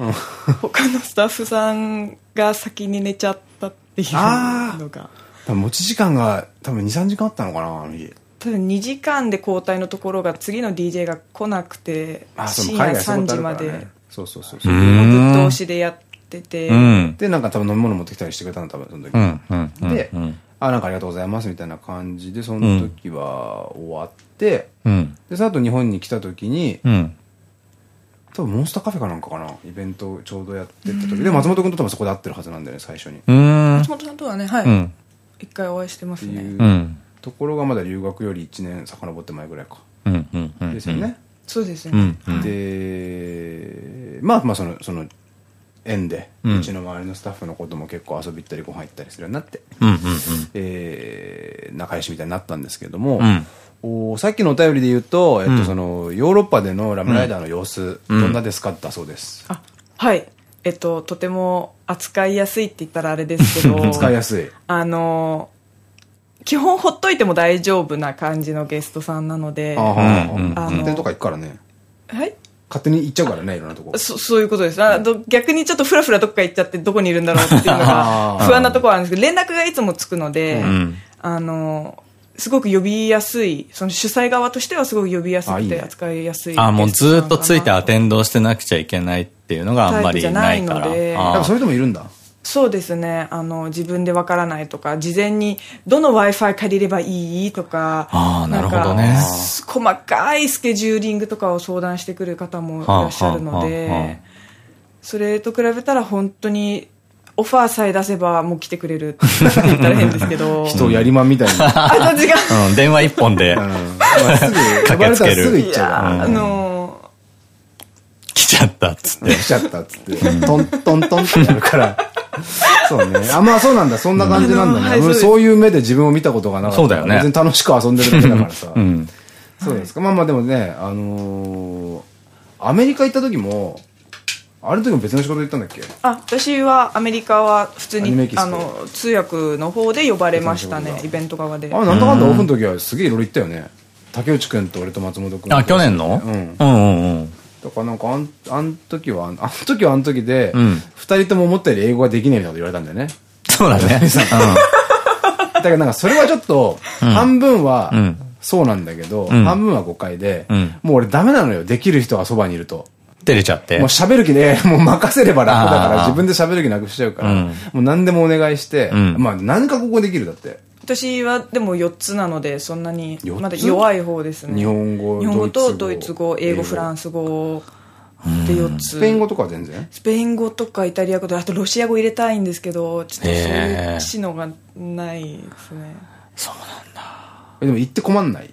他のスタッフさんが先に寝ちゃったっていうのが多分持ち時間が多分2、3時間あったのかな、あの日。多分2時間で交代のところが次の DJ が来なくて深夜の海外そういう3時まで。そうそうそうそう。ぶっ通しでやってて、うん。で、なんか多分飲み物持ってきたりしてくれたの、多分その時。うん。うん。うんで、うん。あ、なんかありがとうございますみたいな感じで、その時は終わって、うん。で、その後日本に来た時に、うん。多分モンスターカフェかなんかかな、イベントちょうどやってた時で、松本君と多分そこで会ってるはずなんだよね、最初に。松。本さんとはね、はい。うん。一回お会いしてますね。ところがまだ留学より1年遡って前ぐらいか。ですよね。そうですね。で、まあまあその、その、縁で、うんうちの周りのスタッフのことも結構遊び行ったりご飯行ったりするようになって、仲良しみたいになったんですけども、うんおさっきのお便りで言うと、えっと、その、ヨーロッパでのラムライダーの様子、どんなですかだそうです。あ、はい。えっと、とても扱いやすいって言ったらあれですけど、使いやすい。あの、基本ほっといても大丈夫な感じのゲストさんなので、あははうんあ、あの運転とか行くからね。い？勝手に行っちゃうからね、いろんなとこ。そそういうことです。あど逆にちょっとふらふらどっか行っちゃってどこにいるんだろうっていうのが不安なところあるんですけど、連絡がいつもつくので、んあの、すごく呼びやすい、その主催側としてはすごく呼びやすくて扱いやすい。あ、もうずっとついてアテンドしてなくちゃいけないっていうのがあんまりないから。タイプじゃないのであそういう人もいるんだ。そうですね。あの、自分でわからないとか、事前にどの Wi-Fi 借りればいいとか、あーなるほどねんか細かいスケジューリングとかを相談してくる方もいらっしゃるので、それと比べたら本当に、オファーさえ出せばもう来てくれるって言ったら変ですけど。人をやりまんみたいに。あ、違う。うん、電話一本ですぐ、駆けつけるすぐ行っいちゃうあの来ちゃったっつって。来ちゃったっつって、トントントンってなるから。そうね。あ、まあそうなんだ。そんな感じなんだね。そういう目で自分を見たことがなかった。そうだよね別に楽しく遊んでるだけだからさ。うん。そうですか。まあまあでもね、あのーアメリカ行った時も、あれの時も別の仕事で行ったんだっけ？あ、私はアメリカは普通にあの通訳の方で呼ばれましたねイベント側であ、なんだかんだオフの時はすげえいろいろ行ったよね。竹内くんと俺と松本くん。あ、去年の？うん。うんうんうん。だからなんかあん、あん時は、あん時はあん時でうん、二人とも思ったより英語ができねえみたいなこと言われたんだよね。そうだね。だからなんかそれはちょっと、半分はうん、そうなんだけど、ん半分は誤解でうん、もう俺ダメなのよ。できる人がそばにいると。照れちゃって。もう。喋る気で、もう任せれば楽だから自分で喋る気なくしちゃうから、うん。もう何でもお願いして、ん。まあ何かここできるだって。私はでも4つなのでそんなにまだ弱い方ですね。日本語日本語とドイツ語英英語語フランス語で4つ。スペイン語とかは全然？スペイン語とかイタリア語とあとロシア語入れたいんですけどちょっとそういう知能がないですね。えでも行って困んない？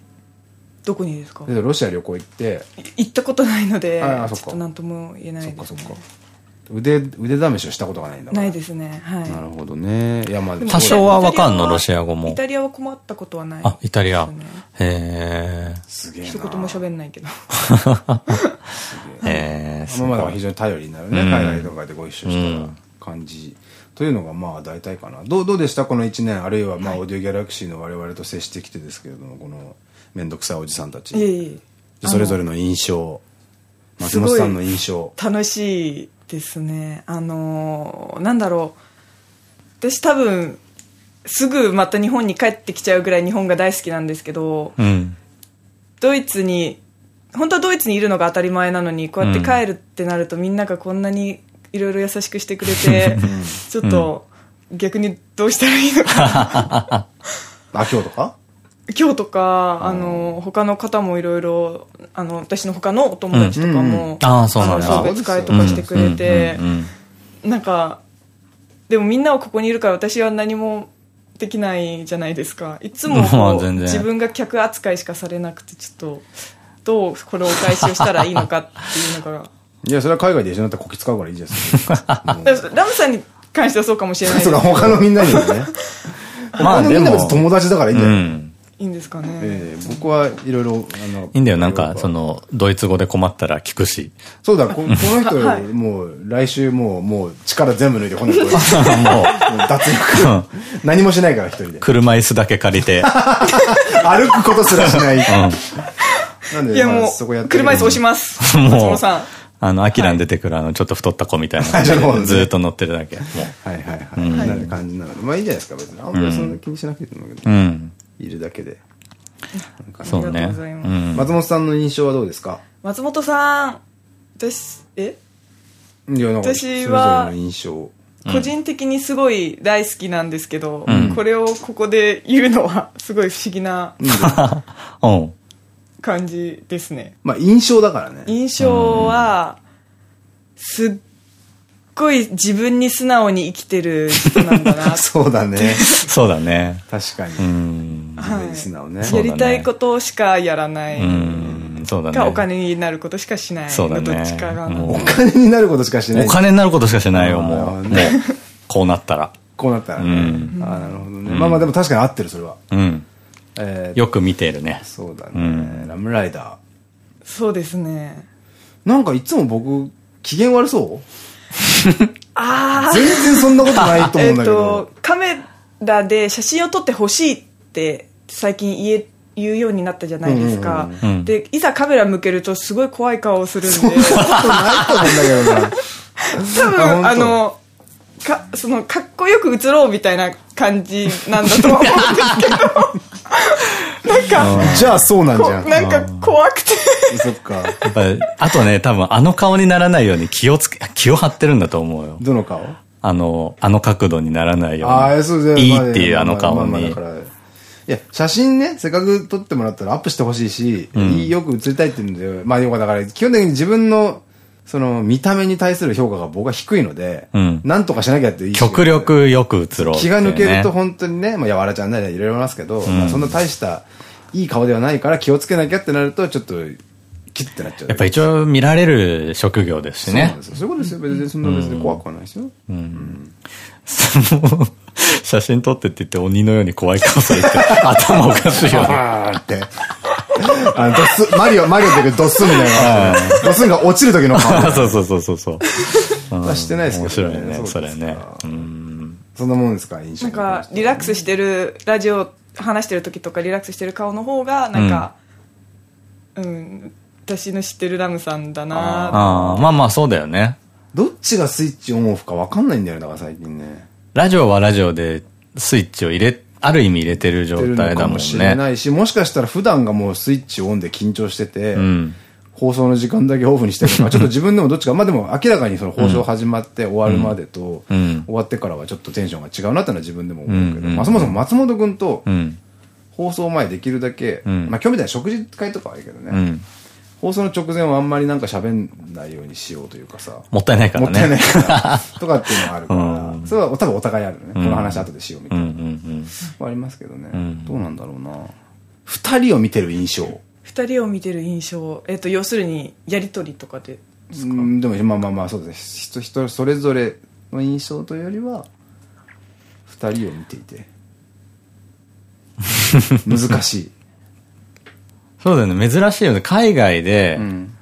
どこにですか？でロシア旅行行って、い行ったことないのでああそっかちょっと何とも言えないですねそっかそっか。腕、腕試しをしたことがないんだないですねはいなるほどね。いや、まあ、多少はわかんのロシア語もイ。タリアは困ったことはないあ、イタリア。へすげえな。一言も喋んないけどえ。へえ。まあまあ非常に頼りになるね。うん海外とかでご一緒した感じ。というのがまあ大体かな。どう、どうでした？この1年、あるいはまあオーディオギャラクシーの我々と接してきてですけれども、このめんどくさいおじさんたち。いえいえそれぞれの印象。松本さんの印象。楽しいですねあのーなんだろう私多分すぐまた日本に帰ってきちゃうぐらい日本が大好きなんですけどうん。ドイツに本当はドイツにいるのが当たり前なのにこうやって帰るってなると、みんながこんなにいろいろ優しくしてくれてちょっと逆にどうしたらいいのか あ、今日とか？今日とか、あの、他の方もいろいろ、あの、私の他のお友達とかも、うんああそうなんだの送別会とかしてくれてなんか、でもみんなはここにいるから私は何もできないじゃないですか。いつも自分が客扱いしかされなくて、ちょっと、どうこれをお返しをしたらいいのかっていうのが。いや、それは海外で一緒になったらこき使うからいいじゃないですか。ラムさんに関してはそうかもしれないですそうか、他のみんなにもね。まあみんな友達だからいいんうだよ。ん。いいんですかね。ええ僕はいろいろ、あの。いいんだよ、なんか、そ。の、ドイツ語で困ったら聞くし。そうだ、ここの人、はいもう、来週もう、もう、力全部抜いてこないと。もう、もう、脱力。何もしないから、一人で。車椅子だけ借りて。歩くことすらしない。なんで、いやもまあそこやっう、車椅子押します。もうさん。あの、アキラに出てくるあの、ちょっと太った子みたいなずーっと乗ってるだけ。もはいはいはい。な感じなので。まあいいじゃないですか、別に。あんまりそんな気にしなくていいと思うけう。ど。うん。いるだけで。そうね。ありがとうございますうん。松本さんの印象はどうですか？松本さん、私、え？いや、なんか、私はの印象。個人的にすごい大好きなんですけど、んこれをここで言うのは すごい不思議なうん。感じですね。まあ印象だからね。印象は、すっごい自分に素直に生きてる人なんだな そうだね。そうだね。確かに。うん。自分に素直ね。やりたいことしかやらない。うん。そうだね。かお金になることしかしないそうだねどっちかが。もお金になることしかしない。お金になることしかしないよ、もう。あーもう、こうなったら。こうなったらね。なるほどね。まあまあでも確かに合ってる、それは。うん。えーよく見てるね。そうだうね。ラムライダそうですね。ー。なんかいつも僕、機嫌悪そう？あ全然そんなことないとあ、思えっうんだけどと。、カメラで写真を撮ってほしいって最近言え、言うようになったじゃないですかうんうんうん。で、いざカメラ向けるとすごい怖い顔をするんで、そんなことないと思うんだけどな。多分、あの、か、その、かっこよく映ろうみたいな感じなんだとは思うんですけど、なんか、じゃあそうなんじゃん。こなんか怖くて、そっか。やっぱりあとね、多分あの顔にならないように気をつけ、気を張ってるんだと思うよ。どの顔？あの、あの角度にならないように。ああ、そうですね。いいっていうあの顔にまあまあだ。からいや、写真ね、せっかく撮ってもらったらアップしてほしいし、いいよく写りたいっていうんで、まあ要はだから、基本的に自分の、その、見た目に対する評価が僕は低いので、うんなんとかしなきゃっていい極力よく映ろうね。気が抜けると本当にね、まあ、やわらちゃんなりいろいろいますけど、まあそんな大した、いい顔ではないから気をつけなきゃってなると、ちょっと、キッてなっちゃう。やっぱ一応見られる職業ですしねそうで。すよ。そういうことですよ。別にそんな別に怖くはないですよ。もう写真撮ってって言って鬼のように怖い顔されて 頭おかしいよね。って。あの、ドス、マリオ、マリオってドッスンみたいな。ドッスンが落ちる時の顔。そうそうそうそうそう。はしてないですけど面白いね、それね。そんなもんですか、印象なんか、リラックスしてる、ラジオ話してる時とかリラックスしてる顔の方が、なんか、うん、私の知ってるラムさんだなああ、まあまあそうだよね。どっちがスイッチオンオフか分かんないんだよね、だから最近ね。ラジオはラジオでスイッチを入れ、ある意味入れてる状態だもんかもしれね。ないし、もしかしたら普段がもうスイッチオンで緊張してて、うん。放送の時間だけオフにしてるのか、ちょっと自分でもどっちか、まあでも明らかにその放送始まって終わるまでと、うん終わってからはちょっとテンションが違うなってのは自分でも思うけど、うんまあそもそも松本くんとうん。放送前できるだけ、んまあ今日みたいな食事会とかはいいけどね、うん。放送の直前はあんまりなんか喋んないようにしようというかさ、もったいないからね。もったいないから、とかっていうのがあるから、うんそれは多分お互いあるね。この話後でしようみたうんいな。ありますけどね。んどうなんだろうな。二人を見てる印象。二人を見てる印象、えっと、要するに、やりとりとかで、うん、でもまあまあまあそうです人人それぞれの印象というよりは二人を見ていて 難しい、そうだよね。珍しいよね。海外で、うん、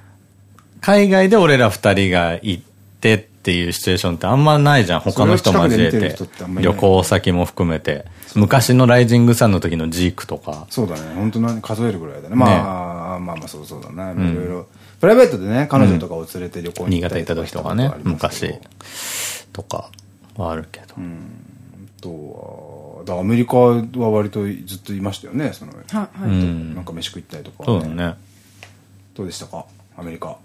海外で俺ら二人が行ってっていうシチュエーションってあんまないじゃん。他の人交えて旅行先も含めて。昔のライジングサンの時のジークとか。そうだね本当に数えるぐらいだねまあ、まあまあそうそうだね、いろいろプライベートでね彼女とかを連れて旅行に新潟行った時とかね昔ど。とかはあるけど。あとはだからアメリカは割とずっといましたよねその、は、はい。うん。なんか飯食ったりとか、そうだね。どうでしたか？アメリカ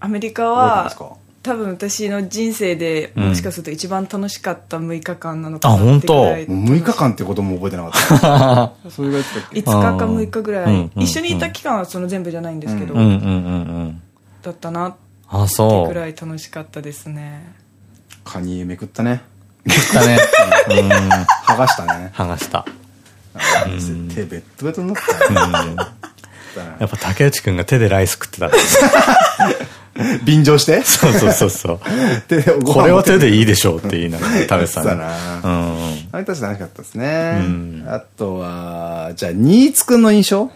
アメリカはすか、多分私の人生でうんもしかすると一番楽しかった6日間なのかあなってぐらいもう6日間ってことも覚えてなかった。それが言ってたっけ？5日か6日ぐらい、一緒にいた期間はその全部じゃないんですけど、うんうんうんうん。だったな。ってあ、そう。ぐらい楽しかったですね。カニめくったね。言ったね。うん。剥がしたね。剥がした。手ベッドベトになったね。やっぱ竹内くんが手でライス食ってた。便乗して？そうそうそうそう。手 でこれは手でいいいでしょうって言いながら食べてたね。そうだな。うん。あれたち楽しかったですね。あとはじゃあ新津くんの印象？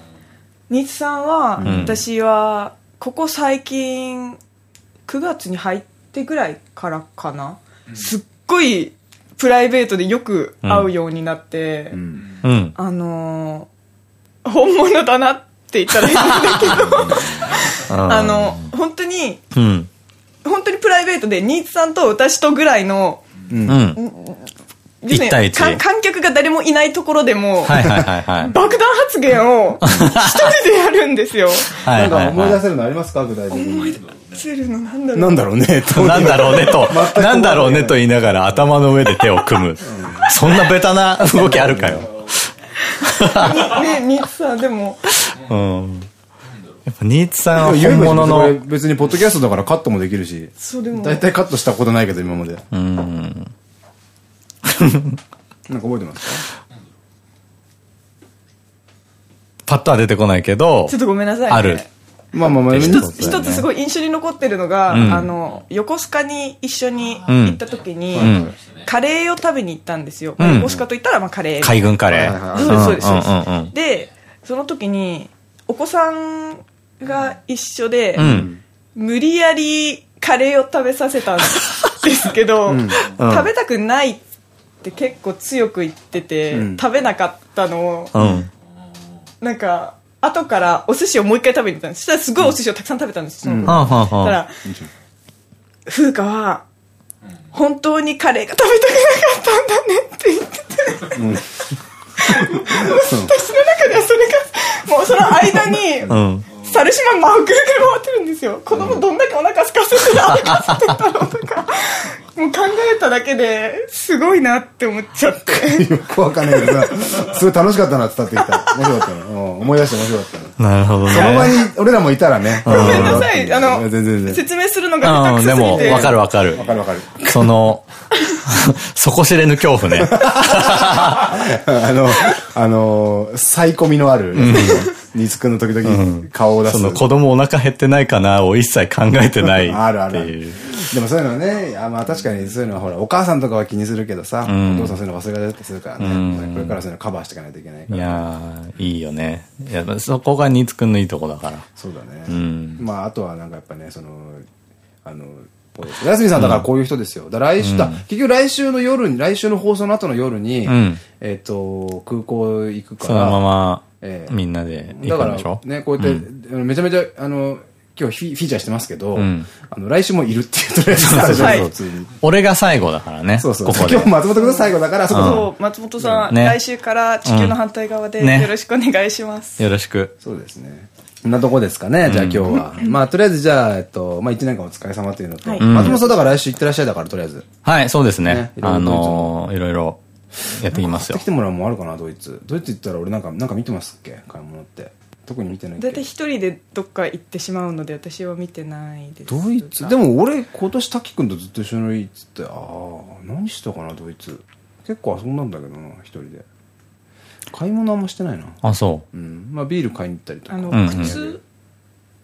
新津さんは、私はここ最近9月に入ってぐらいからかな、すっごいプライベートでよく会うようになって、うん。あのー本物だなって言ったらいいんだけど あの本当にうん。本当にプライベートで新津さんと私とぐらいのうん。要するに一対一か観客が誰もいないところでも。爆弾発言を一人でやるんですよ。なんか思い出せるのありますか？具体的にセルのなんだろう。なんだろうねい。なんだろうねと、なんだろうねと言いながら頭の上で手を組む。そんなベタな動きあるかよ。ね、新津さん、でも、うん。やっぱ新津さんは本物の、別にポッドキャストだからカットもできるし。そうでも大体カットしたことないけど、今まで。うん。なんか覚えてますか？パッとは出てこないけどちょ、っとごめんなさい、ね。ある。まあまあまあ、一そうつ、一つすごい印象に残ってるのが、うん。あの、横須賀に一緒に行った時に、ん。カレーを食べに行ったんですよ。うん。横須賀と言ったら、まあカレー。海軍カレー。そうです、そうです、でその時に、お子さんが一緒で、うん。無理やりカレーを食べさせたんですけど、食べたくないって結構強く言ってて、うん。食べなかったのを、うん。なんか、後からお寿司をもう一回食べに行ったんです。そしたらすごいお寿司をたくさん食べたんです。その子はんはんはん。だから、風花は、本当にカレーが食べたくなかったんだねって言ってて。私の中ではそれが、もうその間に、うん。猿島真をぐるぐる回ってるんですよ。子供どんだけお腹空かせて歩かせてんだろうとか、もう考えただけですごいなって思っちゃって。よくわかんないけどさ、すごい楽しかったなって伝ってきた。面白かったの。うん思い出して面白かったの。なるほどね。その場に俺らもいたらね。ごごめんなさい。あの、全然全然。説明するのが下手うん、くそぎですも、て。わかるわかるわ。かるわかる。その、底知れぬ恐怖ね。あの、あの、サイコミのある、ニツくんの時々顔を出す。その子供お腹減ってないかなを一切考えてない。あるある。でもそういうのはね、あまあ確かにそういうのはほら、お母さんとかは気にするけどさ、んお父さんそういうの忘れがちだったりするからね、うんまあこれからそういうのカバーしていかないといけないから。いやー、いいよね。いや、そこが新津くんのいいとこだから。そうだね。んまああとはなんかやっぱね、その、あの、安住さんだからこういう人ですよ。だから来週、だ結局来週の夜に、来週の放送の後の夜に、んえっと、空港行くから。そのままえ、えみんなで行だかくんでしょ？ら、ね、こうやって、あのめちゃめちゃ、あの、今日フィフィーチャーしてますけど、んあの、来週もいるっていうとりあえずあるじゃんはい普通に。俺が最後だからね。そうそう。ここで今。日松本君の最後だから、そこでそう、松本さん、ね来週から地球の反対側でよろしくお願いします。よろしく。そうですね。こんなとこですかね、じゃあ今日は。まあ、とりあえずじゃあ、えっと、まあ、一年間お疲れ様というのと、はい松本さんだから来週行ってらっしゃいだから、とりあえず。はい、そうですねあのー、いろいろやっていきますよ。買ってき。てもらうもんあるかな、ドイツ。ドイツ行ったら俺なんか、なんか見てますっけ？買い物って。特に見てないっけ大体一人でどっか行ってしまうので私は見てないです。ドイツ？でも俺今年滝君とずっと一緒にいっつってああ何したかなドイツ。結構遊んだんだけどな一人で。買い物あんましてないな。あ、そう。ん。まあビール買いに行ったりとか。あの、うん。うん靴？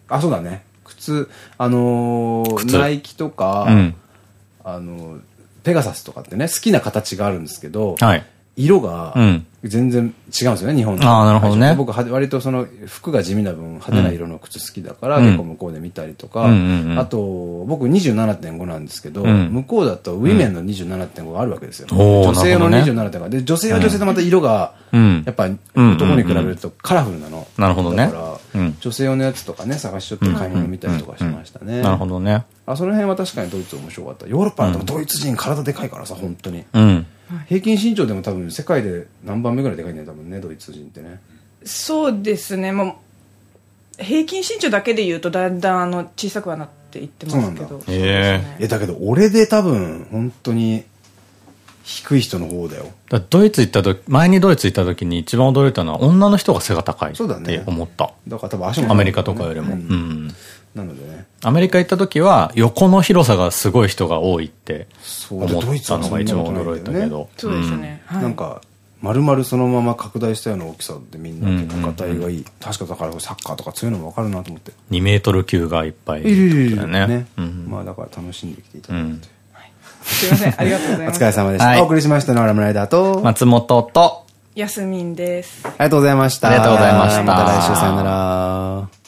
あそうだね。靴。あのー靴。ナイキとか、う。うん。あのペガサスとかってね好きな形があるんですけど、はい。色がうん全然違うんですよね、日本とあーなるほどね。僕は割とその服が地味な分派手な色の靴好きだから、うん。結構向こうで見たりとか、あと僕27.5なんですけど、うん。向こうだとウィメンの27.5があるわけですよ、女性のなるほど27.5で女性は女性とまた色がうん。やっぱ男に比べるとカラフルなの、なるほどね。だから、うん。女性用のやつとかね探しちゃって買い物見たりとかしましたね、なるほどね。あその辺は確かにドイツ面白かった。ヨーロッパだとドイツ人体でかいからさ本当に。うん。平均身長でも多分世界で何番目ぐらいでかいんだよ多分ねドイツ人ってね。そうですね。もう平均身長だけで言うとだんだんあの小さくはなっていってますけど。へえ。えだけど俺で多分本当に低い人の方だよ。だドイツ行った時、前にドイツ行った時に一番驚いたのは女の人が背が高いっそうだね。て思った。だから多分足もアメリカとかよりも。ううんん。なのでね。アメリカ行った時は横の広さがすごい人が多いってそう。思っドイツはたのが一番驚いたけど。そうですね、はい。なんか丸々そのまま拡大したような大きさでみんな結構硬いがいい、確かだからサッカーとか強いのも分かるなと思って。2メートル級がいっぱい。いいるいるいる。るね。まあだから楽しんできていただいて、すいません。ありがとうございおます疲れ様でした、はい。お送りしましたのはラムライダーと、松本と、やすみんです。ありがとうございました。ありがとうございました。また来週さよなら